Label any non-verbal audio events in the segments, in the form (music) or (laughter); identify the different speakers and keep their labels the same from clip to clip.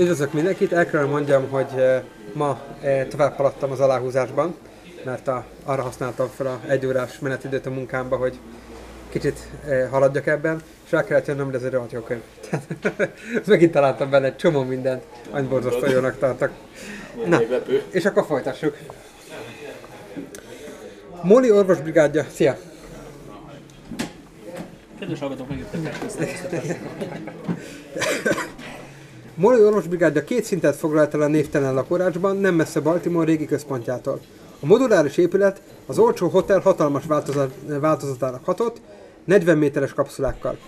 Speaker 1: Üdvözlök mindenkit, el kell mondjam, hogy eh, ma eh, tovább haladtam az aláhúzásban, mert a, arra használtam fel a egy órás menetidőt a munkámba, hogy kicsit eh, haladjak ebben, és el kellett jönnöm, de ez egy rohadt jó könyv. Tehát, megint találtam benne egy csomó mindent, amit borzasztó jónak tartok. Na, és akkor folytassuk. Móli orvosbrigádja, szia!
Speaker 2: Kedves hallgatók, megjöttek el. (laughs)
Speaker 1: Molly orvosbrigádja két szintet foglalt el a névtelen lakorácsban, nem messze Baltimore régi központjától. A moduláris épület az olcsó hotel hatalmas változat, változatának hatott, 40 méteres kapszulákkal.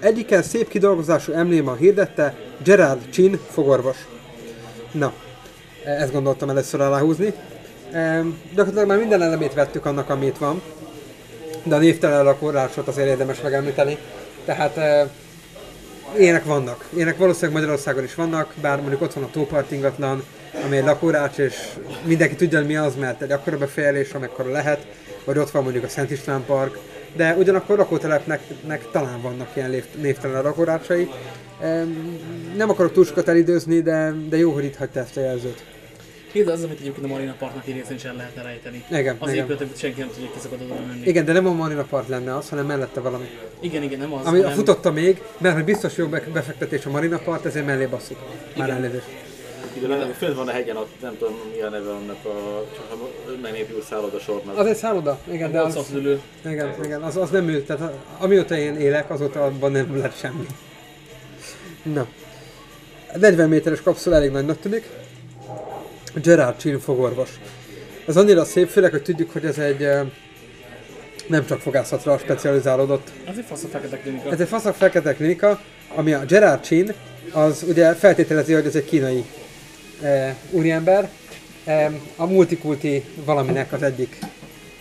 Speaker 1: Egyiken szép kidolgozású emléma hirdette Gerard Chin fogorvos. Na, ezt gondoltam először aláhúzni. Ehm, gyakorlatilag már minden elemét vettük annak, amit van, de a névtelen lakorácsot azért érdemes megemlíteni. Tehát eh, Ilyenek vannak. Ilyenek valószínűleg Magyarországon is vannak, bár mondjuk ott van a tópart ingatlan, ami egy lakórács, és mindenki tudja, mi az, mert egy akkora befejezés, amekkora lehet, vagy ott van mondjuk a Szent István Park, de ugyanakkor lakótelepnek nek talán vannak ilyen névtelen lakórácsai. Em, Nem akarok túl sokat elidőzni, de, de jó, hogy itt hagyta ezt a jelzőt.
Speaker 2: Hidd az, amit egyébként a Marina Partnak egy részén is el lehetne rejteni.
Speaker 1: Igen,
Speaker 2: Az
Speaker 1: igen.
Speaker 2: épületet senki nem tudja, hogy ki szokott oda menni.
Speaker 1: Igen, de nem a Marina Part lenne az, hanem mellette valami.
Speaker 2: igen, igen, nem az,
Speaker 1: Ami a
Speaker 2: hanem-
Speaker 1: futotta még, mert hogy biztos jó be- befektetés a Marina Part, ezért mellé basszuk. Már elnézést.
Speaker 3: Ide lenne, fönt van a hegyen, ott nem tudom mi a neve annak a csak megépült szálloda sornak.
Speaker 1: Az egy szálloda? Igen, de az...
Speaker 2: Ülő.
Speaker 1: Igen, igen, az, az nem ő, tehát amióta én élek, azóta abban nem lett semmi. Na. A 40 méteres kapszula elég nagynak tűnik. Gerard Chin fogorvos. Ez annyira szép, főleg, hogy tudjuk, hogy ez egy eh, nem csak fogászatra specializálódott.
Speaker 2: Az egy fasz a fekete klinika.
Speaker 1: Ez egy faszak fekete klinika, ami a Gerard Chin, az ugye feltételezi, hogy ez egy kínai eh, úriember, eh, a multikulti valaminek az egyik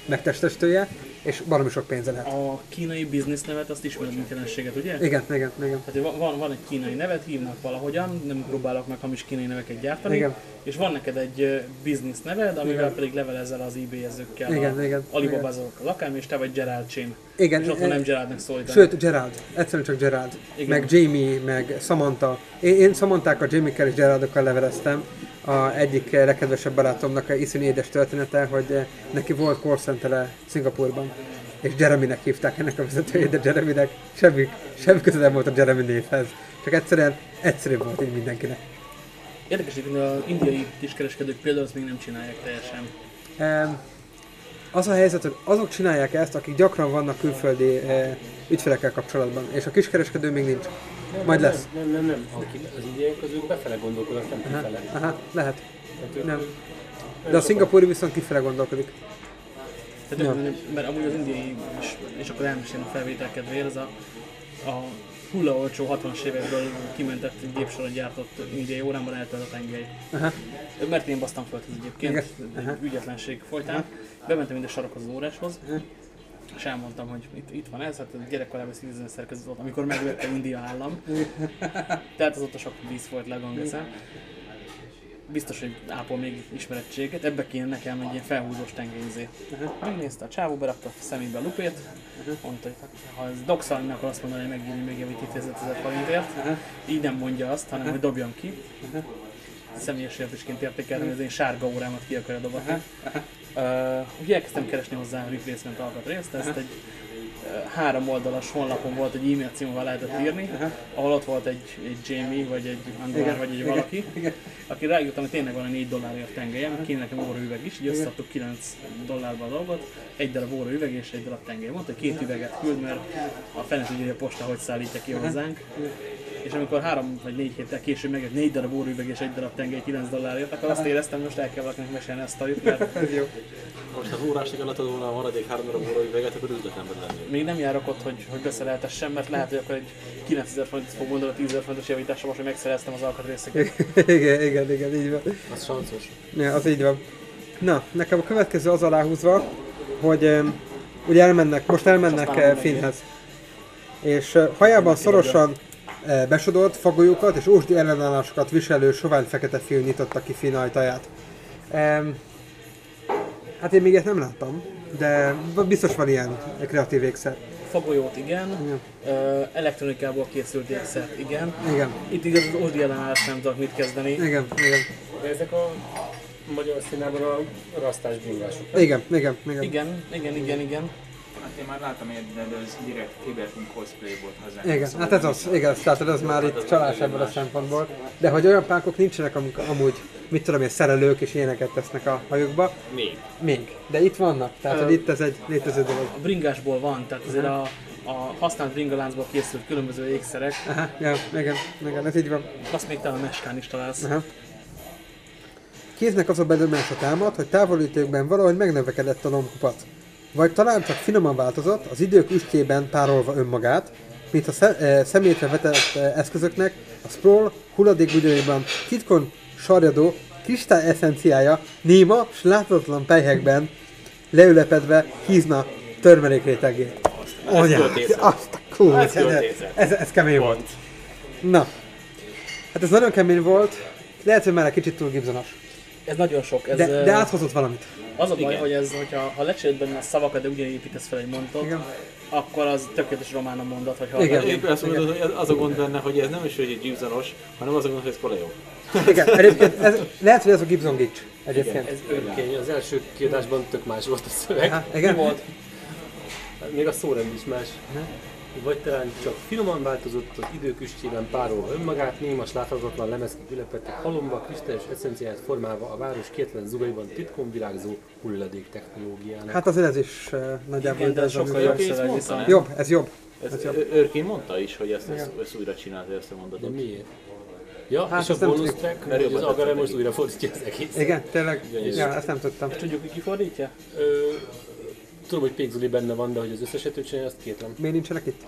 Speaker 1: megtestestője, és valami sok pénze lehet.
Speaker 2: A kínai biznisz nevet azt ismered, mint jelenséget, ugye?
Speaker 1: Igen, igen, igen.
Speaker 2: Tehát van- van, egy kínai nevet, hívnak valahogyan, nem próbálok meg hamis kínai neveket gyártani.
Speaker 1: Igen.
Speaker 2: És van neked egy business neved, amivel
Speaker 1: Igen.
Speaker 2: pedig levelezel az ebay-ezőkkel,
Speaker 1: Igen,
Speaker 2: a
Speaker 1: igen,
Speaker 2: Alibabázókkal lakám, és te vagy Gerald Chin.
Speaker 1: Igen,
Speaker 2: És ott
Speaker 1: e-
Speaker 2: nem Geraldnek szólítani.
Speaker 1: Sőt, Gerald. Egyszerűen csak Gerald.
Speaker 2: Igen.
Speaker 1: Meg Jamie, meg Samantha. Én, én Samanthákkal, Jamie-kel és Geraldokkal leveleztem. A egyik legkedvesebb barátomnak iszonyú édes története, hogy eh, neki volt centere Szingapurban. És Jeremynek hívták ennek a vezetőjét, de Jeremynek semmi, semmi köze nem volt a Jeremy névhez. Csak egyszerűen egyszerűbb volt így mindenkinek.
Speaker 2: Érdekes, hogy az indiai kiskereskedők például azt még nem csinálják teljesen.
Speaker 1: Em, Az a helyzet, hogy azok csinálják ezt, akik gyakran vannak külföldi eh, ügyfelekkel kapcsolatban, és a kiskereskedő még nincs. Majd lesz.
Speaker 4: Nem, nem, nem. Aki- Az indiaiak közül befele gondolkodnak, nem
Speaker 1: Aha,
Speaker 4: kifele.
Speaker 1: aha, lehet.
Speaker 4: Tehát ők-
Speaker 1: Nem. De a szingapúri viszont kifele gondolkodik.
Speaker 2: Tehát,
Speaker 1: Ja.
Speaker 2: mert amúgy az indiai, és, és akkor elmesélem a felvétel kedvéért, az a, a hulla olcsó 60-as évekből kimentett gépsoron gyártott indiai órámban eltölt a tengely.
Speaker 1: Aha.
Speaker 2: Mert én basztam föl ez egyébként, egy ügyetlenség folytán. Bementem mind a sarokhoz az óráshoz,
Speaker 1: Aha.
Speaker 2: és elmondtam, hogy itt, itt van ez, hát a gyerekkorában szívezenes szerkezet volt, amikor megvette India állam. Tehát azóta sok víz folyt le a Gangeszen. Biztos, hogy ápol még ismerettséget, ebbe kéne nekem egy ilyen felhúzós tengelyzé. Megnézte a csávó, berakta a szemébe a lupét, mondta, hogy hát, ha ez doxalni, akkor azt mondani, hogy megírni még javít 10 ezer forintért. Így nem mondja azt, hanem hogy dobjam ki. Személyes értésként értékelem, hogy az én sárga órámat ki akarja dobatni. Uh, ugye elkezdtem keresni hozzá a replacement alkatrészt, ezt egy három oldalas honlapon volt egy e-mail címvel lehetett írni, ahol ott volt egy, egy Jamie, vagy egy Angvar, vagy egy valaki, aki rájöttem, hogy tényleg van egy 4 dollárért tengelyem, kéne nekem óraüveg is, így összeadtuk 9 dollárba a dolgot, egy darab óraüveg és egy darab tengely. Mondta, hogy két üveget küld, mert a hogy a posta hogy szállítja ki hozzánk. És amikor három vagy négy héttel később megjött négy darab óraüveg és egy darab tengely 9 dollárért, akkor azt éreztem, most el kell valakinek mesélni ezt a sztorit, mert (laughs)
Speaker 1: Ez jó.
Speaker 3: Most az órásig alatt volna a maradék három darab óra üveget, akkor üzletember lennék.
Speaker 2: még nem járok ott, hogy, hogy beszereltessem, mert lehet, hogy akkor egy 9000 forintot fog mondani a 10 000 forintos javításra, most, hogy megszereztem az alkatrészeket. (laughs)
Speaker 1: igen, igen, igen, így van.
Speaker 4: Az sancos.
Speaker 1: Ja, az így van. Na, nekem a következő az aláhúzva, hogy em, ugye elmennek, most elmennek eh,
Speaker 2: nem
Speaker 1: Finnhez. És eh, hajában szorosan besodort fagolyókat és ósdi ellenállásokat viselő sovány fekete fiú nyitotta ki Finn ajtaját. Em, hát én még ilyet nem láttam, de biztos van ilyen kreatív ékszer.
Speaker 2: fogolyót igen, ö, elektronikából készült ékszert igen.
Speaker 1: Igen,
Speaker 2: Itt igaz az Audi ellenállás nem tudok mit kezdeni.
Speaker 1: igen, igen,
Speaker 4: De ezek a magyar színában a rasztás bringások.
Speaker 1: igen, igen, igen.
Speaker 2: Igen, igen, igen, igen.
Speaker 5: Hát én már láttam ilyet, de az direkt Tibertum cosplay volt hozzá.
Speaker 1: Igen, hát ez az, igen, tehát ez már itt csalás ebből a szempontból. De hogy olyan pákok nincsenek, amik amúgy, mit tudom én, szerelők és ilyeneket tesznek a hajókba,
Speaker 3: Még.
Speaker 1: még. De itt vannak, tehát hogy itt ez egy létező dolog.
Speaker 2: A bringásból van, tehát azért a, a használt bringaláncból készült különböző ékszerek,
Speaker 1: Aha, ja, igen, igen, ez így van.
Speaker 2: azt még talán a meskán is találsz.
Speaker 1: Aha. Kéznek az a benyomása támad, hogy távolítőkben valahogy megnövekedett a lombkupac. Vagy talán csak finoman változott, az idők üstjében párolva önmagát, mint a szem, e, szemétre vetett e, eszközöknek, a sprawl hulladékbugyóiban titkon sarjadó kristály eszenciája néma s láthatatlan pelyhekben leülepedve hízna törmelékrétegét.
Speaker 3: Költészet.
Speaker 1: azt a kúr,
Speaker 3: Ez
Speaker 1: ez, kemény volt. Na, hát ez nagyon kemény volt, lehet, hogy már egy kicsit túl Gibsonos.
Speaker 2: Ez nagyon sok. Ez,
Speaker 1: De, de áthozott valamit.
Speaker 2: Az a baj,
Speaker 3: Igen.
Speaker 2: hogy ez, hogyha ha lecserélt benne a szavakat, de ugyanígy építesz fel egy mondatot,
Speaker 1: Igen.
Speaker 2: akkor az tökéletes román a mondat, hogy
Speaker 1: Igen.
Speaker 2: hallgatod.
Speaker 3: Épp azt mondod, hogy az a gond benne, hogy ez nem is hogy egy Gibsonos, hanem az a gond, hogy ez Coleó.
Speaker 1: Igen, egyébként ez, lehet, hogy ez a Gibson Gics egyébként.
Speaker 4: Ez örkény, az első kiadásban tök más volt a szöveg.
Speaker 1: Igen?
Speaker 2: Mi volt?
Speaker 4: Még a szórend is más. Vagy talán csak finoman változott az idők üstjében párolva önmagát, némas láthatatlan lemezkik ülepettek halomba, kristályos eszenciáját formálva a város kétlen zugaiban titkon virágzó hulladék technológiának.
Speaker 1: Hát azért ez is uh, nagyjából
Speaker 2: Igen, de
Speaker 1: ez
Speaker 2: sokkal jobb szöveg
Speaker 3: mondta?
Speaker 1: Jobb, ez jobb.
Speaker 3: Ez
Speaker 1: Ez jobb.
Speaker 3: Ö- Örkény mondta is, hogy ezt, ezt, ezt újra csinálta ezt a
Speaker 4: De
Speaker 3: mondatot.
Speaker 4: miért? Ja,
Speaker 1: Hát
Speaker 4: és a
Speaker 1: ezt tudjuk.
Speaker 4: track,
Speaker 3: Mert
Speaker 4: az Agare most újra fordítja az egész.
Speaker 1: Igen, tényleg? Ja, ezt nem tudtam.
Speaker 2: Tudjuk, hogy ki fordítja?
Speaker 4: Ö, tudom, hogy Pékzuli benne van, de hogy az összeset ő csinálja, azt kétlem.
Speaker 1: Miért nincsenek itt?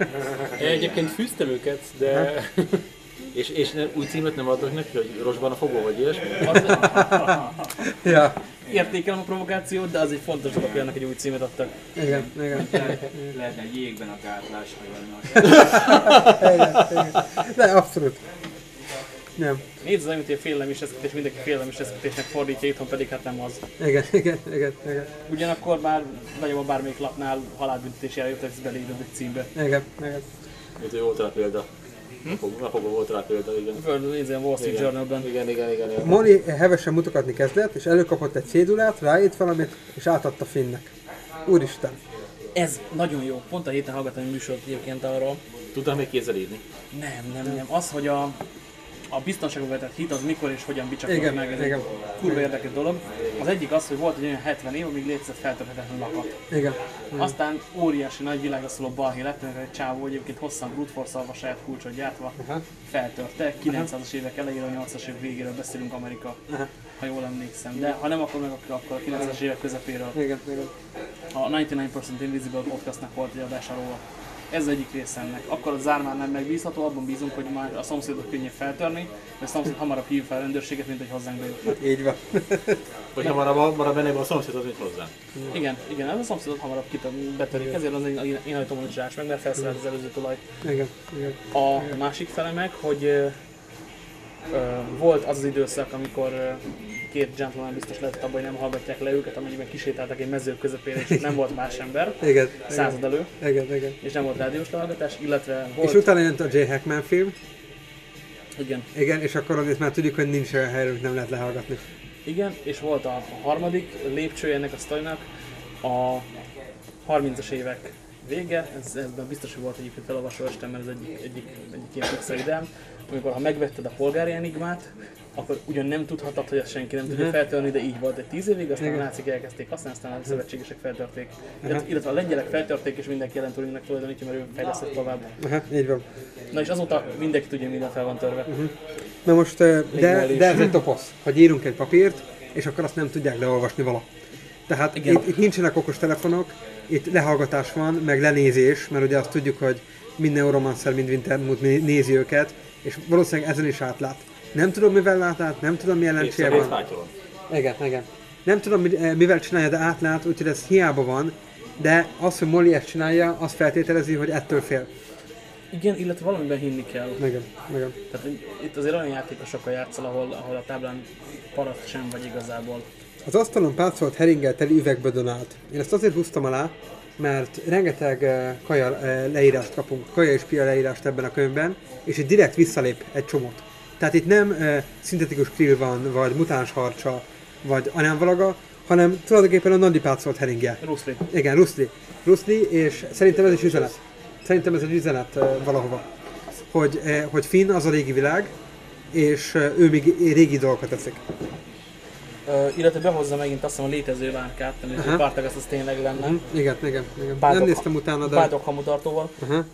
Speaker 1: (laughs)
Speaker 4: Egyébként fűztem őket, de (laughs)
Speaker 3: És, és ne, új címet nem adok neki, hogy Rosban a fogó vagy ilyesmi? (laughs)
Speaker 1: Ja,
Speaker 2: Értékelem a provokációt, de az egy fontos dolog, hogy annak egy új címet adtak.
Speaker 1: igen, igen.
Speaker 5: Lehetne egy jégben a gátlás, vagy vannak.
Speaker 1: igen, igen. De abszolút. Nem.
Speaker 2: Nézd az félelem eszkötés, mindenki félelem eszkötésnek fordítja, itthon pedig hát nem az.
Speaker 1: Igen, (laughs) igen, igen, igen.
Speaker 2: Ugyanakkor már nagyobb a bármelyik lapnál halálbüntetés járjött, ezt beleírod egy címbe.
Speaker 1: Igen, igen.
Speaker 3: Mint hogy volt rá példa. Hm? A fogó volt rá példa, igen.
Speaker 2: Föld, nézzél a Wall Street
Speaker 3: Igen,
Speaker 2: Journalben.
Speaker 3: igen, igen, igen. igen.
Speaker 1: Molly hevesen mutogatni kezdett, és előkapott egy cédulát, ráírt valamit, és átadta Finnnek. Úristen.
Speaker 2: Ez nagyon jó. Pont a héten hallgattam egy műsort egyébként arról.
Speaker 3: Tudtam még kézzel írni?
Speaker 2: Nem, nem, nem. Az, hogy a, a biztonságba vetett hit az mikor és hogyan bicsakolt
Speaker 1: Igen,
Speaker 2: meg, ez
Speaker 1: igen.
Speaker 2: egy kurva érdekes dolog. Az egyik az, hogy volt egy olyan 70 év, amíg létezett feltörhetetlen lakat.
Speaker 1: Igen.
Speaker 2: Aztán óriási nagy világra szóló balhé lett, mert egy csávó egyébként hosszan brute force a saját kulcsot gyártva
Speaker 1: Aha.
Speaker 2: feltörte. 900-as évek elejéről, 80-as évek végéről beszélünk Amerika, ha jól emlékszem. De ha nem, akkor meg akkor, akkor a 90-es évek közepéről.
Speaker 1: Igen, igen.
Speaker 2: A 99% Invisible podcastnak volt egy adása róla. Ez az egyik része ennek. Akkor a zár már nem megbízható, abban bízunk, hogy már a szomszédok könnyebb feltörni, mert a szomszéd hamarabb hív fel a rendőrséget, mint hogy hozzánk bejutnak.
Speaker 1: Így van.
Speaker 3: Hogyha marad, marad benne a szomszédhoz, mint hozzám.
Speaker 2: Igen, igen, ez a szomszédot hamarabb betörik, ezért az én, én hajtom a meg, mert felszerelt az előző tulaj.
Speaker 1: Igen, igen.
Speaker 2: A másik fele meg, hogy ö, volt az az időszak, amikor ö, két gentleman biztos lett abban, hogy nem hallgatják le őket, amennyiben kisétáltak egy mező közepére, és nem volt más ember, (laughs)
Speaker 1: Igen,
Speaker 2: század elő,
Speaker 1: igen, igen.
Speaker 2: és nem volt rádiós lehallgatás, illetve volt,
Speaker 1: És utána jött a J. Hackman film,
Speaker 2: igen,
Speaker 1: igen, és akkor azért már tudjuk, hogy nincs olyan hogy nem lehet lehallgatni.
Speaker 2: igen, és volt a harmadik lépcsője ennek a sztorinak, a 30-as évek vége, ez, ezben biztos, hogy volt egyébként felolvasó estem, mert ez egyik, egyik, egyik ilyen ideám, amikor ha megvetted a polgári enigmát, akkor ugyan nem tudhatod, hogy ezt senki nem tudja feltörni, de így volt egy tíz évig, aztán a nácik elkezdték használni, aztán a szövetségesek feltörték. Illetve, illetve a lengyelek feltörték, és mindenki jelen Turingnek tulajdonítja, mert ő fejlesztett tovább.
Speaker 1: Aha, így van.
Speaker 2: Na és azóta mindenki tudja, minden fel van törve.
Speaker 1: Na most, ö, de, de ez egy toposz, hogy írunk egy papírt, és akkor azt nem tudják leolvasni vala. Tehát
Speaker 2: Igen.
Speaker 1: itt, itt nincsenek okos telefonok, itt lehallgatás van, meg lenézés, mert ugye azt tudjuk, hogy minden Euromancer, mind Wintermut né- nézi őket, és valószínűleg ezen is átlát. Nem tudom, mivel lát át, nem tudom, milyen lencséje van. Igen, igen. Nem tudom, eh, mivel csinálja, de átlát, úgyhogy ez hiába van, de az, hogy Molly ezt csinálja, azt feltételezi, hogy ettől fél.
Speaker 2: Igen, illetve valamiben hinni kell.
Speaker 1: Igen, igen.
Speaker 2: Tehát itt azért olyan játékosokkal játszol, ahol, ahol a táblán paraszt sem vagy igazából.
Speaker 1: Az asztalon pácolt heringel teli üvegbödön állt. Én ezt azért húztam alá, mert rengeteg eh, kaja eh, leírást kapunk, kaja és pia leírást ebben a könyvben, és itt direkt visszalép egy csomót. Tehát itt nem eh, szintetikus krill van, vagy mutáns harcsa, vagy anyánvalaga, hanem tulajdonképpen a Nandi pácolt heringje.
Speaker 2: Ruszli.
Speaker 1: Igen, Ruszli. Ruszli, és szerintem ez is üzenet. Szerintem ez egy üzenet uh, valahova. Hogy, uh, hogy Finn az a régi világ, és uh, ő még régi dolgokat teszik.
Speaker 2: Uh, illetve behozza megint azt hiszem a létező várkát, amit
Speaker 1: Aha.
Speaker 2: Partagas az tényleg lenne.
Speaker 1: Hm? Igen, igen, igen.
Speaker 2: Bádok-
Speaker 1: Nem néztem utána, de...
Speaker 2: Bádok hamutartóval.
Speaker 1: Aha.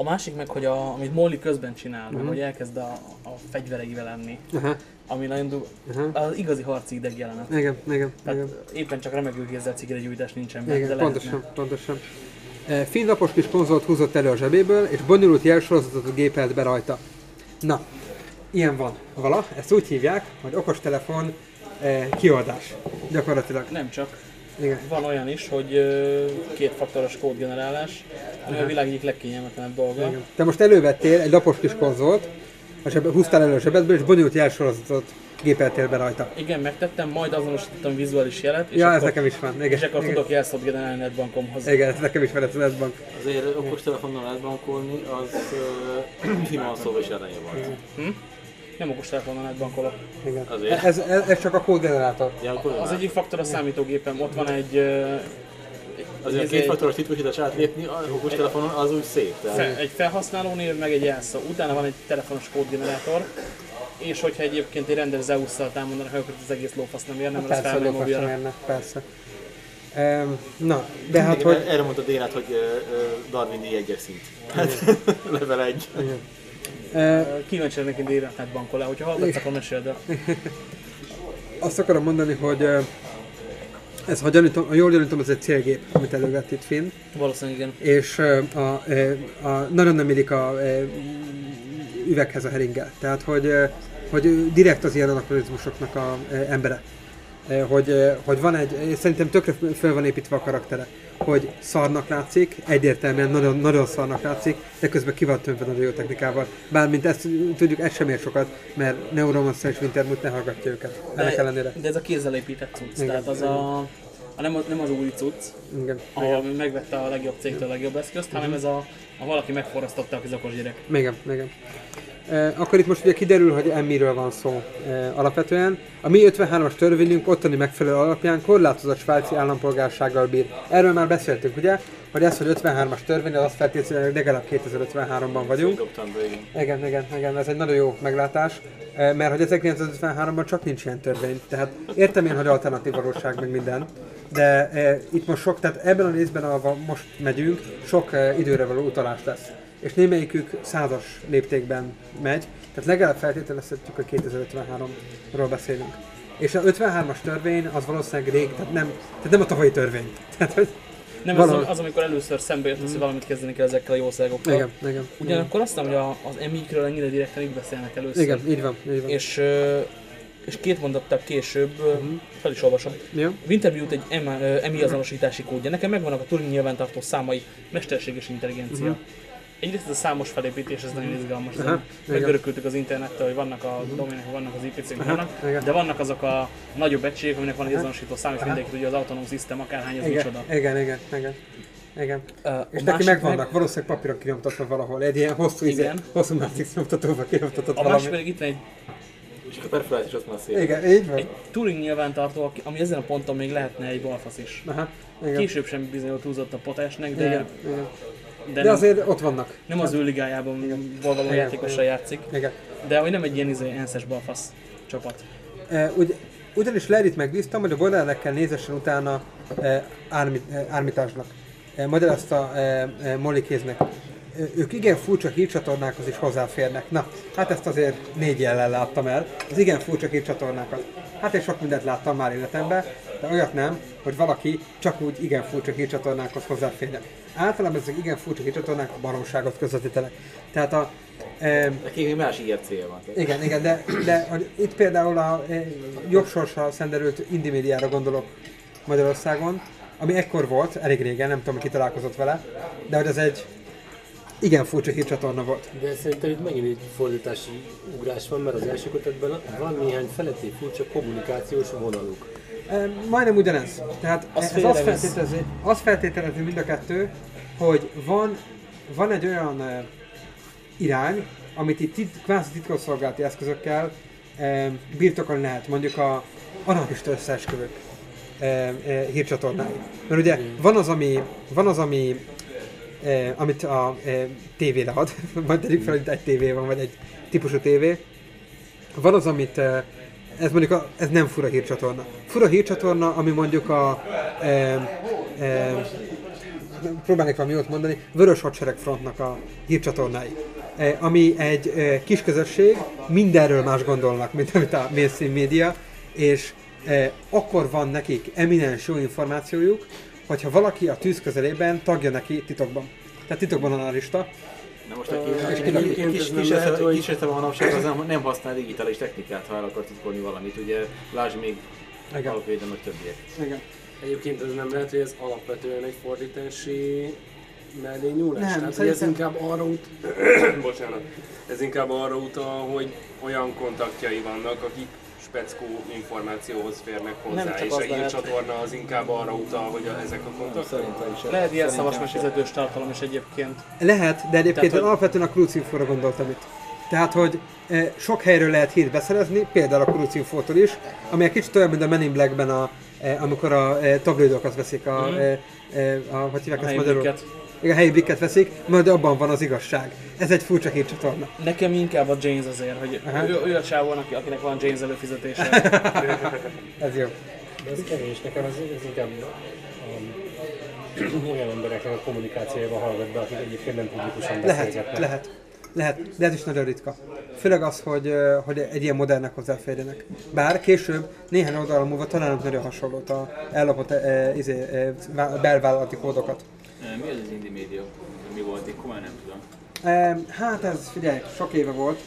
Speaker 2: A másik meg, hogy a, amit Molly közben csinál, meg hogy elkezd a, a fegyvereivel lenni,
Speaker 1: Aha.
Speaker 2: ami nagyon du-
Speaker 1: Aha.
Speaker 2: az igazi harci ideg jelenet.
Speaker 1: Igen, igen,
Speaker 2: Tehát
Speaker 1: igen.
Speaker 2: éppen csak remegő kézzel cigaregyújtás nincsen benne, de
Speaker 1: Igen,
Speaker 2: lehetne.
Speaker 1: pontosan, pontosan. Eh, Finn lapos kis konzolt húzott elő a zsebéből, és bonyolult jelsorozatot gépelt be rajta. Na, ilyen van vala, ezt úgy hívják, hogy okostelefon eh, kiadás. Gyakorlatilag.
Speaker 2: Nem csak.
Speaker 1: Igen.
Speaker 2: Van olyan is, hogy kétfaktoros kódgenerálás, ami a világ egyik legkényelmetlenebb dolga.
Speaker 1: Igen. Te most elővettél egy lapos kis konzolt, zsebe, húztál elő a zsebedből, és bonyolult jelsorozatot gépeltél be rajta.
Speaker 2: Igen, megtettem, majd azonosítottam vizuális jelet, és
Speaker 1: Ja, ez
Speaker 2: akkor,
Speaker 1: nekem is van. Igen,
Speaker 2: és akkor
Speaker 1: igen.
Speaker 2: tudok jelszót generálni netbankomhoz.
Speaker 1: Igen, ez nekem is van, ez lesz bank.
Speaker 3: Azért okostelefonnal lehet bankolni, az uh, finoman szóval is előnye van.
Speaker 2: Hm? Nem okos telefonon netbankolok.
Speaker 1: Igen.
Speaker 3: Azért.
Speaker 1: Ez, ez, ez, csak a kódgenerátor.
Speaker 3: Ja,
Speaker 2: Az egyik faktor a számítógépem, ott van egy ö,
Speaker 3: Azért a kétfaktoros titkosítás átlépni a okostelefonon az úgy szép.
Speaker 2: fe,
Speaker 3: Tehát
Speaker 2: egy felhasználó név, meg egy jelszó. Utána van egy telefonos kódgenerátor, és hogyha egyébként egy rendes Zeus-szal támadnak, akkor az egész lófasz nem érne, mert az felmegy mobilra.
Speaker 1: érne, persze. Um, na, de hát,
Speaker 3: Igen,
Speaker 1: hogy...
Speaker 3: erre mondta Dénát, hogy uh, Darwin egyes szint. Hát, (laughs) level 1.
Speaker 1: Uh,
Speaker 2: Kíváncsi lennék egy élet netbankolá, hogyha hallgatsz, akkor meséld el. (laughs)
Speaker 1: azt akarom mondani, hogy ez, ha, gyanítom, ha jól gyanítom, ez egy célgép, amit elővett itt Finn,
Speaker 2: Valószínűleg igen.
Speaker 1: és a, uh, a, nagyon nem illik a uh, üveghez a heringgel. Tehát, hogy, hogy direkt az ilyen anakronizmusoknak a embere. Hogy, hogy van egy, szerintem tökre fel van építve a karaktere, hogy szarnak látszik, egyértelműen nagyon, nagyon szarnak látszik, de közben ki van tömve nagyon jó technikával. Bármint ezt tudjuk, ez sem ér sokat, mert Neuromancer és Wintermute ne hallgatja őket. Ennek ellenére.
Speaker 2: de ez a kézzel épített cucc,
Speaker 1: Igen.
Speaker 2: tehát az a, a nem, nem az új cucc,
Speaker 1: Igen.
Speaker 2: ahol megvette a legjobb cégtől a legjobb eszközt,
Speaker 1: Mhm.
Speaker 2: hanem ez a, a valaki megforrasztotta a kizakos gyerek.
Speaker 1: Igen, igen. E, akkor itt most ugye kiderül, hogy emmiről van szó e, alapvetően. A mi 53-as törvényünk ottani megfelelő alapján korlátozott svájci állampolgársággal bír. Erről már beszéltünk, ugye? Hogy ez, hogy 53-as törvény, az azt feltétlenül, hogy legalább 2053-ban vagyunk.
Speaker 3: Igen,
Speaker 1: igen, igen, ez egy nagyon jó meglátás, eh, mert hogy 1953-ban csak nincs ilyen törvény, tehát értem én, hogy alternatív valóság meg minden, de e, itt most sok, tehát ebben a részben, ahol most megyünk, sok e, időre való utalás lesz. És némelyikük százas léptékben megy, tehát legalább feltételezhetjük, hogy 2053-ról beszélünk. És a 53-as törvény az valószínűleg rég, tehát nem, tehát nem a tavalyi törvény. (laughs) Tehát, hogy
Speaker 2: Nem az,
Speaker 1: Valahogy.
Speaker 2: az, amikor először szembe jött, az, hogy valamit kezdeni kell ezekkel a jószágokkal.
Speaker 1: igen, igen.
Speaker 2: Ugyanakkor azt mondom, hogy a, az emikről ennyire direkten így beszélnek először.
Speaker 1: Igen, így van, így van.
Speaker 2: És, és két mondattal később, uh fel is olvasom.
Speaker 1: Jó?
Speaker 2: Wintermute egy EMI azonosítási kódja. Nekem megvannak a Turing nyilvántartó számai, mesterséges intelligencia.
Speaker 1: Mhm.
Speaker 2: Egyrészt ez a számos felépítés, ez nagyon izgalmas. Megörökültük az internettől, hogy vannak a domének, vannak az IP vannak,
Speaker 1: igen.
Speaker 2: de vannak azok a nagyobb egységek, aminek van egy azonosító szám, és mindenki tudja az autonóm szisztem, akárhány az
Speaker 1: Igen,
Speaker 2: micsoda.
Speaker 1: igen, igen, igen. igen.
Speaker 2: A
Speaker 1: És neki megvannak,
Speaker 2: meg-
Speaker 1: valószínűleg papíron kinyomtatva valahol, egy ilyen hosszú, izé,
Speaker 2: Igen.
Speaker 1: hosszú matrix nyomtatóval kinyomtatott
Speaker 2: A
Speaker 1: valami.
Speaker 2: másik pedig itt van egy
Speaker 3: És a perforált is ott van szép.
Speaker 1: Igen, így van.
Speaker 2: egy Turing nyilvántartó, ami ezen a ponton még lehetne egy balfasz is.
Speaker 1: Aha, igen.
Speaker 2: Később sem bizonyult túlzott a potásnak, de,
Speaker 1: igen, igen.
Speaker 2: De,
Speaker 1: De
Speaker 2: nem,
Speaker 1: azért ott vannak.
Speaker 2: nem az ő ligájában való
Speaker 1: Igen,
Speaker 2: játékossal
Speaker 1: igen.
Speaker 2: játszik,
Speaker 1: Igen.
Speaker 2: de hogy nem egy ilyen izé, enszes balfasz csapat.
Speaker 1: E, ugy, ugyanis Lerit megbíztam, hogy a borderlekkel nézessen utána e, Armi, e, Armitásnak. E, magyarázta e, e, Molly Kéznek. E, ők igen furcsa hírcsatornákhoz is hozzáférnek. Na, hát ezt azért négy jellel láttam el. Az igen furcsa hírcsatornákat. Hát én sok mindent láttam már életemben, de olyat nem, hogy valaki csak úgy igen furcsa hírcsatornákhoz hozzáférne. Általában ezek igen furcsa hírcsatornák baromságot közvetítenek. Tehát a, e,
Speaker 3: Nekik még más ígért célja van.
Speaker 1: igen, igen, de, de hogy itt például a e, jobb sorsa szenderült Indimédiára gondolok Magyarországon, ami ekkor volt, elég régen, nem tudom, ki találkozott vele, de hogy ez egy igen furcsa hírcsatorna volt.
Speaker 4: De szerintem itt megint egy fordítási ugrás van, mert az első kötetben van néhány feletti furcsa kommunikációs vonaluk.
Speaker 1: Majdnem ugyanez. Tehát
Speaker 2: Az
Speaker 1: ez azt feltételezi, azt feltételezi mind a kettő, hogy van, van egy olyan e, irány, amit itt tit, kvázi titkosszolgálati eszközökkel e, birtokolni lehet, mondjuk a anarchista összeesküvők e, e, hírcsatornái. Mert ugye van az, ami, van az, ami e, amit a e, tévére ad, (laughs) majd tegyük fel, hogy egy tévé van, vagy egy típusú tévé. Van az, amit e, ez mondjuk a, ez nem fura hírcsatorna. Fura hírcsatorna, ami mondjuk a e, e, próbálnék valami jót mondani, Vörös Hadsereg Frontnak a hírcsatornái. E, ami egy e, kis közösség, mindenről más gondolnak, mint amit a mainstream média, és e, akkor van nekik eminens jó információjuk, hogyha valaki a tűz közelében tagja neki titokban. Tehát titokban analista.
Speaker 3: Na most aki,
Speaker 1: kiderül,
Speaker 3: kis, kis, kis, kis manapság, az nem, nem használ digitális technikát, ha el akar titkolni valamit. Ugye, lásd még
Speaker 1: Igen.
Speaker 3: alapvédelem, meg többiek.
Speaker 1: Igen.
Speaker 6: Egyébként ez nem lehet, hogy ez alapvetően egy fordítási mellényúlás?
Speaker 1: Nem,
Speaker 6: Tehát, hogy ez
Speaker 1: szerintem-
Speaker 6: inkább arra ut... (coughs) Bocsánat. Ez inkább arra utal, hogy olyan kontaktjai vannak, akik speckó információhoz férnek hozzá,
Speaker 2: Nem csak
Speaker 6: és
Speaker 2: az
Speaker 6: a
Speaker 2: lehet.
Speaker 6: hírcsatorna az inkább arra utal, hogy a, ezek a kontaktok.
Speaker 3: Szerintem is.
Speaker 2: Lehet ilyen szavas
Speaker 3: sem.
Speaker 2: megfizetős tartalom is egyébként.
Speaker 1: Lehet, de egyébként
Speaker 2: Tehát, hogy-
Speaker 1: alapvetően a Crucinfóra gondoltam itt. Tehát, hogy e, sok helyről lehet hírt beszerezni, például a Crucinfótól is, ami egy kicsit olyan, mint a Men in Blackben, a, e, amikor a e, tabloidokat veszik, a,
Speaker 2: Mhm.
Speaker 1: e, e, a, hogy hívják
Speaker 2: A
Speaker 1: ezt magyarul? Igen, a helyi blikket veszik, majd abban van az igazság. Ez egy furcsa hírcsatorna.
Speaker 2: Nekem inkább a James azért, hogy
Speaker 1: Aha.
Speaker 2: ő, ő a csávó, aki- akinek van James előfizetése. (laughs)
Speaker 1: Ez jó.
Speaker 4: De ez kevés, nekem ez, ez inkább um, (clears throat) olyan embereknek a kommunikációjában hallgat be, akik egyébként nem publikusan
Speaker 1: Lehet,
Speaker 4: beszélgetnek.
Speaker 1: lehet. Lehet, de ez is nagyon ritka. Főleg az, hogy, hogy egy ilyen modernnek hozzáférjenek. Bár később, néhány oldal múlva találunk nagyon hasonlót a ellopott e, izé, e, vá- belvállalati kódokat.
Speaker 5: Mi az az indie média? Mi volt? Én komolyan nem tudom.
Speaker 1: Hát ez, figyelj, sok éve volt.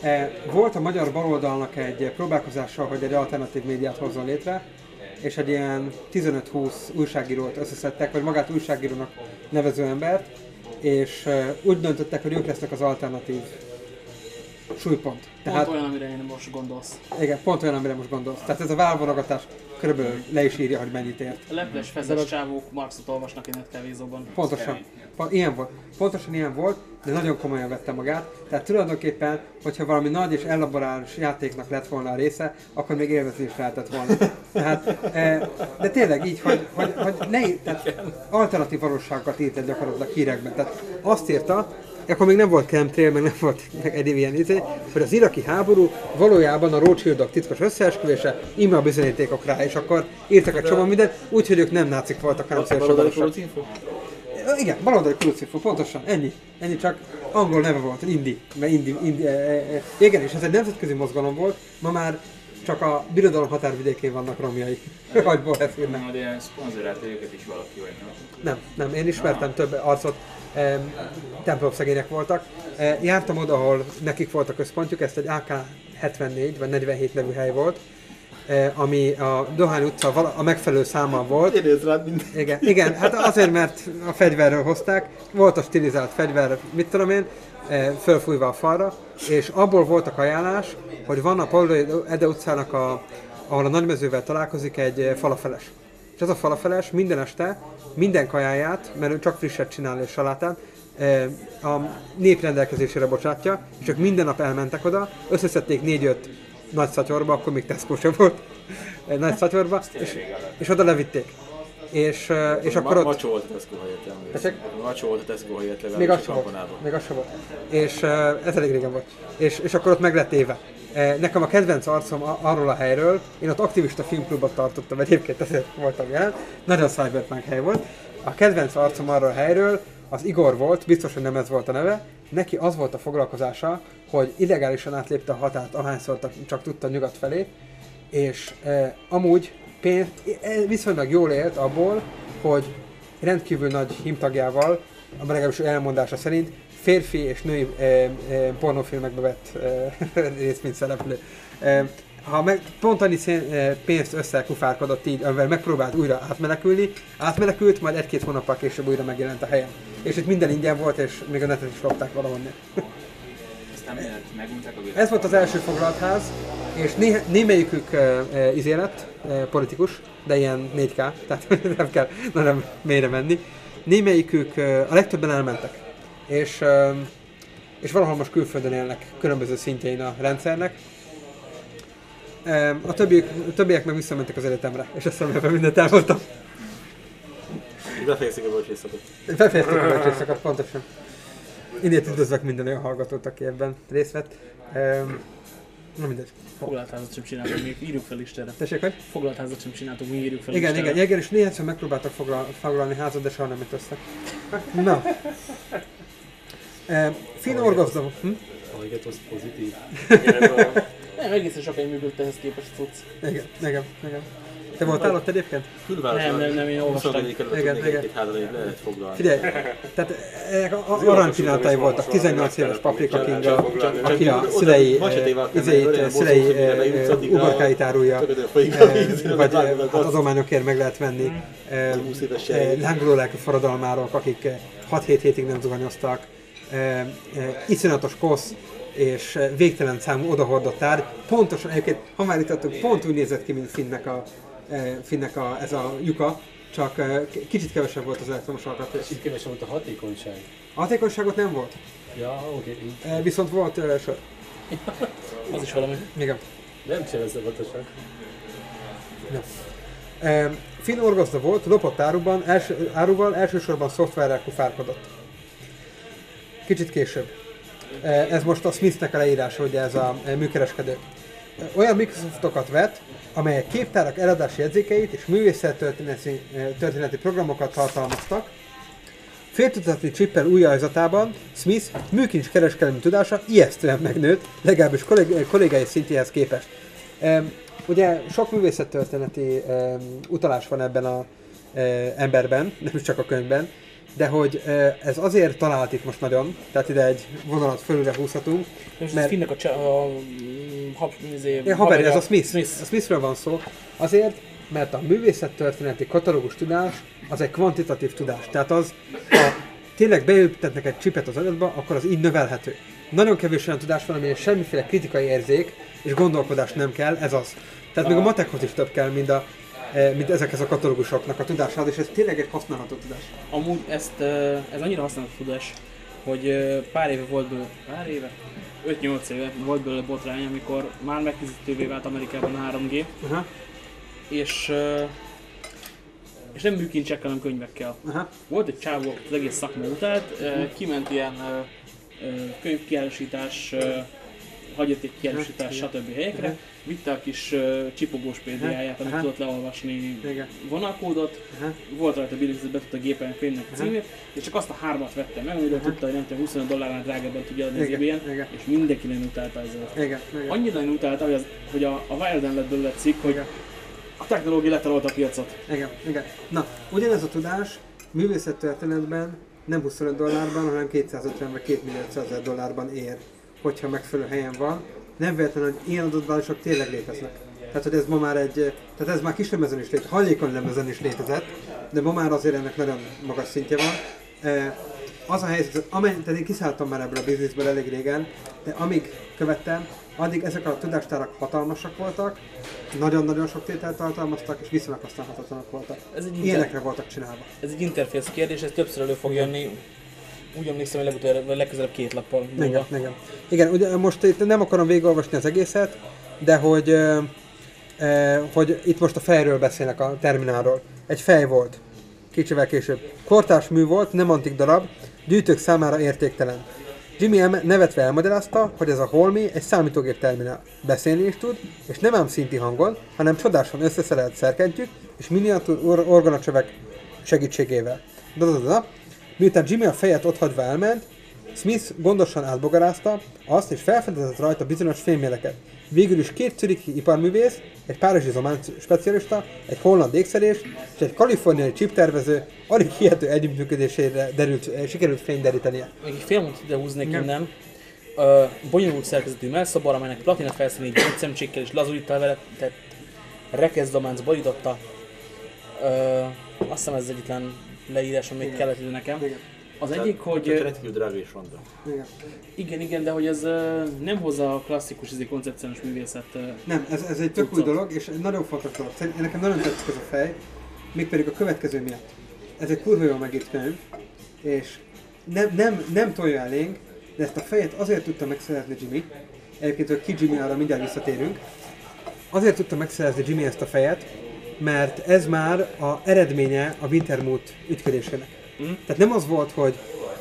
Speaker 1: E, volt a magyar baloldalnak egy próbálkozása, hogy egy alternatív médiát hozzon létre, és egy ilyen 15-20 újságírót összeszedtek, vagy magát újságírónak nevező embert, és e, úgy döntöttek, hogy ők lesznek az alternatív súlypont.
Speaker 2: Pont olyan, amire én most gondolsz.
Speaker 1: Igen, pont olyan, amire most gondolsz. Tehát ez a válvonogatás körülbelül le is írja, hogy mennyit ért.
Speaker 2: A leples, fezes csávók Marxot olvasnak egy netkávézóban.
Speaker 1: Pontosan. Pa- ilyen volt. Pontosan ilyen volt, de nagyon komolyan vette magát. Tehát tulajdonképpen, hogyha valami nagy és elaborális játéknak lett volna a része, akkor még élvezni is lehetett volna. Tehát, e, de tényleg így, hogy, hogy, hogy ne, tehát alternatív valóságokat írt egy gyakorlatilag hírekben. Tehát azt írta, akkor még nem volt chemtrail, meg nem volt meg egyéb ilyen izé, hogy az iraki háború valójában a Rothschildok titkos összeesküvése, íme a bizonyítékok rá, és akkor írtak egy csomó mindent, úgyhogy ők nem nácik voltak, hanem szélső
Speaker 3: Baloldali
Speaker 1: balosak.
Speaker 3: Crucinfo?
Speaker 1: Igen, baloldali krucifu, pontosan, ennyi. Ennyi csak angol neve volt, Indi. Mert Indi, Indi e, e, e. Igen, és ez egy nemzetközi mozgalom volt, ma már csak a birodalom határvidékén vannak romjai. Agyból leszírnek.
Speaker 5: Na, de szponzorálta őket is valaki, vagy nem?
Speaker 1: Nem, nem, én ismertem több arcot, e, templom szegények voltak. Jártam oda, ahol nekik volt a központjuk, ezt egy AK 74 vagy 47 nevű hely volt, ami a Dohány utca a megfelelő számmal volt.
Speaker 3: Rád minden.
Speaker 1: Igen, igen, hát azért, mert a fegyverről hozták, volt a stilizált fegyver, mit tudom én, fölfújva a falra, és abból voltak ajánlás, hogy van a Paul Ede utcának, a, ahol a nagymezővel találkozik egy falafeles. És ez a falafeles minden este, minden kajáját, mert ő csak frisset csinál és salátát, a nép rendelkezésére bocsátja, és ők minden nap elmentek oda, összeszedték négy-öt nagy szatyorba, akkor még Tesco sem volt, (laughs) nagy szatyorba, és, és oda levitték. És, és akkor ott...
Speaker 3: Macsó volt a Tesco helyett? Macsó volt a Tesco helyett legalábbis
Speaker 1: Még az sem volt. És ez elég régen volt. És, és akkor ott meg lett éve. Uh, nekem a kedvenc arcom arról a helyről, én ott aktivista filmklubot tartottam, egyébként ezért voltam jelen, nagyon cyberpunk hely volt. A kedvenc arcom arról a helyről, az Igor volt, biztos, hogy nem ez volt a neve, neki az volt a foglalkozása, hogy illegálisan átlépte a határt, ahányszor csak tudta nyugat felé, és e, amúgy pénzt, e, viszonylag jól élt abból, hogy rendkívül nagy himtagjával, a legalábbis elmondása szerint, férfi és női e, e, pornófilmekbe vett e, (laughs) részt, mint szereplő. E, ha meg pont annyi szén, e, pénzt összekufárkodott így, amivel megpróbált újra átmenekülni, átmenekült, majd egy-két hónappal később újra megjelent a helyen. És itt minden ingyen volt, és még a netet is lopták valahonnan. Ez volt az első foglalt ház, és né, némelyikük uh, uh, izé lett, politikus, de ilyen 4K, tehát (laughs) nem kell nagyon mélyre menni. Némelyikük, uh, a legtöbben elmentek, és, és valahol most külföldön élnek, különböző szintjein a rendszernek. A, többiek, a többiek meg visszamentek az egyetemre, és ezt szemben mindent elmondtam.
Speaker 3: Befejezik a bölcsészakot.
Speaker 1: Befejeztük a bölcsészakat, pontosan. Innét üdvözlök minden olyan hallgatót, aki ebben részt vett. Um, na mindegy.
Speaker 2: Foglaltházat sem csináltunk, még írjuk fel Istenre.
Speaker 1: Tessék, hogy?
Speaker 2: Foglaltházat sem csináltunk, mi írjuk fel
Speaker 1: Igen,
Speaker 2: Istenre.
Speaker 1: igen, igen, és néhányszor megpróbáltak foglal, foglalni házat, de soha nem jött össze. Na. E, Finn orgazda. Hm?
Speaker 4: Hallgatóz pozitív.
Speaker 6: Igen, a, (laughs)
Speaker 2: Nem, egészen sokáig működött ehhez képest cucc.
Speaker 1: Igen, igen, igen. Te voltál ott egyébként?
Speaker 2: Nem, nem, nem, én olvastam.
Speaker 3: 24 kerületet
Speaker 1: Igen, igen.
Speaker 3: egy-két házat így lehet foglalni.
Speaker 1: Figyelj, tehát ezek a- a- aranypillanatai voltak, 18 éves Paprika King, aki a szülei,
Speaker 3: kell
Speaker 1: izéit, szülei eh,
Speaker 3: addigra
Speaker 1: uborkáit árulja, eh, vagy eh, hát
Speaker 3: azt.
Speaker 1: adományokért meg lehet venni. eh,
Speaker 3: 20 éves
Speaker 1: eh,
Speaker 3: sejt.
Speaker 1: Lángoló lelkű forradalmárok, akik 6-7 hétig nem zuhanyoztak, eh, eh, iszonyatos kosz, és végtelen számú odahordott ár. Pontosan egyébként, ha már itt pont úgy nézett ki, mint Finnnek a, eh, Finnnek a, ez a lyuka, csak k- kicsit kevesebb volt az elektromos alkatrész.
Speaker 4: Itt kevesen volt a hatékonyság.
Speaker 1: A hatékonyságot nem volt,
Speaker 4: Ja, oké. így.
Speaker 1: eh, viszont volt eh, sor.
Speaker 2: Az is valami.
Speaker 1: Igen.
Speaker 4: Nem csinálsz óvatosan.
Speaker 1: Eh, Finn orgazda volt, lopott áruban, első, áruval elsősorban szoftverrel kufárkodott. Kicsit később. Eh, Ez most a Smithnek a leírása, ugye ez a eh, műkereskedő. Eh, Olyan Microsoftokat vett, amelyek képtárak eladási jegyzékeit és művészettörténeti történeti programokat tartalmaztak. Féltudati csippel új ajzatában Smith műkincs kereskedelmi tudása ijesztően megnőtt, legalábbis kollég- kollégái szintjéhez képest. Ugye sok művészettörténeti utalás van ebben a emberben, nem csak a könyvben, de hogy ez azért talált itt most nagyon, tehát ide egy vonalat fölülre húzhatunk,
Speaker 2: És
Speaker 1: Mert-.
Speaker 2: Finnek a, csa- a mm, izé,
Speaker 1: haver, ez
Speaker 2: haverja-
Speaker 1: a Smith.
Speaker 2: Smith.
Speaker 1: A Smithről van szó. Azért, mert a művészettörténeti katalógus tudás az egy kvantitatív tudás. Tehát az, ha tényleg beültetnek egy csipet az agyadba, akkor az így növelhető. Nagyon kevés olyan tudás van, amire semmiféle kritikai érzék és gondolkodás nem kell, ez az. Tehát még a matekhoz is több kell, mint, a, mint ezekhez a katalógusoknak a tudásához, és ez tényleg egy használható tudás.
Speaker 2: Amúgy ezt, ö, ez annyira használt tudás, hogy ö, pár éve volt belőle, pár éve? 5-8 éve volt belőle botrány, amikor már megfizetővé vált Amerikában a 3G,
Speaker 1: Aha,
Speaker 2: és, és nem műkincsekkel, hanem könyvekkel.
Speaker 1: aha,
Speaker 2: Volt egy csávó, az egész szakma utált, ö, kiment ilyen ö, hagyaték kiárusítás, stb. helyekre, vitte a kis ö, csipogós PDA-ját, amit
Speaker 1: Aha.
Speaker 2: tudott leolvasni vonalkódot,
Speaker 1: aha,
Speaker 2: volt rajta billig, be tudta gépelni fénynek a címét, és csak azt a hármat vette meg, amiről tudta, hogy nem tudom, 25 dollárnál drágábban tudja adni az ebay és mindenki nagyon utálta ezzel. Annyira nagyon utálta, hogy, az, hogy a, a Wild-en lett belőle cikk, hogy a technológia letarolta a piacot.
Speaker 1: Igen, igen. Na, ugyanez a tudás művészettörténetben nem 25 dollárban, hanem 250 vagy 2 millió 100 ezer dollárban ér, hogyha megfelelő helyen van. Nem véletlen, hogy ilyen adatbázisok tényleg léteznek. Tehát, hogy ez ma már egy, tehát ez már kis lemezen is létezett, hajlékony lemezen is létezett, de ma már azért ennek nagyon magas szintje van. Eh, Az a helyzet, amely, tehát én kiszálltam már ebből a bizniszből elég régen, de amíg követtem, addig ezek a tudástárak hatalmasak voltak, nagyon-nagyon sok tételt tartalmaztak, és viszonylag használhatatlanok voltak.
Speaker 2: Ez egy, inter,
Speaker 1: Ilyenekre voltak csinálva.
Speaker 2: ez egy interfész kérdés, ez többször elő fog jönni. Úgy emlékszem, hogy legutóbb, legközelebb két lappal
Speaker 1: Igen, igen. Igen, ugye most itt nem akarom végigolvasni az egészet, de hogy, ö, hogy itt most a fejről beszélnek a terminálról. Egy fej volt, kicsivel később. Kortárs mű volt, nem antik darab, gyűjtők számára értéktelen. Jimmy M. nevetve elmagyarázta, hogy ez a Holmi egy számítógép terminál. Beszélni is tud, és nem ám szinti hangon, hanem csodásan összeszerelt szerkentjük és miniatúr or- orgonacsövek segítségével. Da, da, da, da. Miután Jimmy a fejet otthagyva elment, Smith gondosan átbogarázta azt, és felfedezett rajta bizonyos fémjeleket. Végül is két czüriki iparművész, egy párizsi zomán specialista, egy holland ékszerés és egy kaliforniai chiptervező alig hihető együttműködésére derült, eh, sikerült fény derítenie.
Speaker 2: Még egy mondatot ide húznék
Speaker 1: Igen.
Speaker 2: innen. Uh, bonyolult szerkezetű melszobor, amelynek platina felszíni gyógyszemcsékkel és lazulittal vele tett rekeszdománc borította. Uh, azt hiszem ez egyetlen leírás, ami még kellett ide nekem.
Speaker 1: Igen.
Speaker 2: Az egyik, hogy
Speaker 3: Tehát rendkívül drága és ronda.
Speaker 1: Igen.
Speaker 2: igen, igen, de hogy ez nem hozza a klasszikus izé, koncepciós művészet.
Speaker 1: Nem, ez, ez egy tök új dolog, és egy nagyon fontos dolog. Szerintem nekem nagyon tetszik ez a fej, mégpedig a következő miatt. Ez egy kurva jól megírt könyv, és nem, nem, nem tolja elénk, de ezt a fejet azért tudta megszerezni Jimmy, egyébként hogy ki Jimmy, arra mindjárt visszatérünk, azért tudta megszerezni Jimmy ezt a fejet, mert ez már a eredménye a Wintermute ügyködésének.
Speaker 2: Mhm.
Speaker 1: Tehát nem az volt, hogy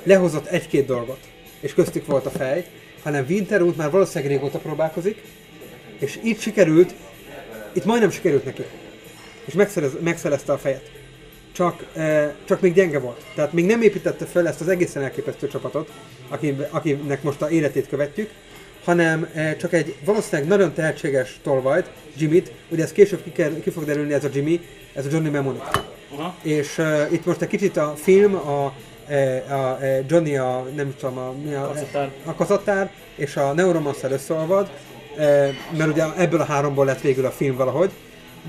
Speaker 1: lehozott egy-két dolgot, és köztük volt a fej, hanem Wintermute már valószínűleg régóta próbálkozik, és itt sikerült, itt majdnem sikerült neki, és megszerez, megszerezte a fejet. Csak, eh, csak még gyenge volt. Tehát még nem építette fel ezt az egészen elképesztő csapatot, aki, akinek most a életét követjük, hanem eh, csak egy valószínűleg nagyon tehetséges tolvajt, Jimmy-t, ugye ez később ki, kell, ki fog derülni ez a Jimmy, ez a Johnny Mnemonic.
Speaker 2: Aha.
Speaker 1: És uh, itt most egy kicsit a film, a, eh, a, a Johnny a, nem tudom, a, mi a,
Speaker 2: Kaszattár.
Speaker 1: a kaszattár és a Neuromancer összeolvad, mert ugye ebből a háromból lett végül a film valahogy,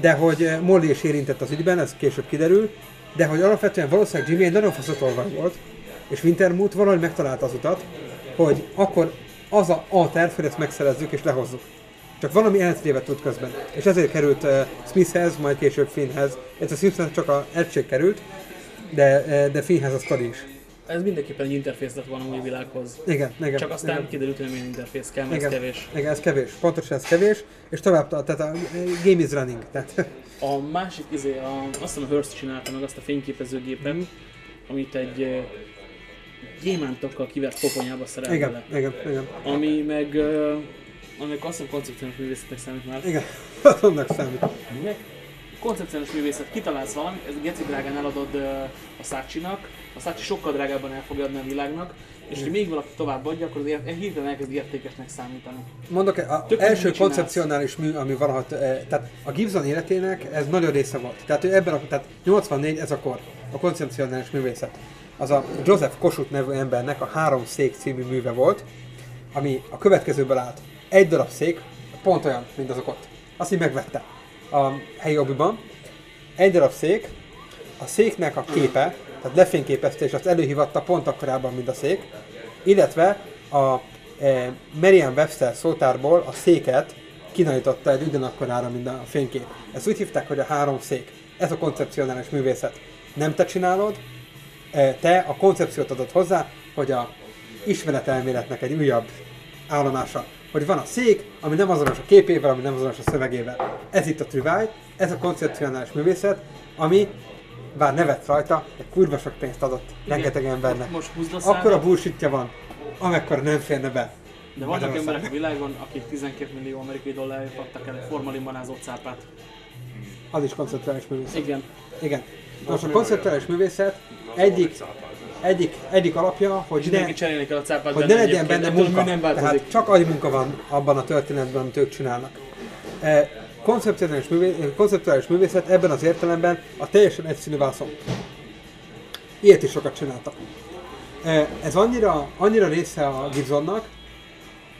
Speaker 1: de hogy Molly is érintett az ügyben, ez később kiderül, de hogy alapvetően valószínűleg Jimmy egy nagyon faszos olvaj volt, és Wintermute valahogy megtalálta az utat, hogy akkor az a, a terv, hogy ezt megszerezzük és lehozzuk. Csak valami eltévedt tud közben. És ezért került uh, Smithhez, majd később Finnhez. Ez a Smithhez csak a egység került, de, uh, de Finnhez a sztori is.
Speaker 2: Ez mindenképpen egy interfész lett volna a új világhoz.
Speaker 1: Igen, igen.
Speaker 2: Csak aztán
Speaker 1: igen.
Speaker 2: kiderült, hogy nem ilyen interfész kell, mert ez
Speaker 1: igen,
Speaker 2: kevés.
Speaker 1: Igen, ez kevés. Pontosan ez kevés. És tovább, tehát a game is running. Tehát,
Speaker 2: A másik izé, a, azt hiszem a Hearst csinálta meg azt a fényképezőgépet,
Speaker 1: Mhm.
Speaker 2: amit egy gyémántokkal kivert koponyába szerel
Speaker 1: igen,
Speaker 2: bele.
Speaker 1: igen, igen,
Speaker 2: Ami meg, ö, ami azt hiszem koncepciós művészetnek számít már.
Speaker 1: igen. (laughs) Annak számít.
Speaker 2: Minek? Koncepciós művészet, kitalálsz valamit, ez geci drágán eladod ö, a Szácsinak, a Szácsi sokkal drágábban el fogja adni a világnak, és ha még valaki tovább adja, akkor az ér- hirtelen elkezd értékesnek számítani.
Speaker 1: Mondok, a
Speaker 2: Tök
Speaker 1: első koncepcionális mű, ami valaha, eh, tehát a Gibson életének ez nagyon része volt. Tehát ő ebben a, tehát 84 ez a kor, a koncepcionális művészet. Az a Joseph Kossuth nevű embernek a Három szék című műve volt, ami a következőből állt. Egy darab szék, pont olyan, mint azok ott. Azt így megvette a helyi obiban. Egy darab szék, a széknek a képe, tehát lefényképezte és azt előhívatta pont akkorában, mint a szék, illetve a e, Merriam-Webster szótárból a széket kinajította egy ugyanakkorára, mint a fénykép. Ezt úgy hívták, hogy a három szék. Ez a koncepcionális művészet. Nem te csinálod, te a koncepciót adod hozzá, hogy a ismeretelméletnek egy újabb állomása. Hogy van a szék, ami nem azonos a képével, ami nem azonos a szövegével. Ez itt a trüváj, ez a koncepcionális művészet, ami bár nevet rajta, de kurva sok pénzt adott rengeteg embernek.
Speaker 2: Most
Speaker 1: Akkor a bullshitja van, amekkora nem férne be.
Speaker 2: de vannak emberek a világon, akik 12 millió amerikai dollárért adtak el egy formalinban ázott cápát.
Speaker 1: Az is konceptuális művészet.
Speaker 2: Igen.
Speaker 1: Igen. Most a konceptuális művészet egyik, egyik, egyik alapja, hogy ne,
Speaker 2: cserélni kell a cápát
Speaker 1: hogy ne legyen benne munka.
Speaker 2: nem változik.
Speaker 1: Tehát csak agymunka van abban a történetben, amit ők csinálnak. E, konceptuális, művé, konceptuális művészet ebben az értelemben a teljesen egyszínű vászon. Ilyet is sokat csináltak. E, ez annyira, annyira része a Gibsonnak,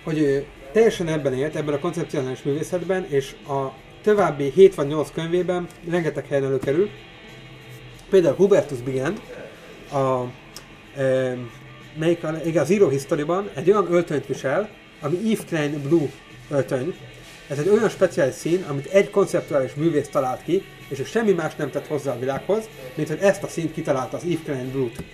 Speaker 1: hogy ő teljesen ebben élt, ebben a koncepcionális művészetben, és a további 7 vagy 8 könyvében rengeteg helyen előkerül. Például Hubertus Big End, a, e, melyik a, igen, az Zero History-ban egy olyan öltönyt visel, ami Eve Klein Blue öltöny. Ez egy olyan speciális szín, amit egy konceptuális művész talált ki, és ő semmi más nem tett hozzá a világhoz, mint hogy ezt a színt kitalálta az Eve Klein Blue-t.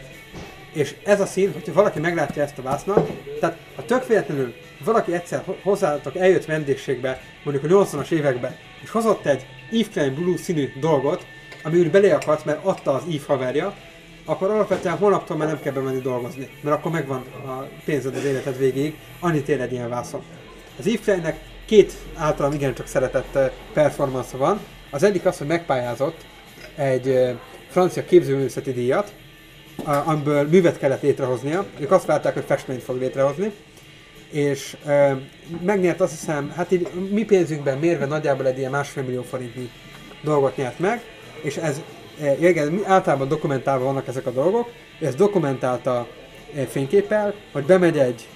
Speaker 1: És ez a szín, hogyha valaki meglátja ezt a vásznat, tehát ha tök véletlenül valaki egyszer ho- hozzátok eljött vendégségbe, mondjuk a 80-as években, és hozott egy Eve Klein Blue színű dolgot, ami úgy belé akart, mert adta az Eve haverja, akkor alapvetően holnaptól már nem kell bemenni dolgozni, mert akkor megvan a pénzed az életed végéig, annyit ér egy ilyen vászon. Az Kleinnek két általam igencsak szeretett eh, performance van. Az egyik az, hogy megpályázott egy eh, francia képzőművészeti díjat, amiből művet kellett létrehoznia. Ők azt várták, hogy festményt fog létrehozni. És e, megnyert azt hiszem, hát így mi pénzünkben mérve nagyjából egy ilyen másfél millió forintnyi dolgot nyert meg, és ez igen, mi- általában dokumentálva vannak ezek a dolgok, ő ezt dokumentálta e, fényképpel, hogy bemegy egy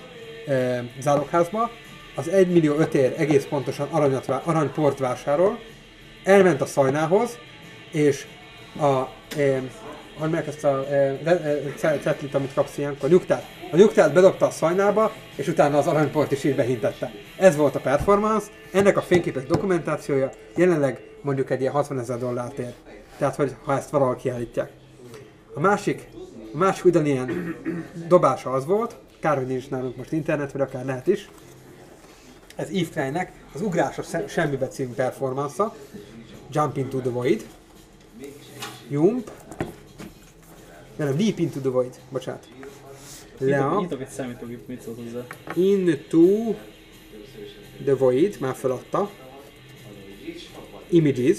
Speaker 1: e, zálogházba, az 1 millió 5 ér egész pontosan aranyat, aranyport vásárol, elment a szajnához, és a, e, hogy meg ezt a e, e, ce- cetlit, amit kapsz ilyenkor, nyugtát. A nyugtát bedobta a szajnába, és utána az aranyport is így behintette. Ez volt a performance, ennek a fényképes dokumentációja jelenleg mondjuk egy ilyen 60 ezer dollárt ér. Tehát, hogy ha ezt valahol kiállítják. A másik, a másik ugyanilyen dobása az volt, kár, hogy nincs nálunk most internet, vagy akár lehet is. Ez Eve Kleinnek az Ugrás a Se- Semmibe című performance Jump into the Void. Jump. Nem, Leap into the Void, bocsánat. Leap
Speaker 2: nyitok egy számítógép, mit szólt hozzá?
Speaker 1: into the Void, már feladta. Images.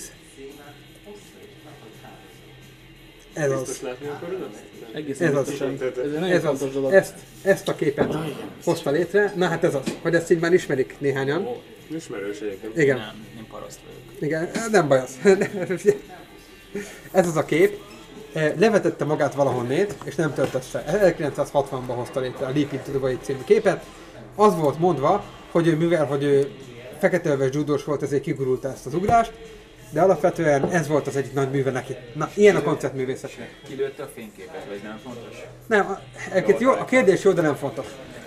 Speaker 1: Ez az.
Speaker 6: Biztos látni akarod azt?
Speaker 2: Egészen
Speaker 1: Ez az.
Speaker 2: Ez
Speaker 1: Ez az,
Speaker 2: dolog.
Speaker 1: ezt, ezt a képet hozta létre. Na hát ez az, hogy ezt így már ismerik néhányan.
Speaker 6: Ismerős egyébként.
Speaker 1: Igen,
Speaker 5: Nem, én paraszt vagyok.
Speaker 1: igen, nem baj az. (laughs) Ez az a kép. Eh, Levetette magát valahonnét, és nem tört össze. 1960-ban hozta létre a Leap into the Void című képet. Az volt mondva, hogy ő mivel, hogy ő feketeöves judós volt, ezért kigurulta ezt az ugrást, de alapvetően ez volt az egyik nagy műve neki. Na, ilyen a konceptművészet.
Speaker 5: Kilőtte a fényképet, vagy nem fontos?
Speaker 1: Nem, a, egyébként jó, a kérdés jó, de nem fontos.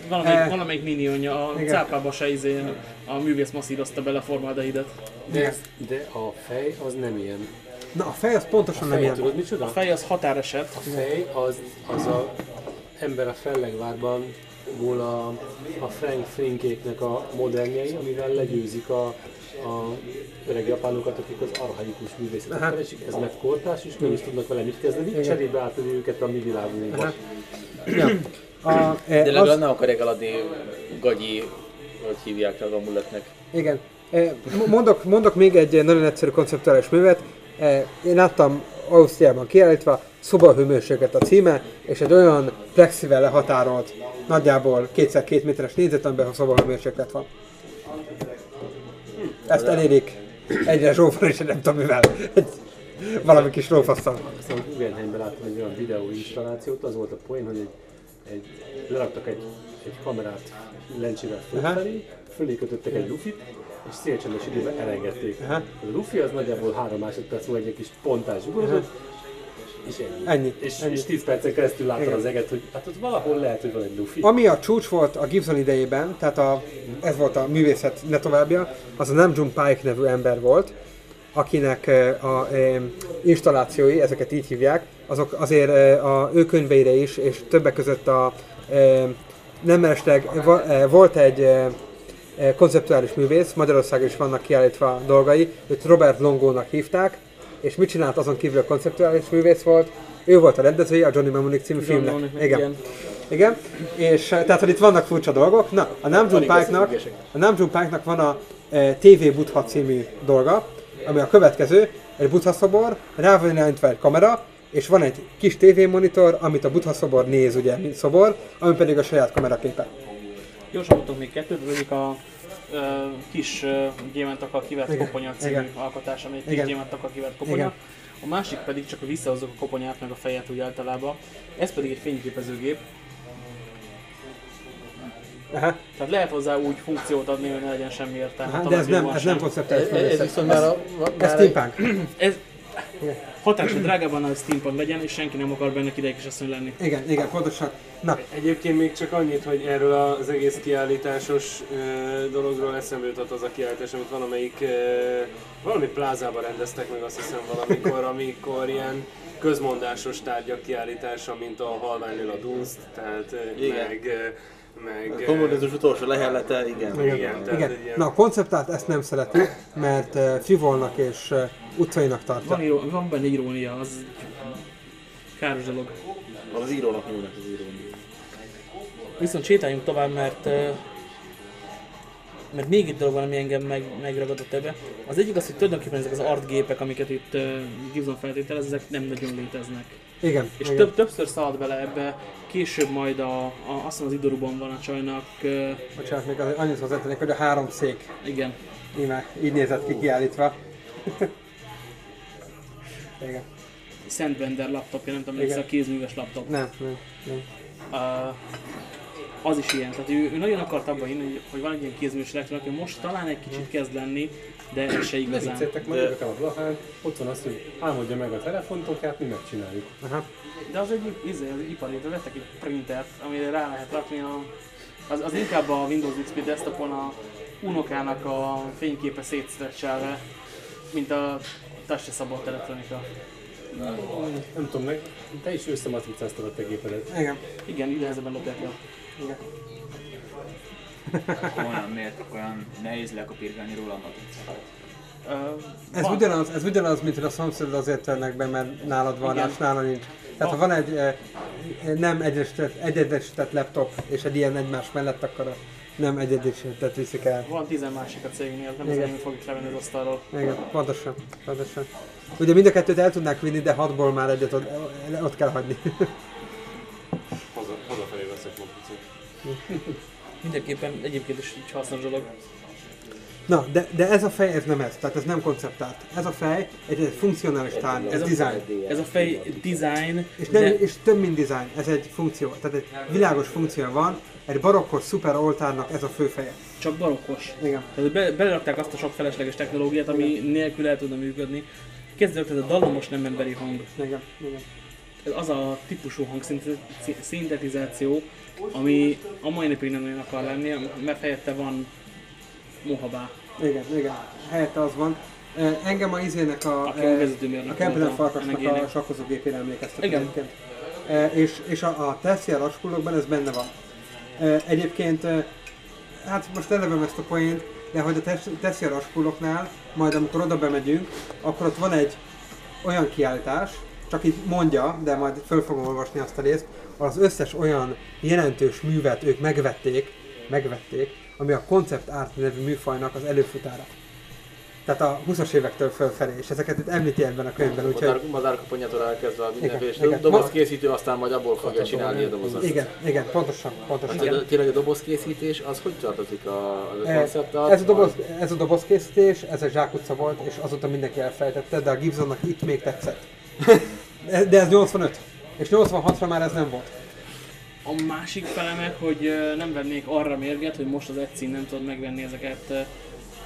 Speaker 2: Valamelyik,
Speaker 1: Eh,
Speaker 2: valamelyik minionja a
Speaker 1: igen.
Speaker 2: cápába se izé, a művész masszírozta bele a formaldehidet.
Speaker 4: De, de a fej az nem ilyen.
Speaker 1: Na, a fej az pontosan
Speaker 4: A
Speaker 1: nem
Speaker 4: fej,
Speaker 1: ilyen.
Speaker 4: tudod micsoda?
Speaker 2: A fej az határeset.
Speaker 4: A fej az, az a ember a fellegvárban ból a, a Frank Frinkéknek a modernjei, amivel legyőzik a, a öreg japánokat, akik az arhaikus művészetet
Speaker 1: Aha.
Speaker 4: keresik, ez meg kortás, és nem is tudnak vele mit kezdeni, cserébe átadni őket a mi világunkba.
Speaker 1: Aha. Ja. A, eh,
Speaker 7: De
Speaker 1: az,
Speaker 7: legalább nem akarják eladni gagyi, hogy hívják a muletnek.
Speaker 1: igen. Eh, Mondok, mondok még egy nagyon egyszerű konceptuális művet. Eh, Én láttam Ausztriában kiállítva, szobahőmérséklet a címe, és egy olyan plexivel lehatárolt, nagyjából 2x2 méteres négyzet, amiben a szobahőmérséklet van. Ezt elérik egyre zsófan, és nem tudom mivel. Valami kis lófasszal.
Speaker 4: Aztán Guggenheimben láttam egy olyan videóinstallációt, az volt a poén, hogy egy, egy, leraktak egy, egy kamerát lencsével fölfelé, fölé kötöttek egy lufit, és szélcsendes időben elengedték.
Speaker 1: Aha.
Speaker 4: A lufi az nagyjából 3 másodperc múlva egy kis pontás ugorozott, és ennyi.
Speaker 1: Ennyi,
Speaker 4: És,
Speaker 1: ennyi.
Speaker 4: és 10 percen keresztül láttad
Speaker 1: Igen.
Speaker 4: az eget, hogy hát ott valahol lehet, hogy van egy lufi.
Speaker 1: Ami a csúcs volt a Gibson idejében, tehát a, ez volt a művészet ne továbbja, az a Namjoon Paik nevű ember volt, akinek a eh, installációi, ezeket így hívják, azok azért a ő könyveire is, és többek között a eh, nem eh, volt egy eh, konceptuális művész, Magyarországon is vannak kiállítva dolgai, őt Robert Longónak hívták, és mit csinált azon kívül a konceptuális művész volt, ő volt a rendezője a Johnny Mnemonic című
Speaker 2: John
Speaker 1: filmnek.
Speaker 2: Mnemonic,
Speaker 1: Igen.
Speaker 2: igen.
Speaker 1: Igen, és eh, tehát, hogy itt vannak furcsa dolgok. Na, a Namjoon Pike-nak, a Namjoon Pike-nak van a e, TV Buddha című dolga, ami a következő, egy Buddha szobor, rá van irányítva egy kamera, és van egy kis tévémonitor, amit a Buddha szobor néz, ugye, mint szobor, ami pedig a saját kameraképe.
Speaker 2: Gyorsan mutatok még kettőt, az egyik a kis ö, gyémántakkal kivert
Speaker 1: Igen,
Speaker 2: koponya című
Speaker 1: igen.
Speaker 2: alkotás, ami egy kis
Speaker 1: Igen.
Speaker 2: gyémántakkal kivert koponya.
Speaker 1: Igen.
Speaker 2: A másik pedig csak hogy visszahozok a koponyát meg a fejet úgy általában. Ez pedig egy fényképezőgép.
Speaker 1: Aha,
Speaker 2: Tehát lehet hozzá úgy funkciót adni, hogy ne legyen semmi értelme.
Speaker 1: aha, de ez nem, ez nem konceptuális
Speaker 7: Ez, ez viszont már a...
Speaker 1: Ez
Speaker 7: Már egy,
Speaker 1: steampunk.
Speaker 2: Ez hatása drágában hogy steampunk legyen, és senki nem akar benne király asszony lenni.
Speaker 1: Igen, igen, pontosan. Na,
Speaker 6: Egyébként még csak annyit, hogy erről az egész kiállításos ö, dologról eszembe jutott az a kiállítás, amit valamelyik, ö, valami plázában rendeztek meg azt hiszem valamikor, amikor ilyen közmondásos tárgyak kiállítása, mint a halványnől a dunst, tehát ö,
Speaker 7: Igen.
Speaker 6: meg, ö, meg
Speaker 7: a kommunizmus utolsó lehellete, igen.
Speaker 6: igen, igen, tehát
Speaker 1: igen.
Speaker 6: ilyen,
Speaker 1: Na, a konceptát ezt nem szereti, mert frivolnak és utcainak tartja.
Speaker 2: Van, író, van benne irónia, az káros dolog.
Speaker 7: Az írónak nyúlnak az írónak.
Speaker 2: Viszont sétáljunk tovább, mert mert még egy dolog van, ami engem meg, megragadott ebbe. Az egyik az, hogy tulajdonképpen ezek az artgépek, amiket itt uh, Gibson feltételez, ezek nem nagyon léteznek.
Speaker 1: Igen,
Speaker 2: És
Speaker 1: igen.
Speaker 2: több, többször szalad bele ebbe, később majd a, a azt hiszem az idoruban van a csajnak, uh,
Speaker 1: Bocsánat, még azért annyit hozzátennék, hogy a három szék
Speaker 2: igen,
Speaker 1: íme, így nézett ki kiállítva. (laughs) igen.
Speaker 2: Szent Bender laptopja, nem tudom, ez a kézműves laptop.
Speaker 1: Nem, nem, nem.
Speaker 2: Uh, az is ilyen. Tehát ő, ő nagyon akart abban hinni, hogy, hogy van egy ilyen kézműves elektron, aki most talán egy kicsit kezd lenni, de ez se igazán.
Speaker 4: vicceltek, majd jövök el a Blahán, ott van az, hogy álmodja meg a telefontokját, mi megcsináljuk.
Speaker 1: Aha.
Speaker 2: De az egy, izé, az ipari, de vettek egy printert, amire rá lehet rakni a... Az, az inkább a Windows XP desktopon a unokának a fényképe szétstretchelve, mint a touch szabott elektronika.
Speaker 4: Nem tudom meg, te is összematricáztad a te gépedet.
Speaker 1: Igen.
Speaker 2: Igen, így nehezebben lopják le.
Speaker 5: Olyan miért olyan nehéz lekopírgálni róla a matricát.
Speaker 2: Ö,
Speaker 1: Ez
Speaker 2: van-
Speaker 1: ugyanaz, ez ugyanaz, mint hogy a szomszédod azért vennek be, mert nálad van, és nála nincs. Tehát ha van egy eh, nem egyesített, egyedesített laptop, és egy ilyen egymás mellett, akkor a nem egyedesített viszik el.
Speaker 2: Van tizen másik a cégnél, nem az
Speaker 1: Igen.
Speaker 2: enyém fogjuk levenni az asztalról.
Speaker 1: Igen, pontosan, pontosan. Ugye mind a kettőt el tudnák vinni, de hatból már egyet ott, ott kell hagyni.
Speaker 6: Haza, hazafelé veszek matricát. (laughs)
Speaker 2: Mindenképpen egyébként is egy hasznos dolog.
Speaker 1: Na, de, de ez a fej, ez nem ez, tehát ez nem konceptált. Ez a fej egy, egy funkcionális tárgy, ez
Speaker 2: Ez a-
Speaker 1: design.
Speaker 2: Ez a fej design,
Speaker 1: És, nem,
Speaker 2: de
Speaker 1: és több mint design, ez egy funkció, tehát egy világos funkció van, egy barokkos szuper oltárnak ez a fő feje.
Speaker 2: csak barokkos.
Speaker 1: Igen.
Speaker 2: Tehát be, belerakták azt a sok felesleges technológiát, ami nélkül el tudna működni. Kezdődik ez a dallamos nem emberi hang.
Speaker 1: Igen, igen.
Speaker 2: Ez az a típusú hangszintetizáció, ami a mai napig nem nagyon akar lenni, mert helyette van Mohabá,
Speaker 1: Igen, igen. Helyette az van. Engem a izének a,
Speaker 2: aki a vezetőmérnök
Speaker 1: a Kempelen
Speaker 2: volt a
Speaker 1: farkasnak a sakkozógépére emlékeztet
Speaker 2: Igen.
Speaker 1: egyébként. És, és a, a Tertiár aspullokban ez benne van. Egyébként, hát most elevem ezt a poént, de hogy a Tertiár aspulloknál, majd amikor oda bemegyünk, akkor ott van egy olyan kiállítás, csak itt mondja, de majd föl fogom olvasni azt a részt, az összes olyan jelentős művet ők megvették, megvették, ami a concept art nevű műfajnak az előfutára. Tehát a 20-as évektől fölfelé, és ezeket itt említi ebben a könyvben, úgyhogy...
Speaker 3: Madár, madárkaponyától elkezdve a mindenféle,
Speaker 1: Igen, igen.
Speaker 3: és dobozkészítő, aztán majd abból fogja csinálni a dobozot.
Speaker 1: Igen, igen, pontosan, pontosan.
Speaker 3: Hát, tényleg a dobozkészítés, az hogy tartozik a, a
Speaker 1: Eh,
Speaker 3: koncepttal?
Speaker 1: Ez a, doboz, ez a dobozkészítés, ez egy zsákutca volt, és azóta mindenki elfelejtette, de a Gibsonnak itt még tetszett. De ez 85. És 86-ra már ez nem volt.
Speaker 2: A másik fele meg, hogy nem vennék arra mérget, hogy most az egy nem tudod megvenni ezeket,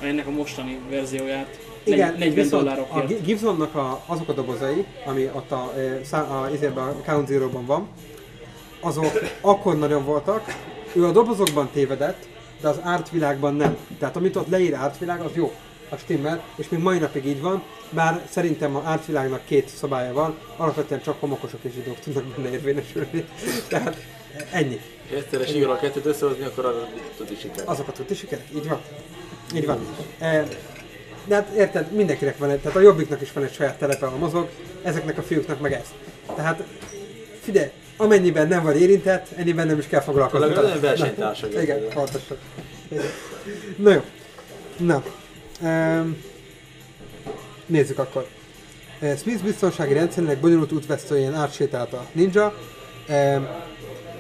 Speaker 2: ennek a mostani verzióját.
Speaker 1: Igen,
Speaker 2: 40
Speaker 1: viszont
Speaker 2: dollárokért.
Speaker 1: a Gi- Gibsonnak a, azok a dobozai, ami ott a, a, izében, a Count Zero-ban van, azok akkor nagyon voltak, ő a dobozokban tévedett, de az ártvilágban nem. Tehát amit ott leír ártvilág, az jó, a stimmel, és még mai napig így van, bár szerintem a ártvilágnak két szabálya van, alapvetően csak homokosok és zsidók tudnak benne érvényesülni. (laughs) Tehát ennyi.
Speaker 3: Ha egyszerre sikerül a kettőt összehozni, akkor az tudni siker.
Speaker 1: Azokat tudti sikerek? Így van. Így van. E, de hát érted, mindenkinek van egy, tehát a jobbiknak is van egy saját telepe, a mozog, ezeknek a fiúknak meg ez. Tehát figyelj, amennyiben nem vagy érintett, ennyiben nem is kell foglalkozni.
Speaker 3: Legalább versenytársak.
Speaker 1: Igen, pontosan. Na jó. Na. Um, nézzük akkor. Smith biztonsági rendszerének bonyolult útvesztőjén átsétált a ninja. Em,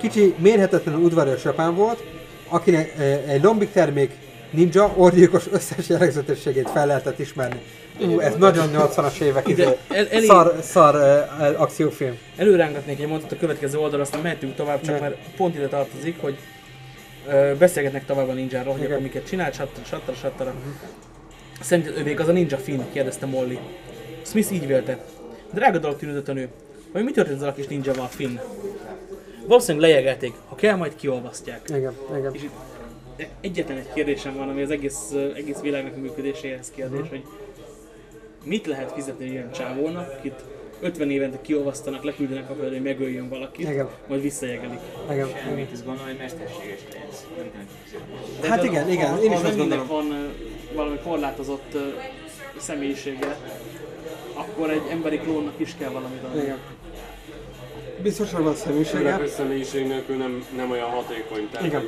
Speaker 1: Kicsi, mérhetetlenül udvarias japán volt, akinek eh, egy lombik termék ninja orgyilkos összes jellegzetességét fel lehetett ismerni. Ú, ez nagyon 80-as évek izé.
Speaker 2: el- elég-
Speaker 1: Szar, szar eh, akciófilm.
Speaker 2: Előrángatnék egy mondatot a következő oldalra, aztán mehetünk tovább, csak mert pont ide tartozik, hogy ö, beszélgetnek tovább a ninjáról, hogy akkor miket csinált, sattara, sattara, sattara. Szerinted övék az a ninja Finn? kérdezte Molly. Smith így vélte. Drága dolog tűnődött a nő. Vagy mi történt ezzel a kis ninjával Finn? Valószínűleg lejegelték, ha kell, majd kiolvasztják.
Speaker 1: Igen, igen.
Speaker 2: És egyetlen egy kérdésem van, ami az egész, egész világnak a működéséhez kérdés,
Speaker 1: Mhm.
Speaker 2: hogy mit lehet fizetni ilyen csávónak, akit 50 évente kiolvasztanak, leküldenek a földre, hogy megöljön valakit,
Speaker 1: Igen.
Speaker 2: majd visszajegelik.
Speaker 1: igen.
Speaker 5: Semmit, azt gondolom, hogy mesterséges.
Speaker 2: De
Speaker 1: Hát igen, igen, én is
Speaker 2: az
Speaker 1: azt gondolom.
Speaker 2: van valami korlátozott személyisége, akkor egy emberi klónnak is kell valamit adni.
Speaker 1: igen. Biztosan van személyisége.
Speaker 6: Ennek a személyiség nélkül nem, nem olyan hatékony. Tehát,
Speaker 1: Igen.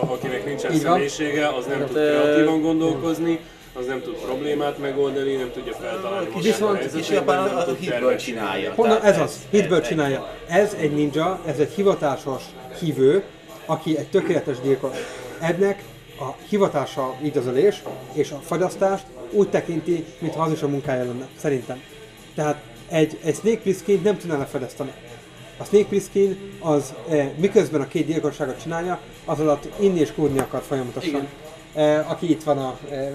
Speaker 6: a, akinek nincsen
Speaker 1: van.
Speaker 6: személyisége, az nem tud kreatívan gondolkozni, az nem tud problémát megoldani, nem tudja feltalálni magát
Speaker 1: Viszont-
Speaker 6: a
Speaker 3: És Japán a
Speaker 6: tud
Speaker 3: hitből csinálja.
Speaker 1: Honnan
Speaker 3: tehát
Speaker 1: ez az, hitből csinálja. Ez egy ninja, ez egy hivatásos hívő, aki egy tökéletes gyilkos. Ennek a hivatása így az ölés, és a fagyasztást úgy tekinti, mintha az is a munkája lenne, szerintem. Tehát egy, egy Snake Plissken nem tudná lefedezteni. A Snake Plissken az e, miközben a két gyilkosságot csinálja, az alatt inni és kúrni akar folyamatosan.
Speaker 2: Igen.
Speaker 1: E, aki itt van a, e,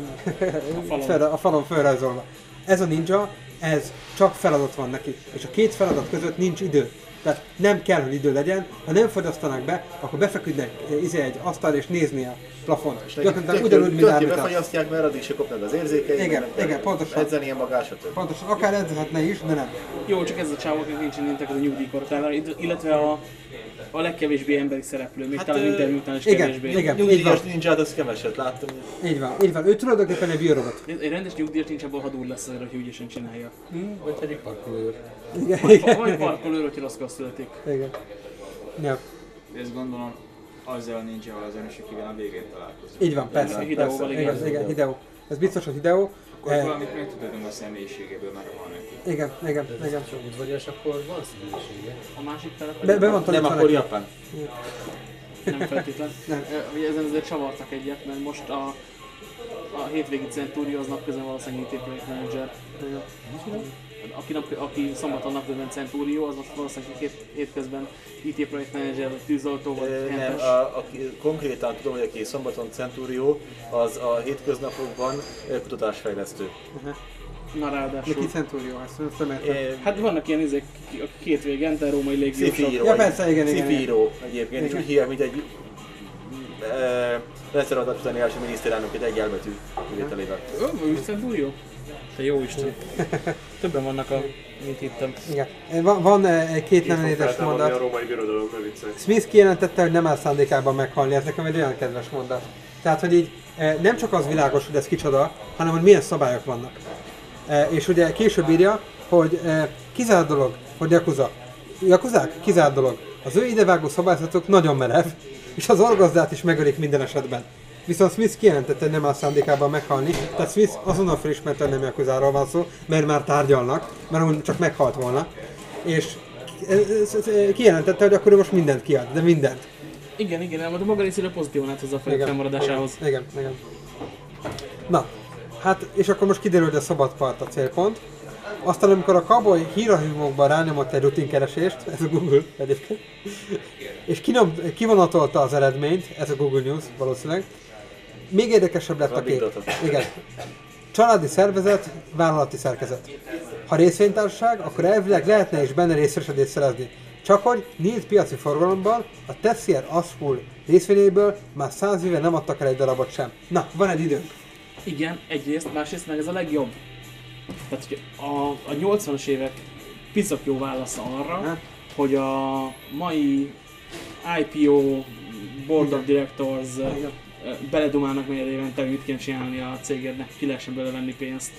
Speaker 2: falon. (laughs)
Speaker 1: fel, a falon fölrajzolva. Ez a ninja, ez csak feladat van neki, és a két feladat között nincs idő. Tehát nem kell, hogy idő legyen, ha nem fogyasztanak be, akkor befeküdnek e, izé egy asztal és nézni a plafont. Gyakorlatilag ugyanúgy, mint Ármita.
Speaker 8: befagyasztják, mert addig se kopnak az érzékei.
Speaker 1: Igen,
Speaker 8: nem
Speaker 1: igen, pontosan.
Speaker 8: Edzenie magát, stb.
Speaker 1: Pontosan, akár edzhetne is, de nem.
Speaker 2: Jó, csak ez a csávó, akik nincsen intek, az a nyugdíjkortára, illetve a, a legkevésbé emberi szereplő, még
Speaker 3: Hát,
Speaker 2: talán interjú után is
Speaker 1: igen,
Speaker 2: kevésbé.
Speaker 1: igen.
Speaker 3: Nyugdíjas ninját, azt keveset láttam.
Speaker 1: Így van, így van. Ő tulajdonképpen egy biorobot.
Speaker 2: Egy rendes nyugdíjas nincs abból hadúr lesz hogy ügyesen csinálja.
Speaker 4: Vagy pedig parkolőr.
Speaker 1: Igen,
Speaker 2: Vagy,
Speaker 1: igen.
Speaker 2: vagy parkolőr, hogyha rosszkor születik.
Speaker 1: igen. Ja,
Speaker 5: Ezt gondolom azzal nincs, ahol az önös, akivel a végén találkozunk.
Speaker 1: így van, persze.
Speaker 2: Hideóval,
Speaker 1: persze.
Speaker 2: igen.
Speaker 1: igen, igen, Hideo. Ez biztos, hogy Hideo.
Speaker 5: Akkor
Speaker 1: Eh,
Speaker 5: valamit megtudhatunk a személyiségéből, mert van neki.
Speaker 1: igen, igen, igen.
Speaker 4: Csak udvarias, akkor van szívessége.
Speaker 2: A másik fele
Speaker 1: Be, be van
Speaker 3: Nem, akkor
Speaker 1: neki.
Speaker 3: Japán.
Speaker 2: nem feltétlen.
Speaker 1: Nem.
Speaker 2: Ugye ezen azért csavartak egyet, mert most a, a hétvégi Centurio az napközben valószínűleg IT Projekt Manager. Aki, nap, aki szombaton napközben Centurio, az most valószínűleg hét, hétközben IT Projekt Manager, vagy tűzoltó, vagy
Speaker 3: Ö, Nem, a, aki, konkrétan tudom, hogy aki szombaton Centurio, az a hétköznapokban kutatásfejlesztő.
Speaker 2: Na
Speaker 1: De
Speaker 2: ráadásul.
Speaker 1: ki Centurio, ezt nem tudom értem.
Speaker 3: Ö,
Speaker 2: Hát vannak ilyen izék, akik két végén, Enter, római légiósok.
Speaker 1: Ja, persze, igen, igen,
Speaker 3: Sci-fi
Speaker 1: igen.
Speaker 3: író egyébként, és úgy hívják, mint egy rendszeradat utáni első miniszterelnök egy egyelmetű kivételével.
Speaker 2: Ö, ő Centurio? Te jó Isten. Többen vannak, a, mint hittem.
Speaker 1: Igen. Van, van eh, egy két
Speaker 6: Itt fog
Speaker 1: nevelétes
Speaker 6: feltámadni a
Speaker 1: mondat.
Speaker 6: római birodalom, ne viccelj.
Speaker 1: Smith kijelentette, hogy nem áll szándékában meghalni, ez nekem egy olyan kedves mondat. Tehát, hogy így eh, nem csak az világos, hogy ez kicsoda, hanem hogy milyen szabályok vannak. Eh, És ugye később írja, hogy kizárt dolog, hogy Yakuza. Yakuzák? Kizárt dolog. Az ő idevágó szabályzatok nagyon merev, és az orgazdát is megölik minden esetben. Viszont Smith kijelentette, nem áll szándékában meghalni, tehát Smith azonnal felismerte, nem Yakuzáról van szó, mert már tárgyalnak, mert amúgy csak meghalt volna. És kijelentette, hogy akkor most mindent kiad, de mindent.
Speaker 2: Igen, igen, de maga részéről pozitívan állt hozzá a fejek
Speaker 1: Igen.
Speaker 2: fennmaradásához.
Speaker 1: Igen, igen. Na, hát és akkor most kiderül, hogy a szabad part a célpont. Aztán amikor a Cowboy hírahívókban rányomott egy rutinkeresést, ez a Google egyébként, és kinom, kivonatolta az eredményt, ez a Google News valószínűleg, még érdekesebb lett a kép. Igen. Családi szervezet, vállalati szerkezet. Ha részvénytársaság, akkor elvileg lehetne is benne részesedést szerezni. Csak hogy nyílt piaci forgalomban a Tessier Asfull részvényéből már száz éve nem adtak el egy darabot sem. Na, van egy időnk.
Speaker 2: Igen, egyrészt, másrészt meg ez a legjobb. Tehát, hogy a, a 80-as évek piszak jó válasz arra,
Speaker 1: Ha?
Speaker 2: hogy a mai IPO Board of Directors
Speaker 1: Igen.
Speaker 2: Beledumálnak negyed évente, hogy mit kéne csinálni a cégednek, ki lehessen belőle venni pénzt.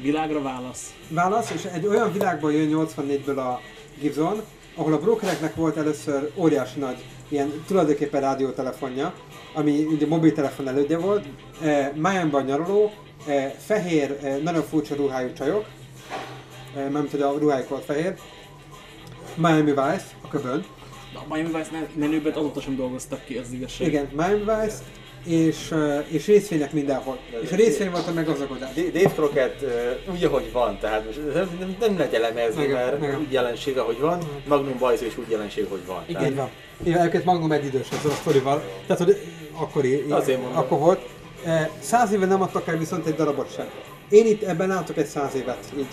Speaker 2: Világra válasz.
Speaker 1: Válasz, és egy olyan világból jön 84-ből a Gibson, ahol a brokereknek volt először óriási nagy ilyen tulajdonképpen rádiótelefonja, ami ugye mobiltelefon elődje volt, eh, Miami-ban nyaraló, eh, fehér, eh, nagyon furcsa ruhájú csajok, eh, nem hogy a ruhájuk volt fehér, Miami Vice, a köbön,
Speaker 2: a Miami Vice men- menőben azóta sem dolgoztak ki, az igazság.
Speaker 1: igen, Miami Vice, és, eh, és részvények mindenhol. És a részvény volt a meggazdagodás.
Speaker 3: Dave Crockett uh, úgy, ahogy van, tehát nem, nem, nem lehet elemezni,
Speaker 1: Igen,
Speaker 3: mert
Speaker 1: igen.
Speaker 3: úgy jelenség, ahogy van, Magnum Bajsz is úgy jelenség, hogy van.
Speaker 2: Igen.
Speaker 1: Így van. Igen, egyébként Magnum egy idős ezzel a sztorival. Tehát, hogy akkori, akkor volt. Eh, Száz éve nem adtak el viszont egy darabot sem. Én itt ebben látok egy száz évet, így.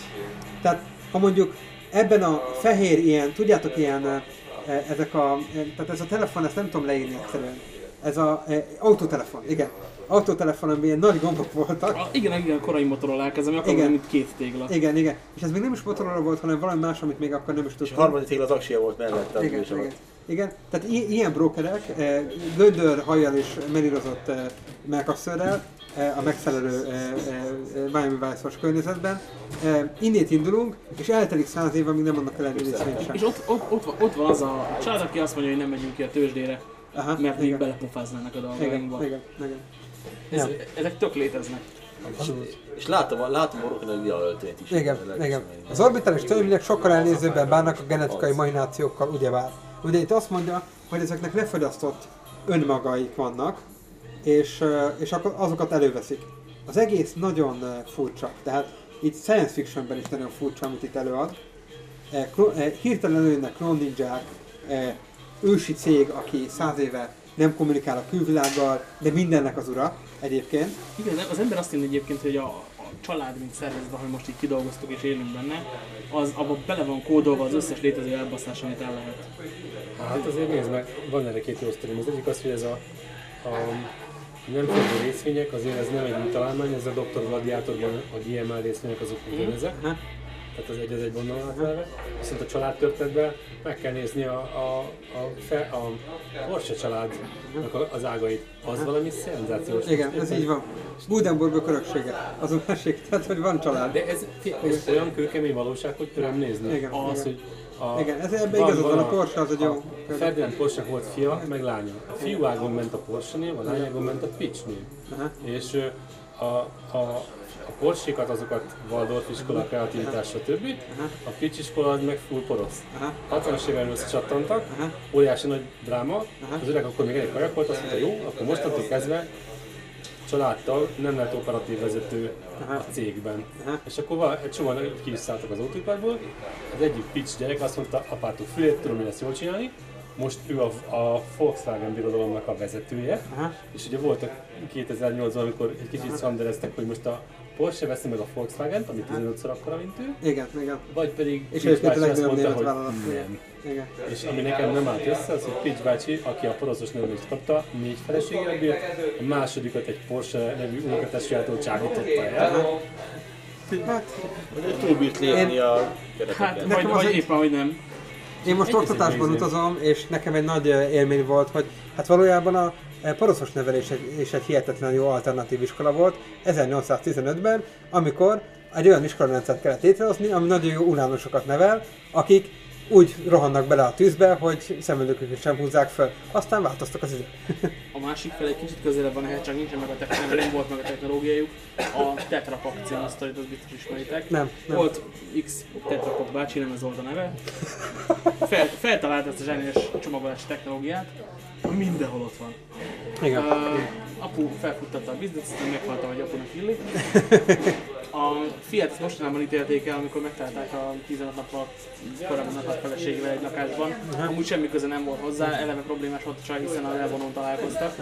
Speaker 1: Tehát, ha mondjuk ebben a fehér ilyen, tudjátok ilyen, eh, eh, ezek a, eh, tehát ez a telefon, ezt nem tudom leírni egyszerűen. Ez a eh, autotelefon, igen. Autotelefon, amiben ilyen nagy gombok voltak.
Speaker 2: A, igen, igen, korai motorolák, ez ami akkor
Speaker 1: Igen.
Speaker 2: mint két tégla.
Speaker 1: Igen, igen. És ez még nem is Motorola volt, hanem valami más, amit még akkor nem is
Speaker 3: És a
Speaker 1: tudtam.
Speaker 3: harmadik tégla az aksia volt mellette. az
Speaker 1: Igen, igen. Igen, tehát i- ilyen brokerek, eh, göndör hajjal és menírozott eh, melkasszörrel, eh, a megfelelő eh, eh, Miami Vice-os környezetben. Innét indulunk, és eltelik száz év, amíg nem annak el egy részvényt sem.
Speaker 2: És ott, ott, ott, van, ott van az a család, aki azt mondja, hogy nem megyünk ki a tőzsdére,
Speaker 1: Aha,
Speaker 2: mert még
Speaker 1: igen,
Speaker 2: belepofáznának a
Speaker 1: igen,
Speaker 2: dolgainkba.
Speaker 1: igen, igen.
Speaker 2: Ez,
Speaker 1: Ja.
Speaker 2: ezek tök léteznek.
Speaker 3: És látom, a- látom a Rocky öltönyt is.
Speaker 1: Igen, igen. Az orbitális törvények sokkal elnézőbben bánnak a genetikai mahinációkkal, ugyebár. Ugye itt azt mondja, hogy ezeknek lefogyasztott önmagaik vannak, és, és akkor azokat előveszik. Az egész nagyon furcsa, tehát itt science fictionben is nagyon furcsa, amit itt előad. klo- eh, hirtelen előjönnek klón ninják, eh, ősi cég, aki száz éve nem kommunikál a külvilággal, de mindennek az ura egyébként.
Speaker 2: Igen, az ember azt hinné egyébként, hogy a, a család, mint szervezet, ahogy most így kidolgoztuk és élünk benne, az abban bele van kódolva az összes létező elbaszás, amit el lehet.
Speaker 4: Hát azért nézd meg, van erre két jó sztorim. Az egyik az, hogy ez a, a nem fogó részvények, azért ez nem egy új találmány, ez a Dr. Gladiátorban a GML részvények azok ugyanezek.
Speaker 1: Aha.
Speaker 4: Tehát az egy az egy vonal átvelve. Viszont a családtörténetben meg kell nézni a, a, a, fe, a Porsche családnak a- az ágait. Az valami szenzációs.
Speaker 1: Igen, ez így van. Budenburgok öröksége. Az a másik, tehát hogy van család.
Speaker 4: De ez, ez olyan kőkemény valóság, hogy öröm nézni.
Speaker 1: Igen,
Speaker 4: az,
Speaker 1: igen.
Speaker 4: hogy a,
Speaker 1: Igen, ez ebben igazad van, a Porsche az egy jó.
Speaker 4: Ferdinand Porsche volt fia, meg lánya. A fiú ágon ment a Porsche név, a lány ágon ment a Pitch név.
Speaker 1: Aha.
Speaker 4: És a, a, a Porsche-kat, azokat Waldorf iskola, kreativitás, stb. A Pitch iskola meg full porosz.
Speaker 1: Aha.
Speaker 4: 60-as években összecsattantak, óriási nagy dráma, az öreg akkor még elég kajak volt, azt mondta, jó, akkor mostantól kezdve családtag nem lehet operatív vezető
Speaker 1: Aha.
Speaker 4: a cégben.
Speaker 1: Aha.
Speaker 4: És akkor egy csomóan ki is szálltak az autóiparból, az egyik pitch gyerek azt mondta, apátok fülét, tudom én ezt jól csinálni, most ő a, a Volkswagen birodalomnak a vezetője,
Speaker 1: Aha.
Speaker 4: és ugye voltak 2008-ban, amikor egy kicsit szandereztek, hogy most a Porsche veszi meg a Volkswagen-t, ami 15-szor akkora, mint ő,
Speaker 1: Igen, igen.
Speaker 4: vagy pedig
Speaker 1: És a
Speaker 4: bácsi azt mondta, hogy
Speaker 1: vállalat.
Speaker 4: nem.
Speaker 1: Igen.
Speaker 4: És ami nekem nem állt össze, az, hogy Pitch bácsi, aki a poroszos nevelést kapta, négy feleséggel bírt, a másodikat egy Porsche nevű unokatestvértől csábította el.
Speaker 1: Hát,
Speaker 3: Vagy túl bírt lépni a
Speaker 2: Hát,
Speaker 3: kereteken.
Speaker 2: vagy,
Speaker 1: Nekem az
Speaker 2: vagy
Speaker 1: egy-
Speaker 2: éppen, hogy nem.
Speaker 1: Én most oktatásban utazom, és nekem egy nagy élmény volt, hogy hát valójában a poroszos nevelés egy, és egy hihetetlen jó alternatív iskola volt 1815-ben, amikor egy olyan iskolarendszert kellett létrehozni, ami nagyon jó uránosokat nevel, akik úgy rohannak bele a tűzbe, hogy szemöldöküket sem húzzák föl. Aztán változtak az idők. (laughs)
Speaker 2: A másik fel egy kicsit közelebb van ehhez, csak nincsen meg a technológia, nem volt meg a technológiájuk. A Tetra Pak című sztorit, azt biztos ismeritek.
Speaker 1: Nem, nem.
Speaker 2: Volt X Tetra Pak bácsi, nem ez volt a neve. Fel, feltalált ezt a zseniás csomagolási technológiát, mindenhol ott van.
Speaker 1: Igen.
Speaker 2: Uh, apu felfuttatta a bizniszt, aztán meghalta, hogy apunak illik. A fiát ezt mostanában ítélték el, amikor megtalálták a 15 nappal korábban meghalt feleségével egy lakásban. Amúgy semmi köze nem volt hozzá, eleve problémás volt a csaj, hiszen a elvonón találkoztak.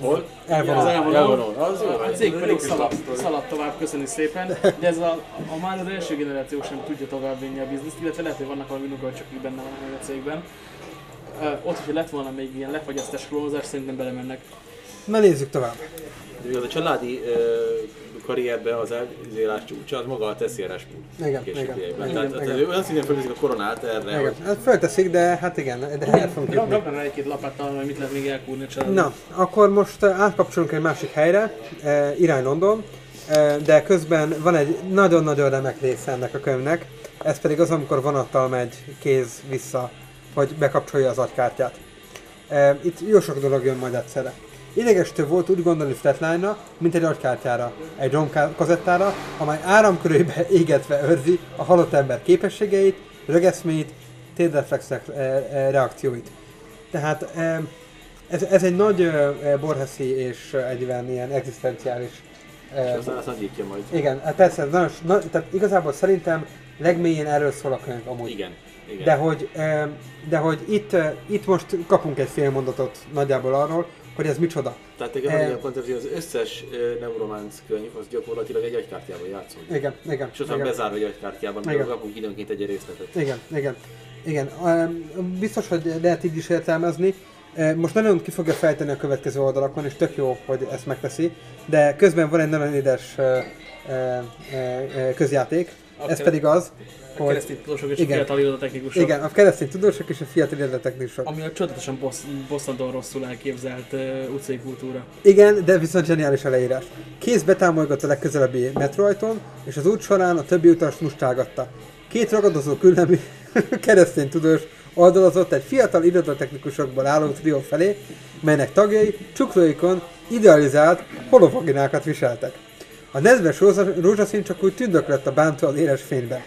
Speaker 3: Hol?
Speaker 1: Elvonul.
Speaker 2: Az elvonón.
Speaker 3: Elvonul. Az jó.
Speaker 2: A cég pedig szaladt, szaladt tovább, köszönjük szépen, de ez a, a már az első generáció sem tudja tovább vinni a bizniszt, illetve lehet, hogy vannak valami csak így benne vannak a cégben. Ott, hogyha lett volna még ilyen lefagyasztás klónozás, szerintem belemennek.
Speaker 1: Na nézzük tovább.
Speaker 3: De a családi ö, karrierbe az elzélás csúcsa, az maga a teszi Erasmus.
Speaker 1: Igen,
Speaker 3: későbbiekben.
Speaker 1: igen,
Speaker 3: Tehát,
Speaker 1: igen,
Speaker 3: tehát
Speaker 1: igen.
Speaker 3: olyan szinten fölözik a koronát erre,
Speaker 1: Igen.
Speaker 3: hogy
Speaker 1: Hát fölteszik, de hát igen, de el fogunk jutni.
Speaker 2: Raknak rá egy-két lapáttal, hogy mit lehet még elkúrni a családban.
Speaker 1: Na, akkor most átkapcsolunk egy másik helyre, uh, irány London, de közben van egy nagyon-nagyon remek része ennek a könyvnek, ez pedig az, amikor vonattal megy kéz vissza, hogy bekapcsolja az agykártyát. Itt jó sok dolog jön majd egyszerre. Idegestő volt úgy gondolni Flatline-ra, mint egy agykártyára, egy ROM kazettára, amely áramkörében (laughs) égetve őrzi a halott ember képességeit, rögeszmét, térdreflexek eh, eh, reakcióit. Tehát eh, ez, ez egy nagy uh, borheszi és egyben ilyen egzisztenciális.
Speaker 3: és
Speaker 1: Uh,
Speaker 3: aztán azt nagyítja majd.
Speaker 1: igen, hát persze, nagyon, na, tehát igazából szerintem legmélyén erről szól a könyv amúgy.
Speaker 3: Igen. Igen.
Speaker 1: De hogy, de hogy itt, itt most kapunk egy fél mondatot nagyjából arról, hogy ez micsoda.
Speaker 3: Tehát igen,
Speaker 1: Eh.
Speaker 3: a koncepció, az összes neurománc könyv, az gyakorlatilag egy agykártyában játszódik.
Speaker 1: Igen, igen.
Speaker 3: És ott van bezárva egy agykártyában, mert kapunk időnként egy részletet.
Speaker 1: Igen, igen. Igen, biztos, hogy lehet így is értelmezni. Most nagyon ki fogja fejteni a következő oldalakon, és tök jó, hogy ezt megteszi, de közben van egy nagyon édes uh, ez pedig az,
Speaker 2: A
Speaker 1: hogy
Speaker 2: keresztény tudósok és a
Speaker 1: Igen.
Speaker 2: fiatal irodatechnikusok.
Speaker 1: igen, a keresztény tudósok és a fiatal életetechnikusok.
Speaker 2: Ami a csodálatosan bossz, bosszantóan rosszul elképzelt uh, utcai kultúra.
Speaker 1: Igen, de viszont zseniális a leírás. Kéz betámolygott a legközelebbi metróajtón, és az út során a többi utas mustálgatta. Két ragadozó küllemű (laughs) keresztény tudós oldalazott egy fiatal irodatechnikusokból álló trió felé, melynek tagjai csuklóikon idealizált holovaginákat viseltek. A nedves rózsaszín csak úgy tündöklött a bántó éles fényben.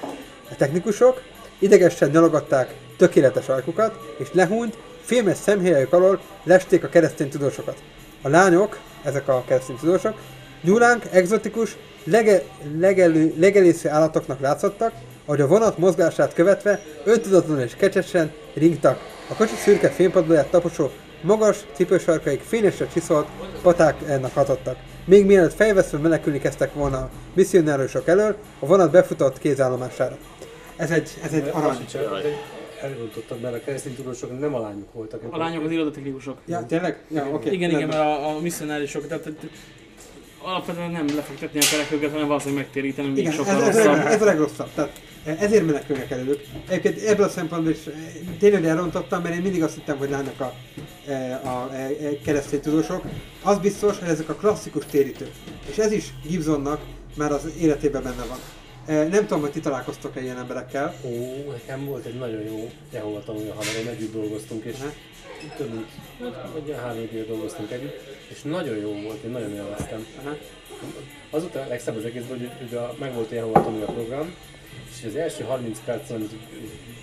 Speaker 1: A technikusok idegesen nyalogatták tökéletes ajkukat, és lehúnyt, fémes szemhéjük alól lesték a keresztény tudósokat. A lányok, ezek a keresztény tudósok, nyúlánk, egzotikus, lege, legelő, legelésző állatoknak látszottak, ahogy a vonat mozgását követve öntudatlanul és kecsesen ringtak. A kocsi szürke fénypadlóját taposó, magas cipősarkaik fényesre csiszolt patáknak hatottak. Még mielőtt fejveszve menekülni kezdtek volna a misszionárosok elől, a vonat befutott kézállomására. Ez egy, ez egy arany.
Speaker 4: Elrontottad, mert a keresztény tudósok nem a lányok voltak.
Speaker 2: A lányok az irodatechnikusok.
Speaker 1: Ja, tényleg? Ja, oké.
Speaker 2: Igen,
Speaker 1: Nem,
Speaker 2: igen, mert a, a misszionárisok, tehát, tehát alapvetően nem lefektetni a kerekőket, hanem valószínűleg megtéríteni, még
Speaker 1: Igen,
Speaker 2: sokkal
Speaker 1: ez,
Speaker 2: rosszabb.
Speaker 1: ez, ez a legrosszabb. Tehát eh, ezért menekülnek előlük. Egyébként ebből a szempontból is eh, tényleg elrontottam, mert én mindig azt hittem, hogy lányok a, eh, a, a, a keresztény tudósok. Az biztos, hogy ezek a klasszikus térítők. És ez is Gibsonnak már az életében benne van. Eh, Nem tudom, hogy ti találkoztok-e ilyen emberekkel.
Speaker 4: Ó, nekem volt egy nagyon jó Jehova tanulja haverom, együtt dolgoztunk, és
Speaker 1: Aha.
Speaker 4: több mint vagy ilyen három éve dolgoztunk együtt, és nagyon jó volt, én nagyon élveztem.
Speaker 1: Aha.
Speaker 4: Azután a legszebb az egészben, hogy ugye a, meg volt a Jehova tanulja program, és az első 30 percen, amit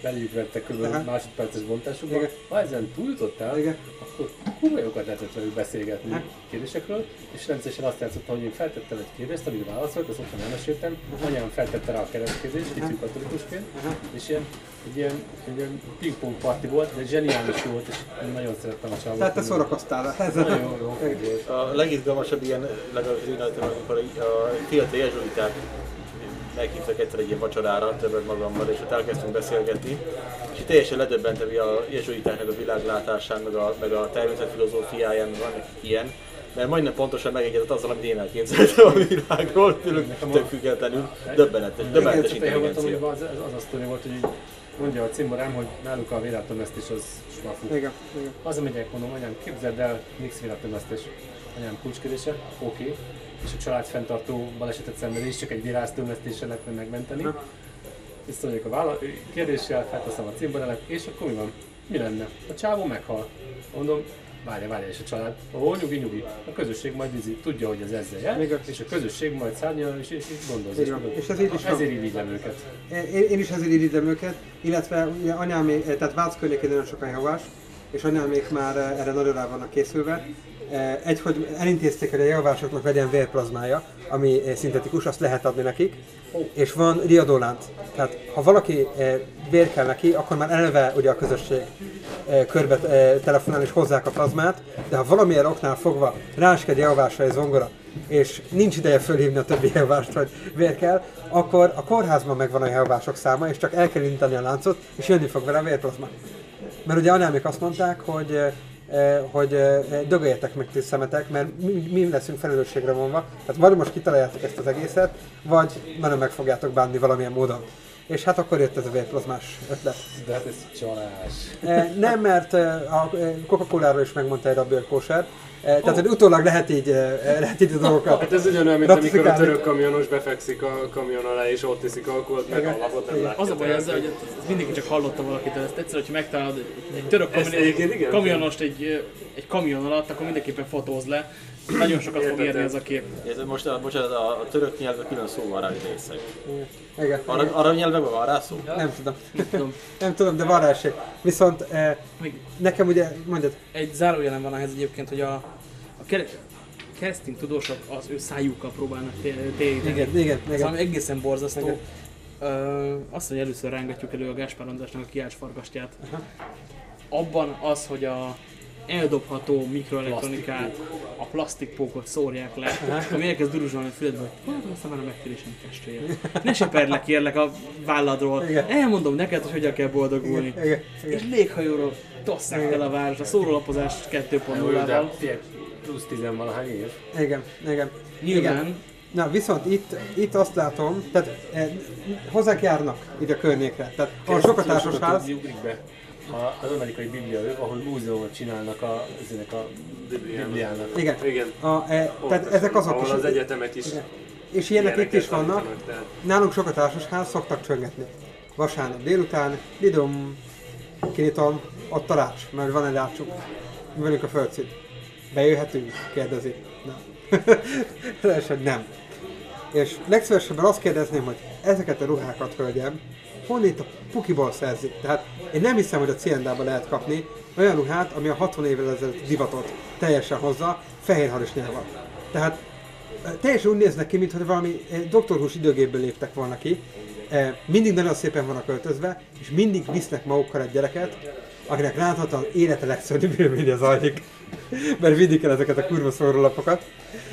Speaker 4: beléjük vettek kb. Másodperces bontásukban, ha ezen túljutottál,
Speaker 1: Igen.
Speaker 4: akkor kurva jókat lehetett velük beszélgetni
Speaker 1: Aha.
Speaker 4: kérdésekről, és rendszeresen azt játszottam, hogy én feltettem egy kérdést, amire válaszolt, azt otthon elmeséltem, anyám feltette rá a keresztkérdést, itt katolikusként,
Speaker 1: Aha.
Speaker 4: és ilyen, egy ilyen, egy ilyen pingpong parti volt, de zseniális volt, és én nagyon szerettem a csávot.
Speaker 1: Tehát te szórakoztál ez.
Speaker 4: Nagyon jó, jó.
Speaker 3: A legizgalmasabb ilyen, legalábbis én amikor a fiatal jezsuiták meghívtak egyszer egy ilyen vacsorára, többet magammal, és ott elkezdtünk beszélgetni, és így teljesen ledöbbentem a jezsuitáknak a világlátásán, meg a, meg a természetfilozófiáján, van nekik ilyen, mert majdnem pontosan megegyezett azzal, amit én elképzeltem a világról, tőlük tök függetlenül, döbbenetes, döbbenetes intelligencia.
Speaker 4: az, az, az a sztori volt, hogy így mondja a cimborám, hogy náluk a vérátomesztés az smafu.
Speaker 1: Igen, igen.
Speaker 4: Hazamegyek, mondom, anyám, képzeld el, nix vérátomesztés. Anyám kulcskérdése, oké. Okay. És a család fenntartó balesetet szenvedés, csak egy véráztömlesztéssel lehetne megmenteni. Visszamegyek a vála- kérdéssel, felteszem a cimborelet, és akkor mi van? Mi lenne? A csávó meghal. Mondom, várja, várja, és a család, ó, nyugi, nyugi, a közösség majd vízi, tudja, hogy ez ezzel jár,
Speaker 1: Igaz.
Speaker 4: és a közösség majd szárnyal, és, és, és gondoz.
Speaker 1: Így van.
Speaker 4: tudod.
Speaker 1: És ez így is.
Speaker 4: Ezért irigylem őket.
Speaker 1: Én, én is ezért irigylem őket, illetve ugye anyámé, tehát Vác környékén nagyon sokan Jehovás, és anyámék már eh, erre nagyon rá vannak készülve. Eh, Egy, hogy elintézték, hogy a Jehovásoknak legyen vérplazmája, ami eh, szintetikus, azt lehet adni nekik, és van riadólánc. Tehát ha valaki eh, vér kell neki, akkor már eleve ugye a közösség körbe telefonál és hozzák a plazmát, de ha valamilyen oknál fogva rásked Jehovásra egy zongora, és nincs ideje fölhívni a többi Jehovást, hogy vér kell, akkor a kórházban megvan a Jehovások száma, és csak el kell indítani a láncot, és jönni fog vele a vérplazma. Mert ugye anyámék azt mondták, hogy hogy eh, dögöljetek meg ti szemetek, mert mi, mi leszünk felelősségre vonva. Tehát vagy most kitaláljátok ezt az egészet, vagy nagyon meg fogjátok bánni valamilyen módon. És hát akkor jött ez a vérplazmás ötlet.
Speaker 4: De hát ez csalás.
Speaker 1: Eh, Nem, mert eh, a eh, Coca-Cola-ról is megmondta egy rabbi kóser. Tehát, hogy utólag lehet így, eh, lehet így a dolgokat.
Speaker 6: Hát ez ugyanolyan, mint amikor a török kamionos befekszik a kamion alá és ott iszik alkoholt, meg
Speaker 1: Igen.
Speaker 6: a lapot nem látja.
Speaker 2: Az a baj ezzel, hogy ezt mindenki csak hallotta valakitől, ezt egyszer, hogyha megtalálod egy török kamion,
Speaker 6: igen.
Speaker 2: kamionost egy, egy kamion alatt, akkor mindenképpen fotóz le. Nagyon sokat fog érni ez a kép.
Speaker 3: Ez most a, bocsánat, a, a török nyelvben külön szó van rá, hogy részeg.
Speaker 1: Igen.
Speaker 3: Arra, arra nyelvben van rá szó?
Speaker 1: Nem tudom.
Speaker 2: tudom.
Speaker 1: Nem tudom, de van rá esély. Viszont eh,
Speaker 2: Még
Speaker 1: nekem ugye, mondjad,
Speaker 2: egy zárójelem van ehhez egyébként, hogy a, a kere- keresztény tudósok az ő szájukkal próbálnak té- téríteni.
Speaker 1: igen, igen,
Speaker 2: Ez
Speaker 1: igen.
Speaker 2: valami egészen borzasztó.
Speaker 1: Igen.
Speaker 2: Ö, azt, hogy először rángatjuk elő a Gáspár Andrásnak a kiács farkastját. Abban az, hogy a eldobható mikroelektronikát, a plastikpókot szórják le, ami elkezd duruzsolni a füledbe, hogy hát aztán már a megtérésem testvére. Ne seperlek kérlek a válladról,
Speaker 1: Igen.
Speaker 2: elmondom neked, hogy hogyan kell boldogulni.
Speaker 1: Igen, igen.
Speaker 2: És léghajóról tosszák el a város, a szórólapozás
Speaker 4: Jó, de
Speaker 2: 2.0-val.
Speaker 4: figyelj, plusz tizenvalahány év.
Speaker 1: Igen, igen.
Speaker 2: Nyilván
Speaker 1: Na, viszont itt, itt azt látom, tehát eh, hozzánk járnak ide a környékre. Tehát a
Speaker 4: be. A, az amerikai Biblia ahol múzeumot csinálnak a, ezek a Bibliának.
Speaker 1: igen.
Speaker 6: Igen.
Speaker 1: A, eh, tehát ezek azok
Speaker 6: Ahol
Speaker 1: is.
Speaker 6: az egyetemek is
Speaker 1: Igen. És ilyenek itt is vannak.
Speaker 6: tehát
Speaker 1: Nálunk sok a társasház, szoktak csöngetni. Vasárnap délután, lidom, kinyitom, ott a rács, mert van egy rácsunk. Mi velünk a földszint. Bejöhetünk? Kérdezi. Nem. (laughs) Teljesen nem. És legszívesebben azt kérdezném, hogy ezeket a ruhákat, hölgyem, honnét a pukiból szerzik? Tehát én nem hiszem, hogy a Ciendában lehet kapni olyan ruhát, ami a 60 évvel ezelőtt divatot teljesen hozza, fehér harisnyával. Tehát teljesen úgy néznek ki, mintha valami eh, doktorhús időgépből léptek volna ki, eh, mindig nagyon szépen vannak öltözve, és mindig visznek magukkal egy gyereket, akinek láthatóan élete legszörnyűbb élménye zajlik. Mert vinni kell ezeket a kurva szórólapokat.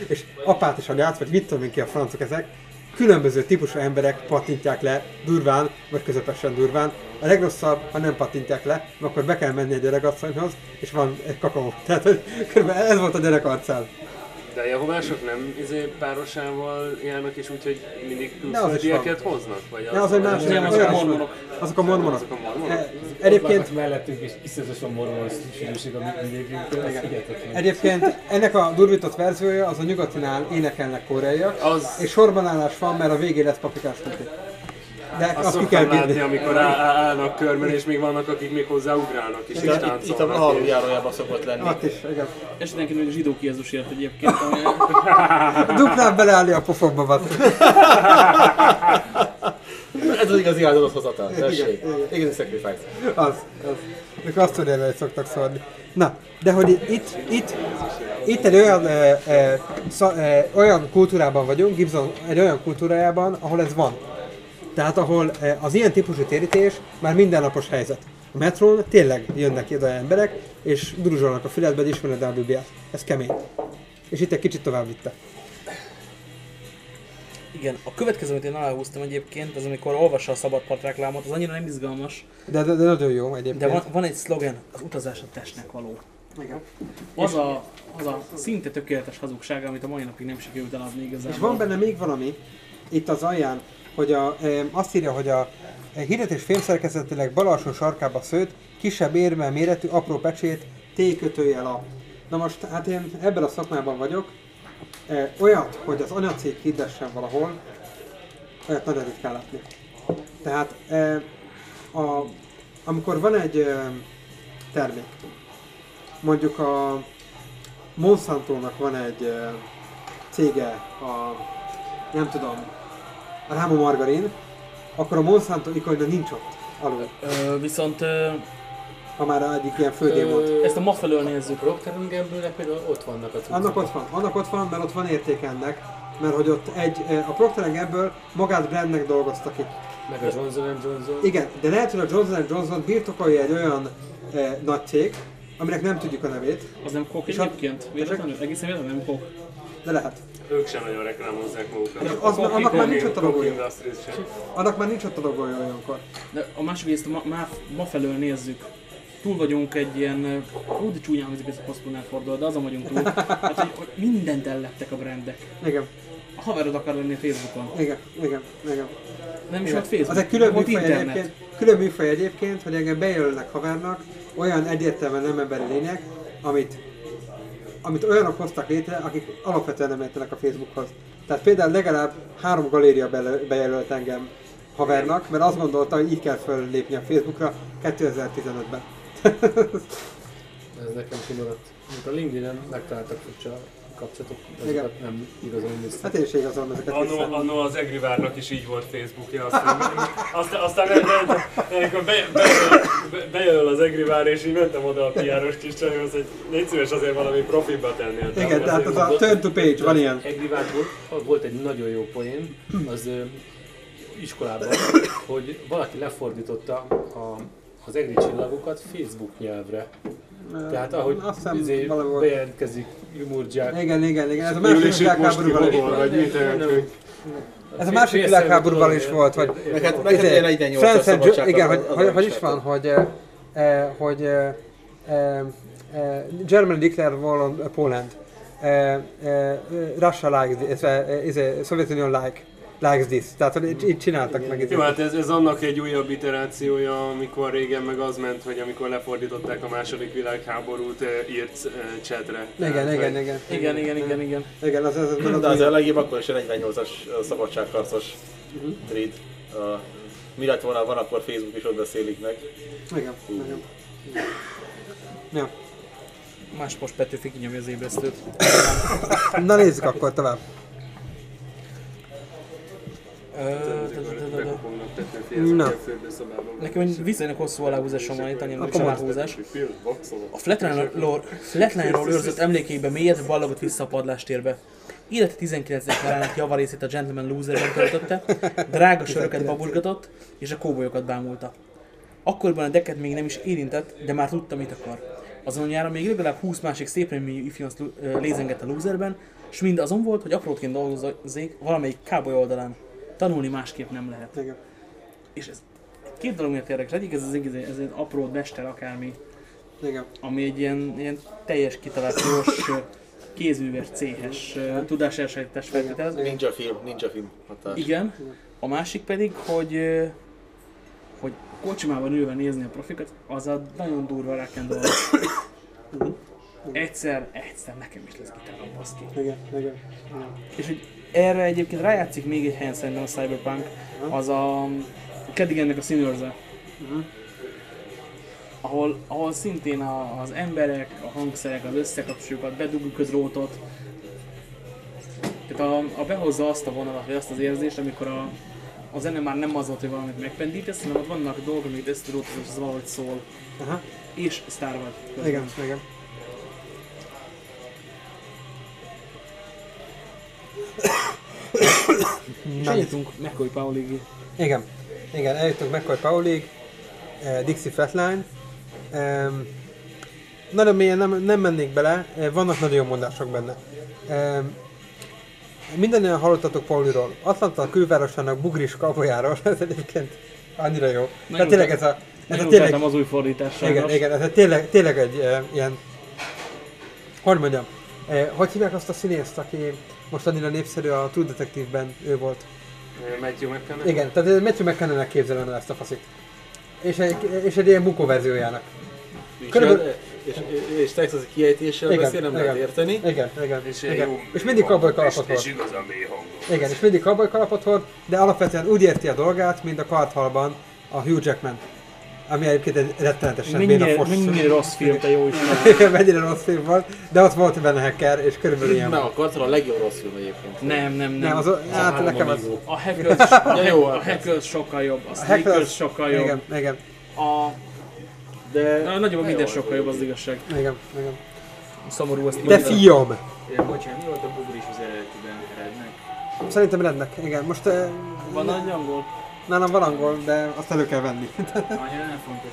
Speaker 1: És apát és anyát, vagy mit tudom én ki a francok ezek, különböző típusú emberek pattintják le durván, vagy közepesen durván. A legrosszabb, ha nem pattintják le, akkor be kell menni egy öregasszonyhoz, és van egy kakaó. Tehát körülbelül ez volt a gyerek arcán.
Speaker 6: De a jehovások nem izé, párosával járnak, és úgyhogy mindig
Speaker 1: az
Speaker 6: külföldieket hoznak? Vagy
Speaker 1: Ne, az egy másik,
Speaker 2: Nem, azok a mormonok.
Speaker 1: Azok a mormonok.
Speaker 6: Azok a mormonok?
Speaker 1: E, Egyébként,
Speaker 4: mellettünk és iszonyatosan mormon sűrűség a mi hihetetlen.
Speaker 1: egyébként ennek a durvított verziója az a nyugatinál énekelnek koreaiak,
Speaker 6: Az-
Speaker 1: és sorbanállás van, mert a végén lesz paprikás. De
Speaker 6: Azt
Speaker 1: azt ki kell
Speaker 6: szoktam látni,
Speaker 1: bírni.
Speaker 6: amikor állnak körben, és még vannak, akik még hozzáugrálnak, és is
Speaker 3: Itt, itt, itt a
Speaker 6: táncolnak.
Speaker 3: halú
Speaker 6: és-
Speaker 3: járójában szokott lenni.
Speaker 1: Ott is, igen.
Speaker 2: Esetenként még a zsidók Jézusért egyébként. ami- (laughs)
Speaker 1: Duplán beleállni a pofomba. (laughs)
Speaker 3: Ez az igazi áldozathozatal. Tessék. Igazi sacrifice.
Speaker 1: Az, az. Ők azt tudják, hogy szoktak szólni. Na, de hogy itt, itt, itt egy olyan, e, e, szá, e, olyan kultúrában vagyunk, Gibson egy olyan kultúrájában, ahol ez van. Tehát ahol e, az ilyen típusú térítés már mindennapos helyzet. A metrón tényleg jönnek ide emberek, és druzsolnak a füledbe, hogy ismered a Bibliát. Ez kemény. És itt egy kicsit tovább vitte.
Speaker 2: Igen, a következő, amit én aláhúztam egyébként, az amikor olvassa a szabadpart reklámot, az annyira nem izgalmas,
Speaker 1: De, de, de nagyon jó egyébként.
Speaker 2: de van, van egy szlogen, az utazás a testnek való.
Speaker 1: Igen.
Speaker 2: Az a, az a szinte tökéletes hazugság, amit a mai napig nem sikerült eladni igazából.
Speaker 1: És van benne még valami, itt az alján, hogy a, azt írja, hogy a hirdetés fémszerkezetileg bal alsó sarkába szőtt, kisebb érmel méretű apró pecsét, T kötőjel a. Na most, hát én ebben a szakmában vagyok, olyat, hogy az anyacég hirdessen valahol, olyat nagyon ritkán látni. Tehát a, amikor van egy termék, mondjuk a Monsanto-nak van egy cége, a nem tudom, a Ráma Margarin, akkor a Monsanto ikonya nincs ott alul,
Speaker 2: Ö, viszont ö,
Speaker 1: ha már egyik ilyen földén volt.
Speaker 2: ezt a ma felől nézzük.
Speaker 4: Procter Gamble-nek például ott vannak a cuccok.
Speaker 1: Annak ott van, annak ott van, mert ott van érték ennek, mert hogy ott egy, a Procter Gamble magát brandnek dolgozta ki.
Speaker 4: Meg a Johnson Johnson.
Speaker 1: Igen, de lehet, hogy a Johnson Johnson birtokolja egy olyan eh, nagy cég, aminek nem tudjuk a nevét,
Speaker 2: Az nem kok
Speaker 1: a-
Speaker 2: egyébként? Véletlenül? Egészen véletlenül nem kok.
Speaker 1: de lehet.
Speaker 6: Ők sem nagyon reklámozzák magukat.
Speaker 1: És az, annak már nincs ott a logója. Annak már nincs ott a logója olyankor.
Speaker 2: De a másik, a ma, ma, ma felől nézzük. Túl vagyunk egy ilyen, hú, de csúnyán hangzik ez a posztpunál fordul, de azon vagyunk túl. Hát, hogy, mindent ellettek a brandek.
Speaker 1: Igen,
Speaker 2: A haverod akar lenni a Facebookon.
Speaker 1: igen, igen, igen.
Speaker 2: Nem is volt Facebook,
Speaker 1: Az egy külön
Speaker 2: volt
Speaker 1: műfaj
Speaker 2: internet.
Speaker 1: egyébként, külön műfaj egyébként, hogy engem bejelölnek havernak olyan egyértelműen nem emberi lények, amit, amit olyanok hoztak létre, akik alapvetően nem értenek a Facebookhoz. Tehát például legalább három galéria bejelölt engem havernak, mert azt gondolta, hogy így kell föllépni a Facebookra 2015-ben. (laughs)
Speaker 4: Ez nekem kimaradt. Mint a LinkedIn-en megtaláltak furcsa kapcsolatok,
Speaker 1: Igen.
Speaker 4: nem igazán néztem.
Speaker 1: Hát én is igazolom ezeket
Speaker 6: Annó, annó az Egri várnak is így volt Facebookja, aztán, aztán, aztán be, be, amikor be, be, be, bejelöl az Egri vár, és így mentem oda a piáros kis csajhoz, hogy légy szíves azért valami profiba tenni.
Speaker 1: Igen, tehát az a turn to page, van ilyen.
Speaker 4: Egrivált volt, volt egy nagyon jó poén, az ö, iskolában, hogy valaki lefordította a, az egri csillagokat Facebook nyelvre. Tehát ahogy
Speaker 1: Azt hiszem,
Speaker 4: izé, bejelentkezik Jumurdzsák.
Speaker 1: Igen, igen, igen. Ez a második világháborúban is volt.
Speaker 6: vagy.
Speaker 1: Ez a második világháborúban is volt, hogy
Speaker 3: Meg hát, meg hát
Speaker 1: Izé,
Speaker 3: ilyen 48-as
Speaker 1: France and Ge-
Speaker 3: szabadság.
Speaker 1: igen, hogy,
Speaker 3: is
Speaker 1: van, hogy, eh, eh, hogy eh, Germany declared war on Poland. Russia this, eh, is a Soviet Union like, likes this. Tehát, hogy így- így csináltak meg.
Speaker 6: Jó,
Speaker 1: Izé.
Speaker 6: hát ez, ez annak egy újabb iterációja, amikor régen meg az ment, hogy amikor lefordították a második világháborút, eh, írt eh, chatre.
Speaker 1: Igen,
Speaker 6: Tehát,
Speaker 1: igen,
Speaker 6: hogy-
Speaker 1: igen.
Speaker 2: Igen, igen, igen, igen.
Speaker 1: Igen, az, az, az, az,
Speaker 3: De
Speaker 1: az,
Speaker 3: az a legjobb akkor is a 48-as szabadságharcos tweet. A, mi lett volna, van akkor Facebook is ott beszélik meg.
Speaker 1: igen, igen. Ja.
Speaker 2: Más most Petőfi kinyomja az ébresztőt.
Speaker 1: Na nézzük akkor tovább. Na.
Speaker 2: Nekem egy viszonylag hosszú aláhúzásom van itt, is
Speaker 1: Akkor
Speaker 2: aláhúzás. A Flatline-ról őrzött emlékeibe mélyedve ballagott vissza a padlástérbe. Élete 19. korának javarészét a Gentleman Loserben töltötte, drága söröket babusgatott, és a kóbolyokat bámulta. Akkoriban a deket még nem is érintett, de már tudta, mit akar. Azon nyáron még legalább 20 másik szép reményű ifjonc lézengett a loserben, és mind azon volt, hogy aprótként dolgozzék valamelyik káboly oldalán. Tanulni másképp nem lehet.
Speaker 1: Igen.
Speaker 2: És ez két dolog miatt érdekes. Egyik ez az egész, ez egy apró mester akármi,
Speaker 1: Igen.
Speaker 2: ami egy ilyen, ilyen teljes ö, kézműves, céhes, ö, tudáselsajátítás feltételez.
Speaker 3: Ninja film, ninja film hatás.
Speaker 2: Igen. A másik pedig, hogy hogy kocsmában ülve nézni a profikat, az a nagyon durva roll. Egyszer, egyszer nekem is lesz gitárom, baszki.
Speaker 1: Igen, igen.
Speaker 2: És hogy erre egyébként rájátszik még egy helyen szerintem a Cyberpunk, az a Cadigannek a Sinners ahol, ahol szintén a, az emberek, a hangszerek, az összekapcsolókat, bedugjuk a drótot. Tehát a, a behozza azt a vonalat, vagy azt az érzést, amikor a, a zene már nem az volt, hogy valamit megpendítesz, hanem ott vannak dolgok, amit összedrótozol, és az valahogy szól.
Speaker 1: Aha.
Speaker 2: És sztár vagy. közben.
Speaker 1: Igen, igen.
Speaker 2: És eljutunk McCoy Paulig.
Speaker 1: Igen, igen, eljutunk McCoy Paulig, eh, Dixie Flatline. Um, nagyon mélyen nem, nem mennék bele, eh, vannak nagyon jó mondások benne. Um, Mindennyian hallottatok Pauliról. Atlanta a külvárosának bugris kapolyáról, (laughs) ez egyébként annyira jó. Tehát tényleg ez a, ez a
Speaker 2: Nagyon
Speaker 1: tényleg,
Speaker 2: az új fordítás
Speaker 1: igen, igen, ez egy tényleg, tényleg egy e, ilyen, hogy mondjam, e, hogy hívják azt a színészt, aki most annyira népszerű a True Detective-ben, ő volt.
Speaker 6: Matthew McConaughey.
Speaker 1: Igen, tehát Matthew McConaughey képzelem el ezt a faszit. És egy, és egy ilyen bukó verziójának.
Speaker 3: És,
Speaker 1: Körülbelül-
Speaker 3: és, és, és texasi kiejtéssel
Speaker 1: Igen,
Speaker 3: beszél, nem lehet
Speaker 1: igen.
Speaker 3: érteni.
Speaker 1: Igen, igen,
Speaker 6: És
Speaker 1: igen.
Speaker 6: jó
Speaker 1: És mindig cowboy kalapot
Speaker 6: és, és
Speaker 1: hord.
Speaker 6: igazán mély hangú.
Speaker 1: Igen, és mindig cowboy kalapot hord, de alapvetően úgy érti a dolgát, mint a Karthalban a Hugh Jackman. Ami egyébként egy rettenetesen béna
Speaker 2: Mennyire,
Speaker 1: fos.
Speaker 2: mennyire rossz film, te jó. (laughs)
Speaker 1: Igen, mennyire rossz film volt, de ott volt benne hacker, és körülbelül ilyen.
Speaker 3: Nem, a Kartal a legjobb rossz film egyébként.
Speaker 2: Nem, nem, nem.
Speaker 1: Nem, az, hát nekem az...
Speaker 2: A (laughs) Hackers, a,
Speaker 3: Ja, jó,
Speaker 2: a Hackers sokkal jobb, a
Speaker 1: A Hackers-
Speaker 2: sokkal jobb.
Speaker 1: Igen, igen,
Speaker 2: A,
Speaker 3: De...
Speaker 2: a nagyobb minden
Speaker 3: jó,
Speaker 2: sokkal jobb az igazság.
Speaker 1: igen, igen.
Speaker 2: Szomorú ezt
Speaker 1: De fiam!
Speaker 5: Bocsánat, mi volt a bugris az eredetiben erednek?
Speaker 1: Szerintem rednek, igen. Most eh,
Speaker 2: Van nagy angol?
Speaker 1: Nálam van angol, de azt elő kell venni. (laughs)
Speaker 5: Annyira nem fontos.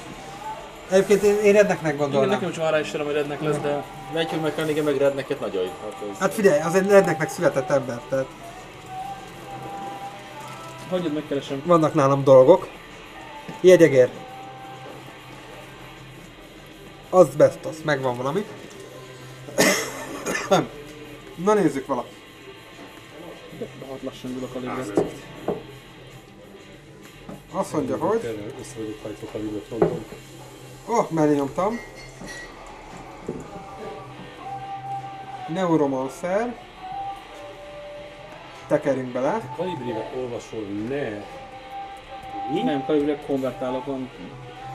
Speaker 1: Egyébként én, én redneknek
Speaker 2: Igen,
Speaker 1: gondolnám.
Speaker 2: nekem is rá is hogy rednek lesz, de
Speaker 3: Matthew McConaughey meg redneket nagyon. Hát ez...
Speaker 1: Hát figyelj, az egy redneknek született ember, tehát
Speaker 2: hagyjad megkeresem.
Speaker 1: vannak nálam dolgok. Jegyegér. Az best, az megvan valami. Nem. (coughs) Na nézzük vala.
Speaker 2: Hat lassan tudok a léget.
Speaker 1: Azt mondja, hogy...
Speaker 6: Össze vagyok hajtva a videófronton.
Speaker 1: Oh, mellé nyomtam. Neuromancer. Tekerünk bele.
Speaker 6: Kalibrévet olvasol, ne! Mi?
Speaker 2: Nem, kalibre konvertálok van.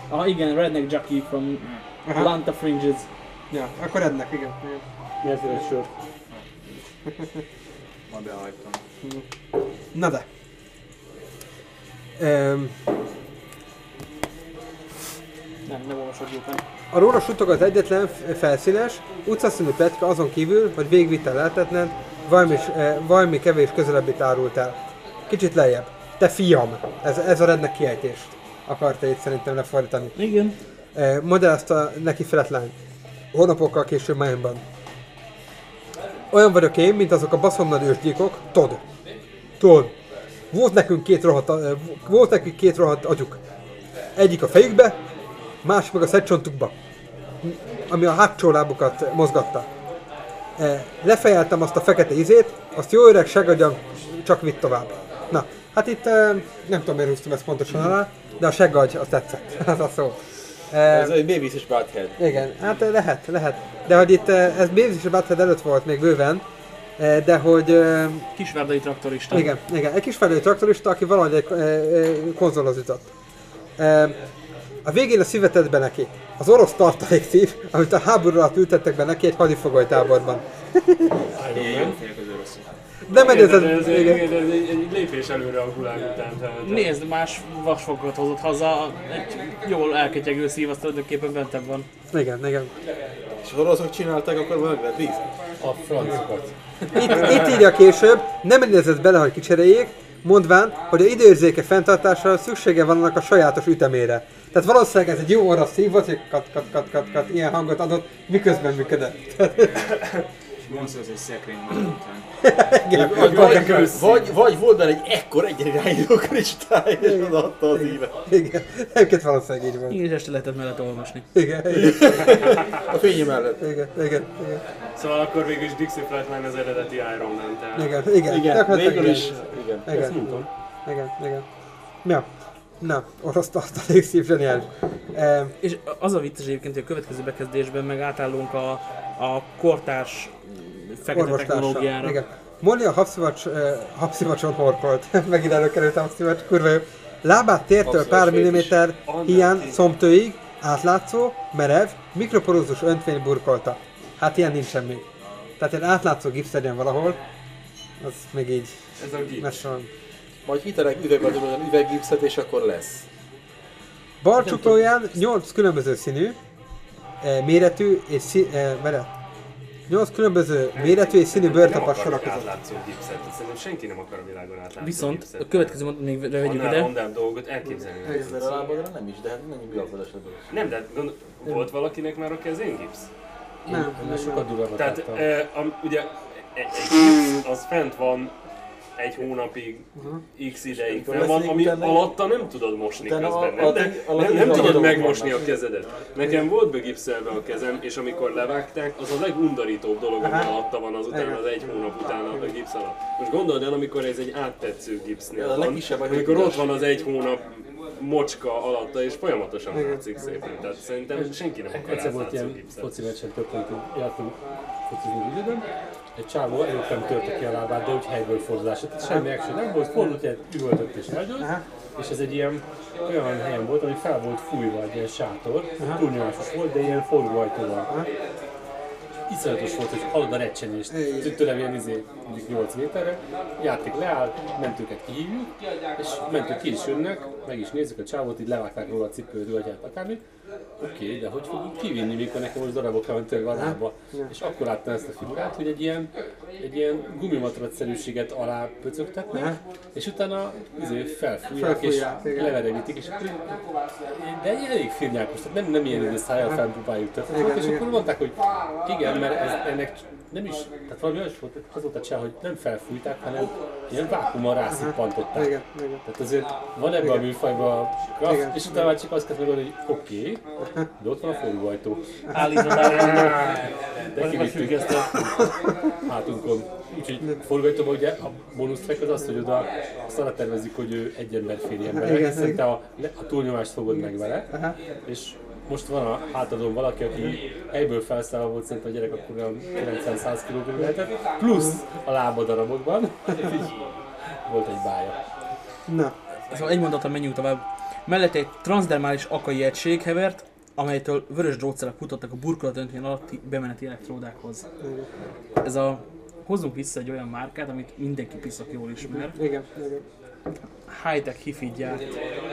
Speaker 2: Ah igen, Redneck Jockey from
Speaker 1: Aha.
Speaker 2: Atlanta Fringes.
Speaker 1: Ja, akkor rednek, igen. igen.
Speaker 6: Nyert egy sört.
Speaker 5: Ma behagytam.
Speaker 1: Na de. Um,
Speaker 2: Nem, nem olvasod
Speaker 1: a róla suttog egyetlen f- felszínes, utcaszínű pletyka azon kívül, hogy végvitel lehetetlen, valami, eh, valami kevés közelebbit árult el. Kicsit lejjebb. Te fiam! Ez, ez a rednek kiejtést akarta itt szerintem lefordítani.
Speaker 2: Igen.
Speaker 1: Eh, magyarázta neki Flatline. Hónapokkal később Miami-ban. Olyan vagyok én, mint azok a baszonnal ősgyíkok, Todd. Todd. Volt nekünk két rohadt, volt nekünk két rohadt agyuk. Egyik a fejükbe, másik meg a szedcsontukba, ami a hátsó lábukat mozgatta. Eh, Lefejeltem azt a fekete izét, azt jó öreg segagyam csak vitt tovább. Na, hát itt nem tudom miért húztam ezt pontosan alá, de a segagy az tetszett, (laughs) az a szó. Eh,
Speaker 3: Ez egy Beavis és Butthead.
Speaker 1: igen, hát eh, lehet, lehet. De hogy itt ez Beavis és Butthead előtt volt még bőven, de hogy eh,
Speaker 2: Kisvárdai traktorista.
Speaker 1: igen, igen, egy kis felnőtt traktorista, aki valahogy egy e, e, konzolhoz jutott. A végén a szívet tett be neki. Az orosz tartalékszív, amit a háború alatt ültettek be neki egy hadifogoly táborban.
Speaker 5: Ilyen jó félek az oroszok.
Speaker 1: De megy ez,
Speaker 6: Ez, ez, egy, egy lépés előre a gulág után. Tehát,
Speaker 2: Nézd, más vasfogat hozott haza, egy jól elketyegő szív, az tulajdonképpen bentebb van.
Speaker 1: igen, igen.
Speaker 3: És ha oroszok csinálták, akkor meg lehet víz.
Speaker 4: A francokat.
Speaker 1: Itt, itt írja később, nem idézett bele, hogy kicseréljék, mondván, hogy a időérzéke fenntartására szüksége van annak a sajátos ütemére. Tehát valószínűleg ez egy jó orosz szív volt, hogy kat, kat, kat, kat, kat, ilyen hangot adott, miközben működött.
Speaker 5: Monsters egy szekrény maga után. (laughs)
Speaker 1: Igen,
Speaker 3: Vagy, vagy, vagy, vagy volt benne egy ekkor egy irányító kristály, és odaadta az ívet.
Speaker 1: igen, egyébként valószínűleg így volt.
Speaker 2: Igen, és este lehetett mellett olvasni.
Speaker 1: Igen, igen, (laughs)
Speaker 3: A fényi mellett.
Speaker 1: igen, igen, igen,
Speaker 6: Szóval akkor végül is Dixie Flatline az eredeti Iron Man, tehát...
Speaker 1: igen, igen,
Speaker 3: Igen, végül
Speaker 1: igen.
Speaker 3: is. Igen.
Speaker 1: Igen,
Speaker 4: mondtam.
Speaker 1: igen, igen. Ja, na, orosz tartalék szív, zseniális. Eh,
Speaker 2: És az a vicces egyébként, hogy a következő bekezdésben meg átállunk a, a kortárs fekete technológiára.
Speaker 1: Igen. Molly a habszivacs, uh, habszivacson horkolt. (laughs) Megint előkerült a habszivacs, kurva jó. Lábát tértől pár milliméter hiány szomtőig, átlátszó, merev, mikroporózus öntvény burkolta. Hát ilyen nincsen még. Tehát egy átlátszó gipsz legyen valahol, az még így
Speaker 6: Ez a gip.
Speaker 1: messze van.
Speaker 3: Majd hitelek üvegbe olyan üveggipszet, és akkor lesz.
Speaker 1: Bal csuklóján 8 különböző színű, eh, méretű és szí, eh, vele. 8 különböző méretű és színű
Speaker 6: Nem
Speaker 1: bőrtapas
Speaker 6: akarok
Speaker 1: sorakozott.
Speaker 6: átlátszó gipszet, szerintem senki nem akar a világon átlátszó
Speaker 2: Viszont
Speaker 6: gipszet.
Speaker 2: a következő mondat még vegyük
Speaker 6: Annál
Speaker 2: ide.
Speaker 6: mondább dolgot elképzelni. nem
Speaker 3: Ezzel a lábadra nem is, de hát mennyi bilakodas a dolog.
Speaker 6: Nem, de hát gond... volt valakinek már a kezén gipsz?
Speaker 1: Nem,
Speaker 4: Ennél sokat durvábbat
Speaker 6: Tehát
Speaker 4: láttam.
Speaker 6: e, am, ugye egy, egy gipsz az fent van egy hónapig, x ideig fel van, ami
Speaker 3: utána-
Speaker 6: alatta nem tudod mosni közben,
Speaker 3: a-
Speaker 6: nem,
Speaker 3: a-
Speaker 6: nem, tudod megmosni a kezedet. Nekem volt begipszelve a kezem, és amikor levágták, az a legundarítóbb dolog, ami alatta van azután, az egy hónap után a gipsz alatt. Most gondold el, amikor ez egy áttetsző gipsznél van, amikor ott van az egy hónap mocska alatta, és folyamatosan látszik szépen. Tehát szerintem senki nem akar
Speaker 4: Egyszer volt ilyen foci meccsen történt, jártunk focizni időben, egy csávó előtt nem törte ki a lábát, de úgy helyből fordulása. Tehát semmi action nem volt, fordult, ilyen üvöltött és eldőlt, és ez egy ilyen olyan helyen volt, ami fel volt fújva, egy ilyen sátor, túlnyomásos volt, de ilyen forgóajtóval. Iszonyatos volt, hogy hallod a recsenést, tőlem ilyen izé, mondjuk 8 méterre, játék leáll, mentőket kihívjuk, és mentők ki is jönnek, meg is nézzük a csávót, így levágták róla a cipőt, vagy akármi. Oké, de hogy fogjuk kivinni, mikor nekem most darabokra van törve a lába. És akkor láttam ezt a figurát, hogy egy ilyen, egy ilyen gumimatracszerűséget alá pöcögtetnek, és utána izé felfújják és
Speaker 1: Felfújják,
Speaker 4: leveregítik, és de egy elég filmjákos, tehát nem, nem ilyen izé szájjal felpróbáljuk történet,
Speaker 1: Igen,
Speaker 4: és
Speaker 1: igen.
Speaker 4: akkor mondták, hogy igen, mert ez, ennek nem is, tehát valami olyas volt, az volt a cseh, hogy nem felfújták, hanem ilyen vákummal rászipantották.
Speaker 1: Igen, igen.
Speaker 4: Tehát azért van ebben a műfajban kraft, és utána már csak azt kell megoldani, hogy oké, de ott van a forgóajtó.
Speaker 2: Állítod el, (laughs)
Speaker 4: De kivittük
Speaker 2: függesztett.
Speaker 4: hátunkon. Úgyhogy forgóajtóban ugye a bónusz track az az, hogy oda azt arra tervezik, hogy ő egy ember férjen bele,
Speaker 1: Igen,
Speaker 4: hiszen te a, a túlnyomást fogod meg vele,
Speaker 1: Aha.
Speaker 4: és most van a hátadon valaki, aki helyből felszállva volt, szerintem a gyerek akkor olyan 90-100 kg lehetett, plusz a lábadarabokban, (laughs) volt egy bája.
Speaker 1: Na,
Speaker 2: Szóval egy mondattal menjünk tovább. Mellette egy transdermális akai egység hevert, amelytől vörös drótszerek futottak a burkolatöntény alatti bemeneti elektródákhoz. Ez a hozzunk vissza egy olyan márkát, amit mindenki piszak jól ismer.
Speaker 1: igen, igen.
Speaker 2: High-tech hifi gyárt,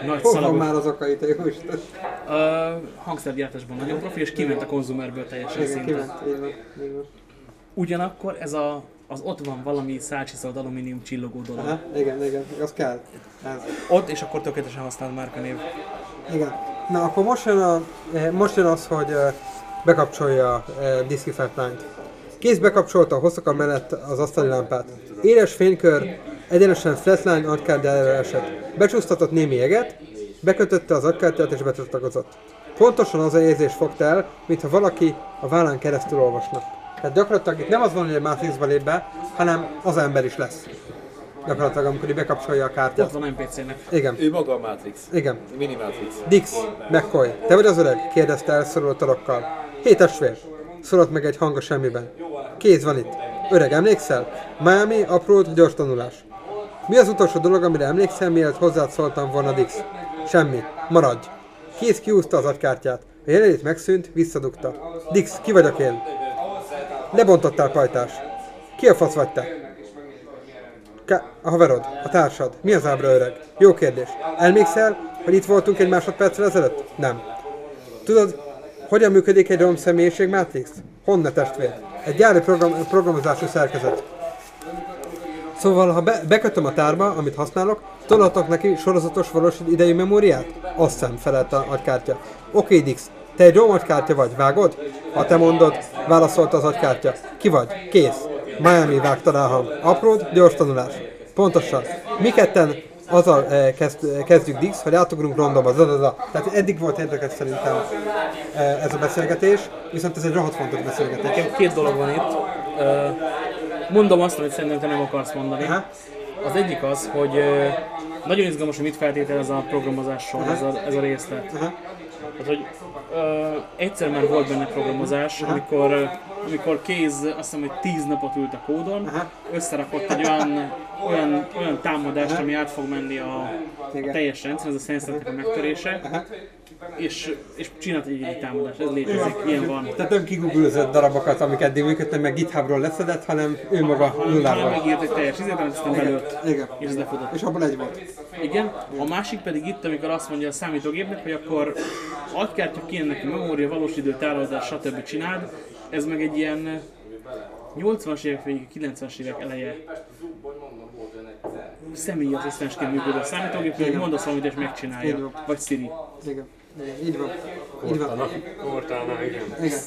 Speaker 2: nagy
Speaker 1: Hol van
Speaker 2: szalagos
Speaker 1: már az okai, te jó Isten?
Speaker 2: uh, hangszergyártásban nagyon profi, és kiment a konzumerből teljesen
Speaker 1: Igen,
Speaker 2: szinte.
Speaker 1: kiment.
Speaker 2: Ugyanakkor ez a, az ott van valami szálcsiszolt alumínium csillogó dolog.
Speaker 1: Aha, igen, igen, az kell. Ez.
Speaker 2: Ott, és akkor tökéletesen használt márkanév.
Speaker 1: Igen. Na, akkor most jön, a, eh, most jön az, hogy eh, bekapcsolja a Disky Flatline-t. Kéz bekapcsolta a hosszaka mellett az asztali lámpát. Éles fénykör egyenesen Flatline agykártyájára esett. Becsúsztatott némi jeget, bekötötte az agykártyát és becsatlakozott. Pontosan az a érzés fogta el, mintha valaki a vállán keresztül olvasna. Tehát gyakorlatilag itt nem az van, hogy egy Matrixba lép be, hanem az ember is lesz. Gyakorlatilag, amikor így bekapcsolja a
Speaker 2: Ott
Speaker 1: kártyát.
Speaker 2: van NPC-nek.
Speaker 1: Igen,
Speaker 3: Ő maga a Matrix.
Speaker 1: igen.
Speaker 3: Mini Matrix.
Speaker 1: Dix, McCoy, te vagy az öreg? kérdezte elszorult talokkal. Hé testvér, szólt meg egy hang a semmiben. Kéz van itt. Öreg, emlékszel? Miami, aprót, gyors tanulás. Mi az utolsó dolog, amire emlékszel, mielőtt hozzád szóltam volna Dix? Semmi. Maradj. Kéz kiúzta az agykártyát. A jelenlét megszűnt, visszadugta. Dix, ki vagyok én? Lebontottál pajtás. Ki a fasz vagy te? Ka- a haverod, a társad. Mi az ábra öreg? Jó kérdés. Elmékszel, hogy itt voltunk egy másodperccel ezelőtt? Nem. Tudod, hogyan működik egy rom személyiség Matrix? Honne testvér? egy gyári program, programozású szerkezet. Szóval, ha be, bekötöm a tárba, amit használok, tolhatok neki sorozatos valós idejű memóriát? Azt sem, felelt a agykártya. Oké, Dix, te egy jó agykártya vagy, vágod? Ha te mondod, válaszolta az agykártya. Ki vagy? Kész. Miami vágta rá a hang. Apród, gyors tanulás. Pontosan. Mi ketten azzal eh, kezd, eh, kezdjük Dix, hogy átugrunk rondomba, zadaza. Tehát eddig volt érdekes szerintem eh, ez a beszélgetés, viszont ez egy rohadt fontos beszélgetés.
Speaker 2: Nekem két dolog van itt. Mondom azt, amit szerintem te nem akarsz mondani.
Speaker 1: Aha.
Speaker 2: Az egyik az, hogy nagyon izgalmas, hogy mit feltételez a programozásról ez a, ez a részlet.
Speaker 1: Aha.
Speaker 2: Tehát, hogy ö, egyszer már volt benne programozás, amikor, ö, amikor Kéz azt hiszem, hogy 10 napot ült a kódon,
Speaker 1: Aha.
Speaker 2: összerakott egy olyan, olyan, olyan támadást, ami át fog menni a, a teljes rendszer, ez a szenszentnek a megtörése,
Speaker 1: Aha.
Speaker 2: és, és csinált egy egy támadást, ez létezik, ilyen van.
Speaker 1: Tehát nem kigooglözött darabokat, amik eddig működtek, meg GitHubról leszedett, hanem ő maga
Speaker 2: Hanem
Speaker 1: nulláról.
Speaker 2: megírt egy teljes izét, amit aztán belőtt,
Speaker 1: Igen.
Speaker 2: és ez lefutott.
Speaker 1: És abból egy volt.
Speaker 2: Igen, a másik pedig itt, amikor azt mondja a számítógépnek, hogy akkor agykártya kéne neki memória, valós idő, tárolás, stb. csináld, ez meg egy ilyen 80-as évek végig, 90-es évek eleje személyi asszisztensként működő a számítógép, hogy mondasz valamit és megcsinálja. Vagy Siri.
Speaker 1: Igen. Így van. Így van.
Speaker 6: Cortana, igen.
Speaker 1: Igen.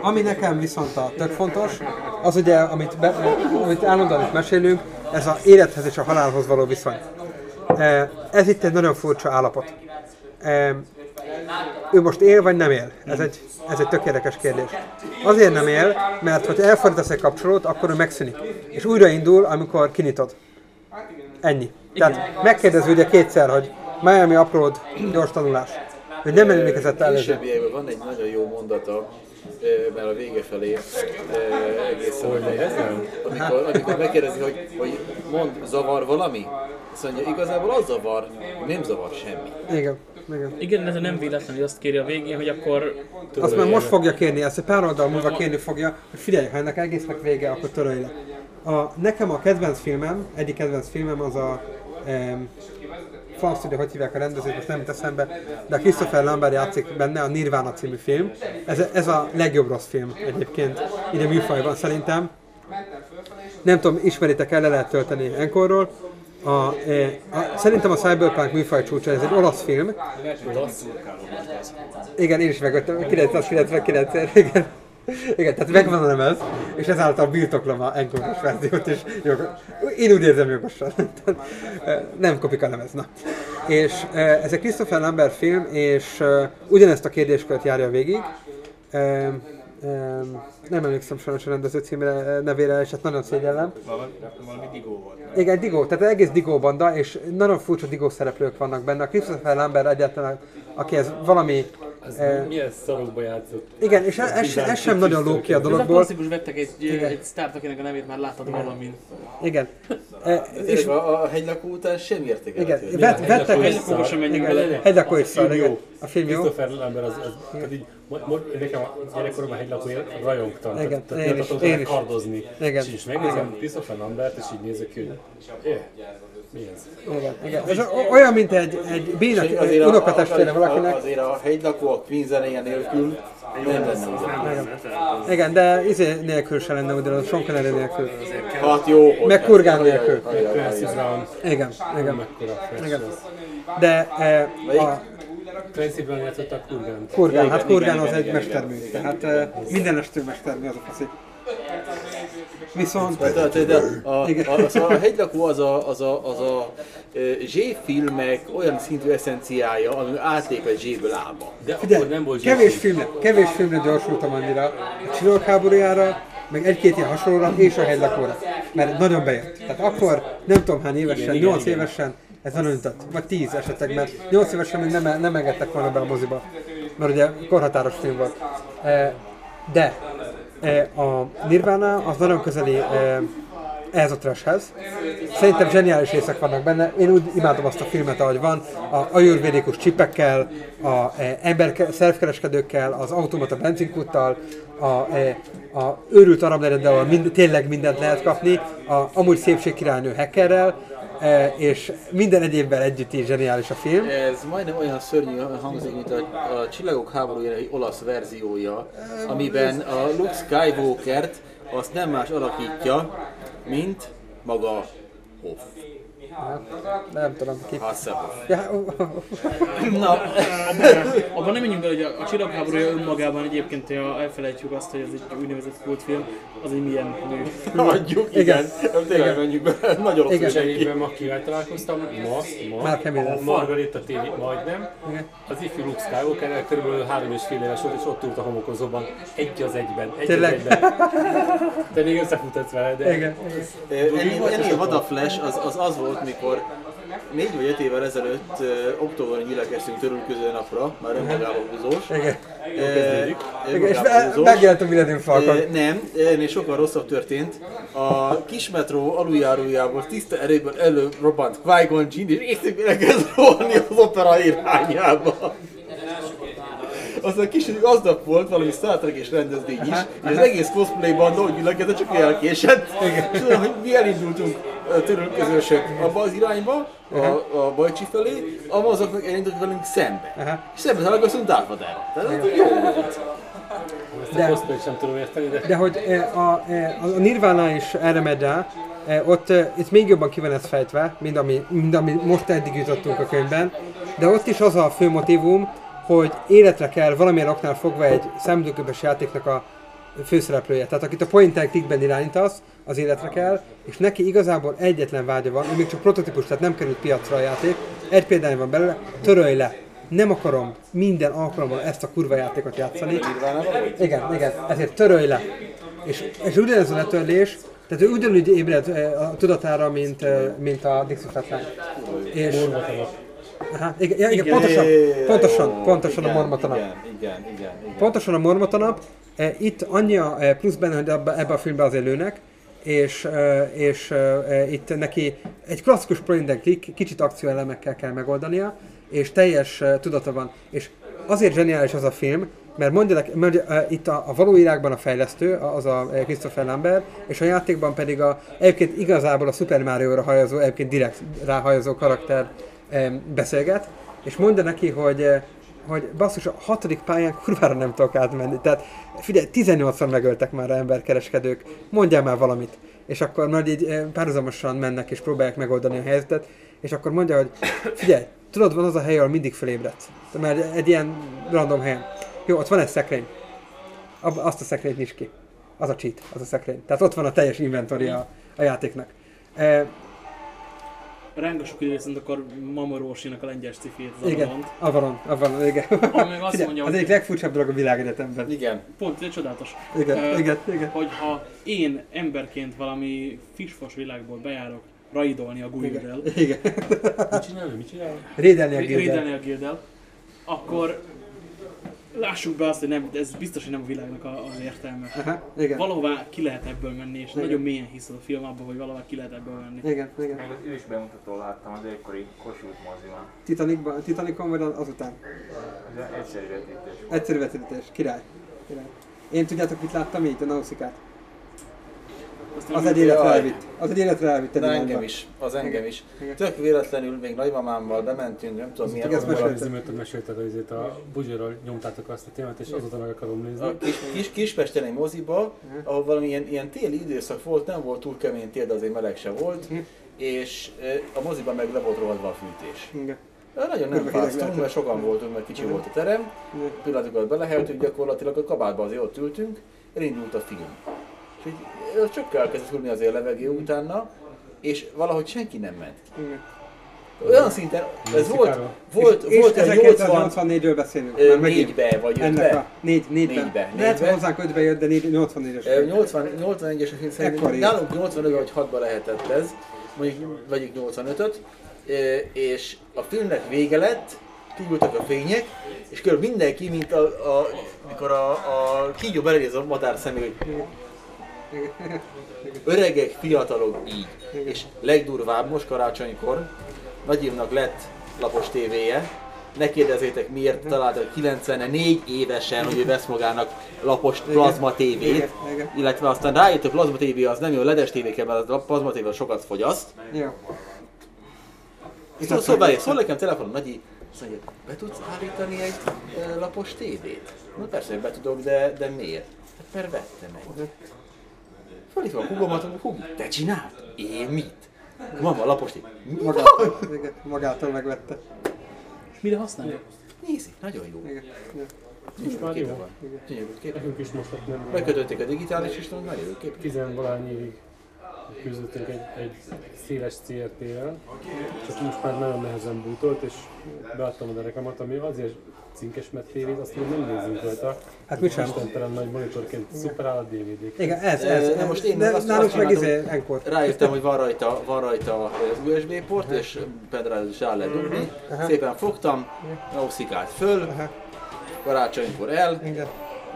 Speaker 1: Ami nekem viszont a tök fontos, az ugye, amit, be, amit állandóan is mesélünk, ez a élethez és a halálhoz való viszony. Eh, Ez itt egy nagyon furcsa állapot. Ő most él vagy nem él? Ez egy, ez egy tök érdekes kérdés. Azért nem él, mert ha elfordítasz egy kapcsolót, akkor ő megszűnik. És újraindul, amikor kinyitod. Ennyi. Tehát megkérdezi ugye kétszer, hogy Miami upload, gyors tanulás. Hogy nem emlékezett előző.
Speaker 3: Későbbiekben van egy nagyon jó mondata, mert a vége felé egészen amikor, amikor megkérdezi, hogy, hogy mond, zavar valami? Azt mondja, igazából az zavar, nem zavar semmi.
Speaker 1: Igen. Igen.
Speaker 2: Igen, ez nem véletlenül azt kéri a végén, hogy akkor
Speaker 1: Azt már most fogja kérni, ezt egy pár oldal múlva kérni fogja, hogy figyelj, ha ennek egésznek vége, akkor törölj le. A, nekem a kedvenc filmem, egyik kedvenc filmem az a um, Franz tudja, hogy hívják a rendezőt, most nem jut eszembe, de a Christopher Lambert játszik benne, a Nirvana című film. Ez, ez a legjobb rossz film egyébként, ide műfajban szerintem. Nem tudom, ismeritek el, le lehet tölteni Enkorról. A, eh, a, szerintem a Cyberpunk műfaj csúcsa, ez egy olasz film, igen, én is megvettem, 999 igen. Igen, tehát megvan a lemez, és ezáltal birtoklom a enkoros verziót, és jogos, én úgy érzem jogosan. (laughs) Nem kopik a lemez, na. És eh, ez egy Christopher Lambert film, és eh, ugyanezt a kérdéskört járja végig. Nem emlékszem sajnos a rendező címre, eh, nevére, és hát nagyon szégyellem.
Speaker 5: Valami, valami digó volt.
Speaker 1: Igen, Digó, tehát egész Digó banda, és nagyon furcsa Digó szereplők vannak benne. A Christopher Lambert egyáltalán, aki ez eh,
Speaker 4: Milyen szarokba játszott?
Speaker 1: igen, és ez, ez, ez sem nagyon lóg ki a
Speaker 2: ez a
Speaker 1: dologból.
Speaker 2: klasszikus vettek egy,
Speaker 1: Igen.
Speaker 2: egy sztárt, akinek a nevét már láttad valamin.
Speaker 1: Igen. E, és,
Speaker 3: a, a hegylakó után sem érték el.
Speaker 1: igen,
Speaker 3: a
Speaker 1: vet, vettek egy...
Speaker 2: Hegylakóba sem menjünk bele.
Speaker 1: Igen, Hegylakó is szar, igen. A film jó.
Speaker 4: Christopher Lambert az, az tehát így, nekem a gyerekkoromban hegylakóért rajongtam.
Speaker 1: Igen,
Speaker 4: tehát,
Speaker 1: én is, én is.
Speaker 4: kardozni.
Speaker 1: Igen.
Speaker 4: És, megnézem Christopher Lambert, és így nézek ki, hogy mi ez?
Speaker 1: Igen, igen. Ez olyan, mint egy, egy bénak
Speaker 3: És
Speaker 1: egy
Speaker 3: a-
Speaker 1: unokatestvére valakinek.
Speaker 3: Azért a hegylakó a Queen zenéje nélkül nem lenne ugyanaz.
Speaker 1: Igen, de izé nélkül se lenne ugyanaz, Sean Connery nélkül.
Speaker 3: Hát jó,
Speaker 1: Meg Kurgán nélkül. Igen, igen. Igen. De e, a
Speaker 4: Clancy Brown játszott a Kurgán.
Speaker 1: Kurgán, hát Kurgán az egy mestermű. Tehát e, minden estő mestermű az a faszi. Viszont...
Speaker 3: Tehát, de a, a, szóval a hegylakó az a, az a, az a ö, zsé-filmek olyan szintű eszenciája, ami átlép egy zséből álba.
Speaker 4: De
Speaker 1: Figyelj,
Speaker 4: akkor nem volt
Speaker 1: kevés filmre, kevés filmre gyorsultam annyira. A Csillagok háborújára, meg egy-két ilyen hasonlóra, és a hegylakóra. Mert nagyon bejött. Tehát akkor, nem tudom hány évesen,
Speaker 4: Igen,
Speaker 1: 8
Speaker 4: igen,
Speaker 1: évesen, ez nagyon ütött. Vagy 10 esetleg, mert 8 évesen még nem, nem engedtek volna be a moziba. Mert ugye korhatáros film volt. De a Nirvana az nagyon közeli eh, ehhez a trashhez. Szerintem zseniális részek vannak benne. Én úgy imádom azt a filmet, ahogy van. A ajurvédikus csipekkel, a e, ember szervkereskedőkkel, az automata benzinkuttal, a, e, a őrült ahol mind, tényleg mindent lehet kapni, a amúgy szépségkirálynő hackerrel, e, és minden egyébben együtt is zseniális a film.
Speaker 3: Ez majdnem olyan szörnyű hangzik, mint a, a Csillagok háborújára egy olasz verziója, amiben a Luke Skywalkert azt nem más alakítja, mint maga Hoff.
Speaker 1: Nem tudom ki. Ja.
Speaker 3: Na,
Speaker 2: Abban nem menjünk bele, hogy a, a csillagháborúja önmagában egyébként, ha elfelejtjük azt, hogy ez egy úgynevezett kultfilm, az egy milyen nő.
Speaker 3: hagyjuk, igen. Tényleg menjünk be, nagyon
Speaker 1: Igen.
Speaker 3: rossz.
Speaker 4: Cserébe ma kivel találkoztam, ma, ma,
Speaker 1: Mark
Speaker 4: a Margarita TV, majdnem,
Speaker 1: Igen.
Speaker 4: az ifjú Luke Skywalker körülbelül három és fél éves volt, és ott ült a homokozóban, egy az egyben, egy
Speaker 1: Tényleg?
Speaker 4: az egyben. Te még összefutatsz vele, de
Speaker 1: Igen.
Speaker 3: Ennél, ennél vadabb flash az, az az volt, mikor négy vagy öt évvel ezelőtt októberben gyülekeztünk törülköző napra, már önmagában húzós.
Speaker 1: Igen. Igen, és megjelent a Millennium Falcon.
Speaker 3: Nem, ennél sokkal rosszabb történt. A kismetró aluljárójából tiszta erőből elő robbant Qui-Gon Jinn, és észre elkezd rohanni az opera irányába. Aztán kicsit aznap volt valami Star Trek és rendezvény is, és az egész cosplay banda úgy gyülekezett, csak elkésett. És tudom, hogy mi elindultunk ö, törölközősök abba az irányba, a, a Bajcsi felé, meg elindultak velünk szembe.
Speaker 1: Aha.
Speaker 3: És szembe találkoztunk Darth. Tehát ez jó volt.
Speaker 4: ezt a
Speaker 1: De-
Speaker 4: sem tudom érteni, de
Speaker 1: De hogy eh, a, eh, a Nirvana is erre megy rá, eh, ott itt még jobban ki van ez fejtve, mint ami, mint ami most eddig jutottunk a könyvben, de ott is az a fő motivum, hogy életre kell valamilyen oknál fogva egy szemdőköbös játéknak a főszereplője. Tehát akit a point and clickben irányítasz, az életre kell, és neki igazából egyetlen vágya van, még csak prototípus, tehát nem került piacra a játék, egy példány van belőle, törölj le. Nem akarom minden alkalommal ezt a kurva játékot játszani. Igen, igen, ezért törölj le. És, és ugyanez a letörlés, tehát ő ugyanúgy ébred a tudatára, mint, mint a Flatline. És, aha, igen, ja, igen, pontosan, pontosan, pontosan a mormotanap.
Speaker 3: Igen, igen, igen. igen.
Speaker 1: Pontosan a mormotanap. Eh, Itt annyi a eh, plusz benne, hogy ebbe a filmbe azért lőnek, és, és itt neki egy klasszikus point and kicsit akcióelemekkel kell megoldania, és teljes tudata van. És azért zseniális az a film, mert mondja, mondja itt a, a való világban a fejlesztő, az a Christopher Lambert, és a játékban pedig a, egyébként igazából a Super Mario-ra hajazó, egyébként direkt ráhajazó karakter beszélget, és mondja neki, hogy hogy basszus, a hatodik pályán kurvára nem tudok átmenni. Tehát figyelj, 18-szor megöltek már emberkereskedők, mondjál már valamit. És akkor majd így eh, párhuzamosan mennek és próbálják megoldani a helyzetet, és akkor mondja, hogy figyelj, tudod, van az a hely, ahol mindig felébredsz. Mert egy ilyen random helyen. Jó, ott van egy szekrény. Azt a szekrényt nyisd ki. Az a cheat, az a szekrény. Tehát ott van a teljes inventory a, játéknak.
Speaker 2: Rángassuk ide viszont akkor Mamorósinak a lengyel cifét, az
Speaker 1: igen,
Speaker 2: Avalont.
Speaker 1: Avalon, Avalon, igen.
Speaker 2: Ami meg azt
Speaker 1: Figyelj,
Speaker 2: mondja,
Speaker 1: az
Speaker 2: hogy-
Speaker 1: egyik legfurcsább dolog a világegyetemben.
Speaker 3: Igen.
Speaker 2: Pont, ez csodálatos.
Speaker 1: Igen,
Speaker 2: Ö,
Speaker 1: igen, igen.
Speaker 2: Hogyha én emberként valami fisfos világból bejárok raidolni a Guildel,
Speaker 1: Igen.
Speaker 4: mit csinálni, mit csinálni?
Speaker 1: Rédelni a gildel.
Speaker 2: raidolni a Guildel, akkor lássuk be azt, hogy nem, ez biztos, hogy nem a világnak a, az értelme.
Speaker 1: Aha, igen.
Speaker 2: Valahová ki lehet ebből menni, és
Speaker 1: Igen.
Speaker 2: nagyon mélyen hisz a film abban, hogy valahová ki lehet ebből menni.
Speaker 1: Igen, igen.
Speaker 5: Az ős bemutató láttam az egykori Kossuth moziban.
Speaker 1: Titanicban, Titanicon vagy azután?
Speaker 5: Ez egy egyszerű vetítés.
Speaker 1: Egyszerű vetítés, király. király. Én tudjátok, mit láttam így, a Nausikát?
Speaker 2: Aztán
Speaker 1: Az egy életre elvitt. Az egy életre elvitt. irányba.
Speaker 3: engem is, az engem is.
Speaker 1: Igen.
Speaker 3: Tök véletlenül még nagymamámmal bementünk, nem tudom milyen
Speaker 1: ezt.
Speaker 4: Valami zimőt mesélted, hogy ezért a buzsiról nyomtátok azt a témát, és azóta meg akarom nézni.
Speaker 3: A kis, kis, Kispesten egy moziba, ahol valami ilyen, ilyen téli időszak volt, nem volt túl kemény tél, de azért meleg se volt, és a moziban meg le volt rohadva a fűtés.
Speaker 1: Igen.
Speaker 3: Nagyon nem fáztunk, mert sokan voltunk, mert kicsi volt a terem. Pillanatokat beleheltünk, gyakorlatilag a kabátba azért ott ültünk, elindult a film. És így csak elkezdett húzni azért a levegő utána, és valahogy senki nem ment.
Speaker 1: Igen.
Speaker 3: Olyan szinten, ez volt, volt,
Speaker 1: és,
Speaker 3: volt
Speaker 1: és
Speaker 3: egy 80
Speaker 1: 1984-ről beszélünk.
Speaker 3: ö,
Speaker 1: már megint.
Speaker 3: négybe vagy
Speaker 1: Ennek
Speaker 3: ötbe.
Speaker 1: a négy, négyben.
Speaker 3: Négybe,
Speaker 1: Lehet, hogy
Speaker 3: négybe.
Speaker 1: hozzánk ötbe jött, de négy- 84-es.
Speaker 3: Ö, 80, 81-es a film szerintem, nálunk 85 vagy 6-ban lehetett ez, mondjuk vegyük 85-öt, ö, és a filmnek vége lett, kiültek a fények, és körül mindenki, mint a, a mikor a, a kígyó belenéz a madár szemé, hogy öregek, fiatalok így. És legdurvább most karácsonykor, nagyívnak lett lapos tévéje, ne kérdezzétek miért találtak 94 évesen, hogy ő vesz magának lapos plazma tévét, illetve aztán rájött, hogy a plazma tévé az nem jó, ledes tévé kell, mert a plazma tévé sokat fogyaszt.
Speaker 1: Jó.
Speaker 3: Szól, szól, szól nekem telefonon, Nagyi, azt mondja, be tudsz állítani egy lapos tévét? Na persze, hogy be tudok, de, de miért? Hát mert vettem egy. Fölhívtam a hugomat, hogy Hugi, te csinált? Én mit? Mama, laposti.
Speaker 1: Magától, (laughs) igen, magától megvette.
Speaker 2: Mire használja?
Speaker 3: Nézi, nagyon jó.
Speaker 1: Igen. igen.
Speaker 4: Most már jó.
Speaker 3: van. Kép.
Speaker 4: Nekünk is most nem
Speaker 3: Megkötötték a digitális és nagyon jó kép.
Speaker 4: tizenvalány évig küzdöttünk egy, egy széles CRT-vel, csak most már nagyon nehezen bútolt, és beadtam oda reklamat, ami azért cinkes, mert tévét azt még nem nézünk rajta.
Speaker 1: Hát mit sem.
Speaker 4: Istentelen nagy monitorként szuper áll a DVD-k.
Speaker 1: Igen, ez, ez.
Speaker 3: Na most én
Speaker 1: de
Speaker 3: azt-
Speaker 1: nálunk
Speaker 3: azt
Speaker 1: meg izé, Encore.
Speaker 3: Rájöttem, hogy van rajta, van rajta USB port, és pendrive is rá lehet dugni. Szépen fogtam, auszikát föl,
Speaker 1: Aha.
Speaker 3: karácsonykor el,
Speaker 1: Igen.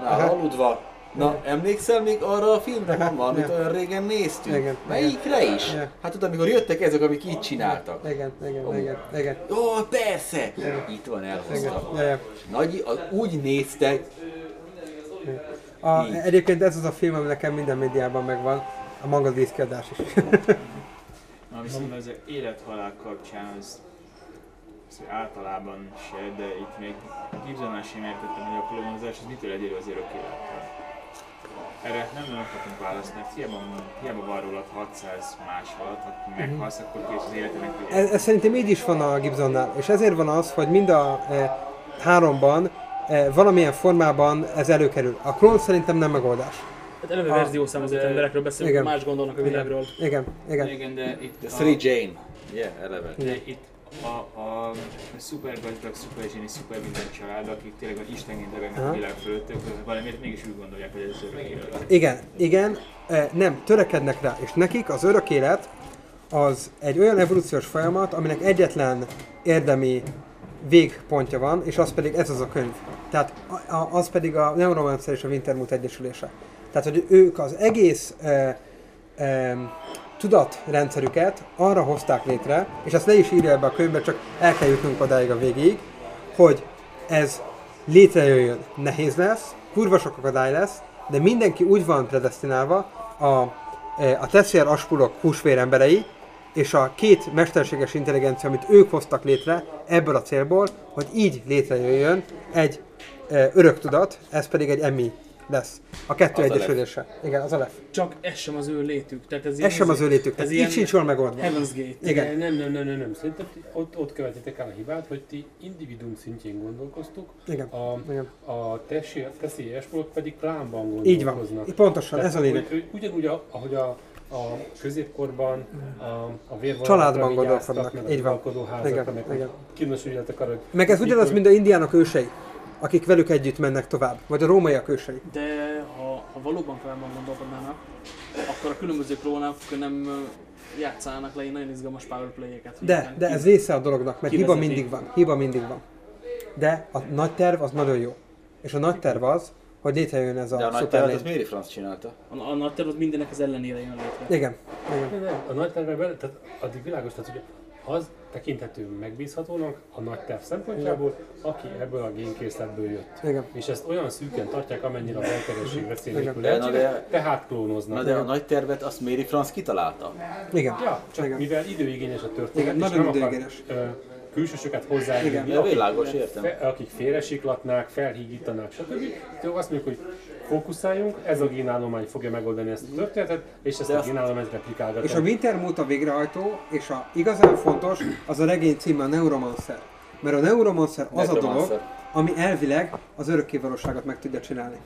Speaker 3: nála aludva. Na, emlékszel még arra a filmre,
Speaker 1: Aha,
Speaker 3: mama, amit olyan régen néztünk?
Speaker 1: Igen,
Speaker 3: Melyikre is?
Speaker 1: Ja.
Speaker 3: Hát tudod, amikor jöttek ezek, amik így csináltak.
Speaker 1: Igen, igen, igen, igen.
Speaker 3: Ó, persze! Itt van,
Speaker 1: igen.
Speaker 3: elhoztam. Nagy, az, úgy néztek,
Speaker 1: A,
Speaker 3: Így.
Speaker 1: egyébként ez az a film, ami nekem minden médiában megvan. A manga díszkiadás is.
Speaker 5: Na viszont az élethalál kapcsán az, az általában se, de itt még Gibsonnál sem értettem, hogy a klónozás az mitől egyedül az örök élettel. Erre nem nagyon kapunk választ, mert hiába, hiába van rólad 600 másolat, ha meghalsz, akkor kész az életenek vége.
Speaker 1: Ez, ez szerintem így is van a Gibsonnál, és ezért van az, hogy mind a e, háromban e, valamilyen formában ez előkerül. A klón szerintem nem megoldás.
Speaker 2: Hát eleve
Speaker 1: A-
Speaker 2: verziószámozott emberekről beszélünk,
Speaker 1: Igen.
Speaker 2: más gondolnak a világról.
Speaker 1: Igen, igen.
Speaker 5: Igen, de itt a,
Speaker 3: Three Jane. Yeah, eleve.
Speaker 5: de itt a, a, a szuper gazdag, szuper minden család, akik tényleg a istenként lebegnek a világ fölött, valamiért mégis úgy gondolják, hogy ez az örök élet.
Speaker 1: Igen, igen, e, nem, törekednek rá, és nekik az örök élet az egy olyan evolúciós folyamat, aminek egyetlen érdemi végpontja van, és az pedig ez az a könyv. Tehát az pedig a Neuromancer és a Wintermute Egyesülése. Tehát, hogy ők az egész e, e, tudatrendszerüket arra hozták létre, és ezt le is írja ebbe a könyvbe, csak el kell jutnunk odáig a végéig, hogy ez létrejöjjön. Nehéz lesz, kurva sok akadály lesz, de mindenki úgy van predestinálva, a, e, a Tessier Aspulok húsvér emberei, és a két mesterséges intelligencia, amit ők hoztak létre ebből a célból, hogy így létrejöjjön egy e, örök tudat, ez pedig egy EMI lesz. A kettő
Speaker 3: Az a
Speaker 1: egyesülése. Igen, az a lef.
Speaker 2: Csak ez sem az ő létük. Tehát ez,
Speaker 1: Ez sem az ő létük,
Speaker 2: Ez
Speaker 1: így sincs jól megoldva.
Speaker 2: Heaven's Gate.
Speaker 1: Igen.
Speaker 4: Nem, nem, nem, nem, nem. Szerintem ott, ott követitek el a hibát, hogy ti individuum szintjén gondolkoztok,
Speaker 1: Igen.
Speaker 4: a,
Speaker 1: Igen.
Speaker 4: a esmolok pedig plánban
Speaker 1: Így van.
Speaker 4: gondolkoznak.
Speaker 1: Így pontosan,
Speaker 4: Tehát,
Speaker 1: ez a lényeg.
Speaker 4: Ugyanúgy, ahogy a, a középkorban a, a vérvonalakra
Speaker 1: Családban gondolkodnak, így van.
Speaker 4: uralkodóházakra,
Speaker 1: Igen, igen.
Speaker 4: kínos ügyletek arra,
Speaker 1: Meg ez ugyanaz, mint a indiánok ősei, akik velük együtt mennek tovább, vagy a rómaiak ősei.
Speaker 2: De ha, ha valóban felben gondolkodnának, akkor a különböző klónák nem ö, játszának le nagyon izgalmas powerplay-eket. hogy
Speaker 1: De, de
Speaker 2: ki-
Speaker 1: ez része a dolognak, mert hiba mindig van. Hiba mindig van. De a nagy terv az nagyon jó. És a nagy terv az, hogy létrejön ez
Speaker 3: De a
Speaker 1: a
Speaker 3: nagy tervet az. Méri Franz csinálta.
Speaker 2: A, a nagy terv az mindennek az ellenére jön létre.
Speaker 1: Igen, igen.
Speaker 4: A nagy tervben bele, tehát addig világos, tehát hogy az tekinthető megbízhatónak a nagy terv szempontjából, aki ebből a génkészletből jött.
Speaker 1: Igen.
Speaker 4: És ezt olyan szűken tartják, amennyire a belterjesség veszély nélkül lehetséges, tehát klónoznak.
Speaker 3: Na de a nagy tervet azt Méri Franz kitalálta.
Speaker 1: Igen.
Speaker 4: Ja, csak
Speaker 1: Igen.
Speaker 4: mivel időigényes a történet,
Speaker 1: Igen,
Speaker 4: és
Speaker 1: nagyon
Speaker 4: nem akar
Speaker 1: időigényes.
Speaker 4: ö, külsősöket hozzájönni,
Speaker 3: Ja, világos, értem.
Speaker 4: fe, akik félresiklatnák, felhígítanák, stb. Tehát azt mondjuk, hogy fókuszáljunk, ez a génállomány fogja megoldani ezt a történetet, és ezt
Speaker 3: De
Speaker 4: a génállományt replikálgatom.
Speaker 1: És a Wintermute a végrehajtó, és a igazán fontos, az a regény címe a Neuromancer. Mert a Neuromancer az a dolog, ami elvileg az örökkévalóságot meg tudja csinálni.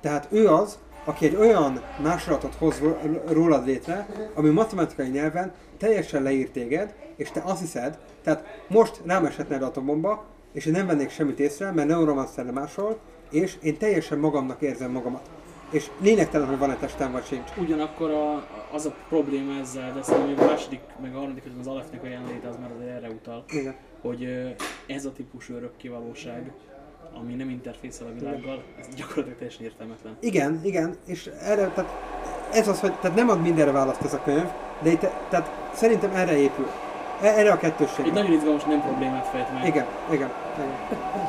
Speaker 1: Tehát ő az, aki egy olyan másolatot hoz rólad létre, ami matematikai nyelven teljesen leír téged, és te azt hiszed, tehát most rám eshetne egy atombomba, és én nem vennék semmit észre, mert Neuromancer másol, és én teljesen magamnak érzem magamat. És lényegtelen, hogy van-e testem vagy sincs.
Speaker 2: Ugyanakkor a, az a probléma ezzel, de szerintem a második, meg a harmadik, hogy az Alefnek a jelenléte az már azért erre utal,
Speaker 1: Igen.
Speaker 2: hogy ez a típusú örökkévalóság, ami nem interfészel a világgal, ez gyakorlatilag teljesen értelmetlen.
Speaker 1: Igen, igen, és erre, tehát ez az, hogy tehát nem ad mindenre választ ez a könyv, de itt, tehát szerintem erre épül. E- Erre a kettősség.
Speaker 2: Egy nagyon izgalmas nem problémát fejt meg.
Speaker 1: Igen, igen, igen.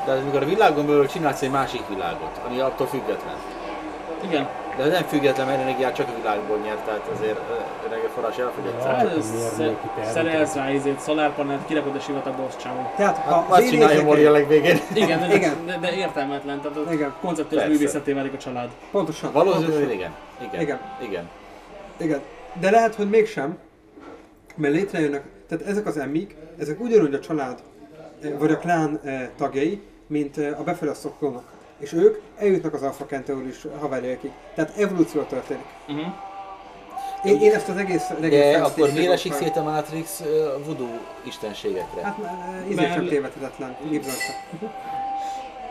Speaker 3: Tehát amikor a világon belül csinálsz egy másik világot, ami attól független.
Speaker 2: Igen.
Speaker 3: De ez nem független, mert energiát csak a világból nyert, tehát azért energiaforrás elfogyott.
Speaker 4: Ja.
Speaker 2: Hát
Speaker 4: csak a
Speaker 2: ez
Speaker 4: mérnöki terméket.
Speaker 2: szerelsz rá izét, szolárpanelt, kirakod a sivatagba, az csávó.
Speaker 1: Tehát ha az
Speaker 3: Azt
Speaker 1: én
Speaker 3: csinálja Mori a legvégén.
Speaker 2: Igen, de,
Speaker 1: Igen.
Speaker 2: De, de értelmetlen, tehát a
Speaker 1: Igen.
Speaker 2: konceptuális
Speaker 3: Persze.
Speaker 2: művészeté válik a család.
Speaker 1: pontosan,
Speaker 3: Valószínűleg igen. Igen.
Speaker 1: Igen.
Speaker 3: Igen.
Speaker 1: Igen, de lehet, hogy mégsem, mert létrejönnek, tehát ezek az emmik, ezek ugyanúgy a család, eh, vagy a klán eh, tagjai, mint eh, a befelasztott klónok. És ők eljutnak az Alpha Centauris haverjaikig. Tehát evolúció történik.
Speaker 2: Uh-huh.
Speaker 1: Én, én ezt az egész... egész
Speaker 7: De akkor miért esik szét a Matrix ö, voodoo istenségekre?
Speaker 1: Hát sem
Speaker 2: Mert-
Speaker 1: tévedhetetlen, Gibsonsa.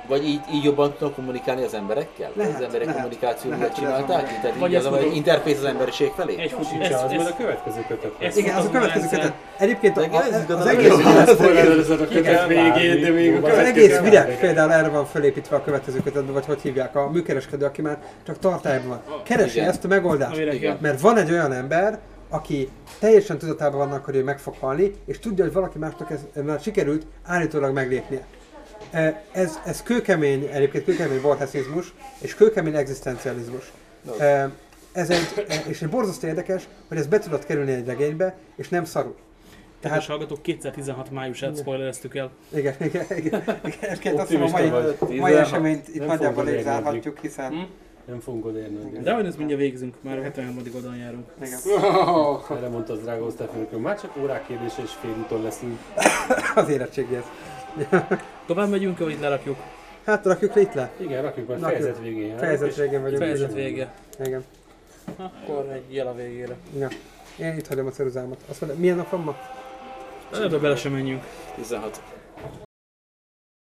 Speaker 7: Vagy így, így jobban tudnak kommunikálni az emberekkel?
Speaker 1: Lehet,
Speaker 7: az emberek
Speaker 1: lehet.
Speaker 7: kommunikációját
Speaker 1: Lehet, hogy
Speaker 7: csinálták ki? Tehát
Speaker 2: Vagy
Speaker 7: így az
Speaker 2: mondom-
Speaker 7: interfész az emberiség felé?
Speaker 2: Egy ez,
Speaker 4: az,
Speaker 2: ez,
Speaker 4: majd a következő kötet
Speaker 2: ez-
Speaker 1: Igen, az a következő kötet. Egyébként a,
Speaker 7: De
Speaker 1: a,
Speaker 7: ez
Speaker 1: az, egész,
Speaker 7: nem
Speaker 1: az,
Speaker 6: Spoilerezed a kötet végét, de még a
Speaker 1: az egész világ például erre van felépítve a következő kötetben, vagy hogy hívják, a műkereskedő, aki már csak tartályban van. Keresi ezt a megoldást. Mert van egy olyan ember, aki teljesen tudatában vannak, hogy ő meg fog halni, és tudja, hogy valaki másnak ez már sikerült állítólag meglépnie. Ez, ez kőkemény, egyébként kőkemény vorheszizmus, és kőkemény egzisztencializmus. Ez egy, és egy borzasztó érdekes, hogy ez be tudott kerülni egy regénybe, és nem szarul.
Speaker 2: Tehát
Speaker 1: Tehát,
Speaker 2: hallgatók 2016 májusát spoilereztük el.
Speaker 1: igen, igen, igen. igen. Azt
Speaker 4: Optimista
Speaker 1: mai,
Speaker 4: vagy.
Speaker 1: mai eseményt itt
Speaker 4: Nem
Speaker 1: nagyjából
Speaker 4: fogod érni
Speaker 1: lezárhatjuk, hiszen...
Speaker 2: Hm?
Speaker 4: Nem fogunk odaérni.
Speaker 2: De hogy ezt mindjárt végzünk, már a 73. oldalon járunk.
Speaker 1: Igen. (laughs)
Speaker 4: Erre mondta az drága osztályfőnököm, már csak órák kérdése és félúton leszünk.
Speaker 1: Az érettségéhez.
Speaker 2: Tovább megyünk, vagy itt lerakjuk?
Speaker 1: Hát rakjuk le itt le.
Speaker 4: Igen, rakjuk
Speaker 1: Rakjuk.
Speaker 4: fejezet végén.
Speaker 1: Fejezet végén vagyunk.
Speaker 2: Fejezet vége.
Speaker 1: Igen.
Speaker 2: Akkor egy jel a végére.
Speaker 1: Ja. Én itt hagyom a ceruzámat. Azt mondja, milyen nap van ma?
Speaker 2: Ebbe bele sem menjünk.
Speaker 7: 16.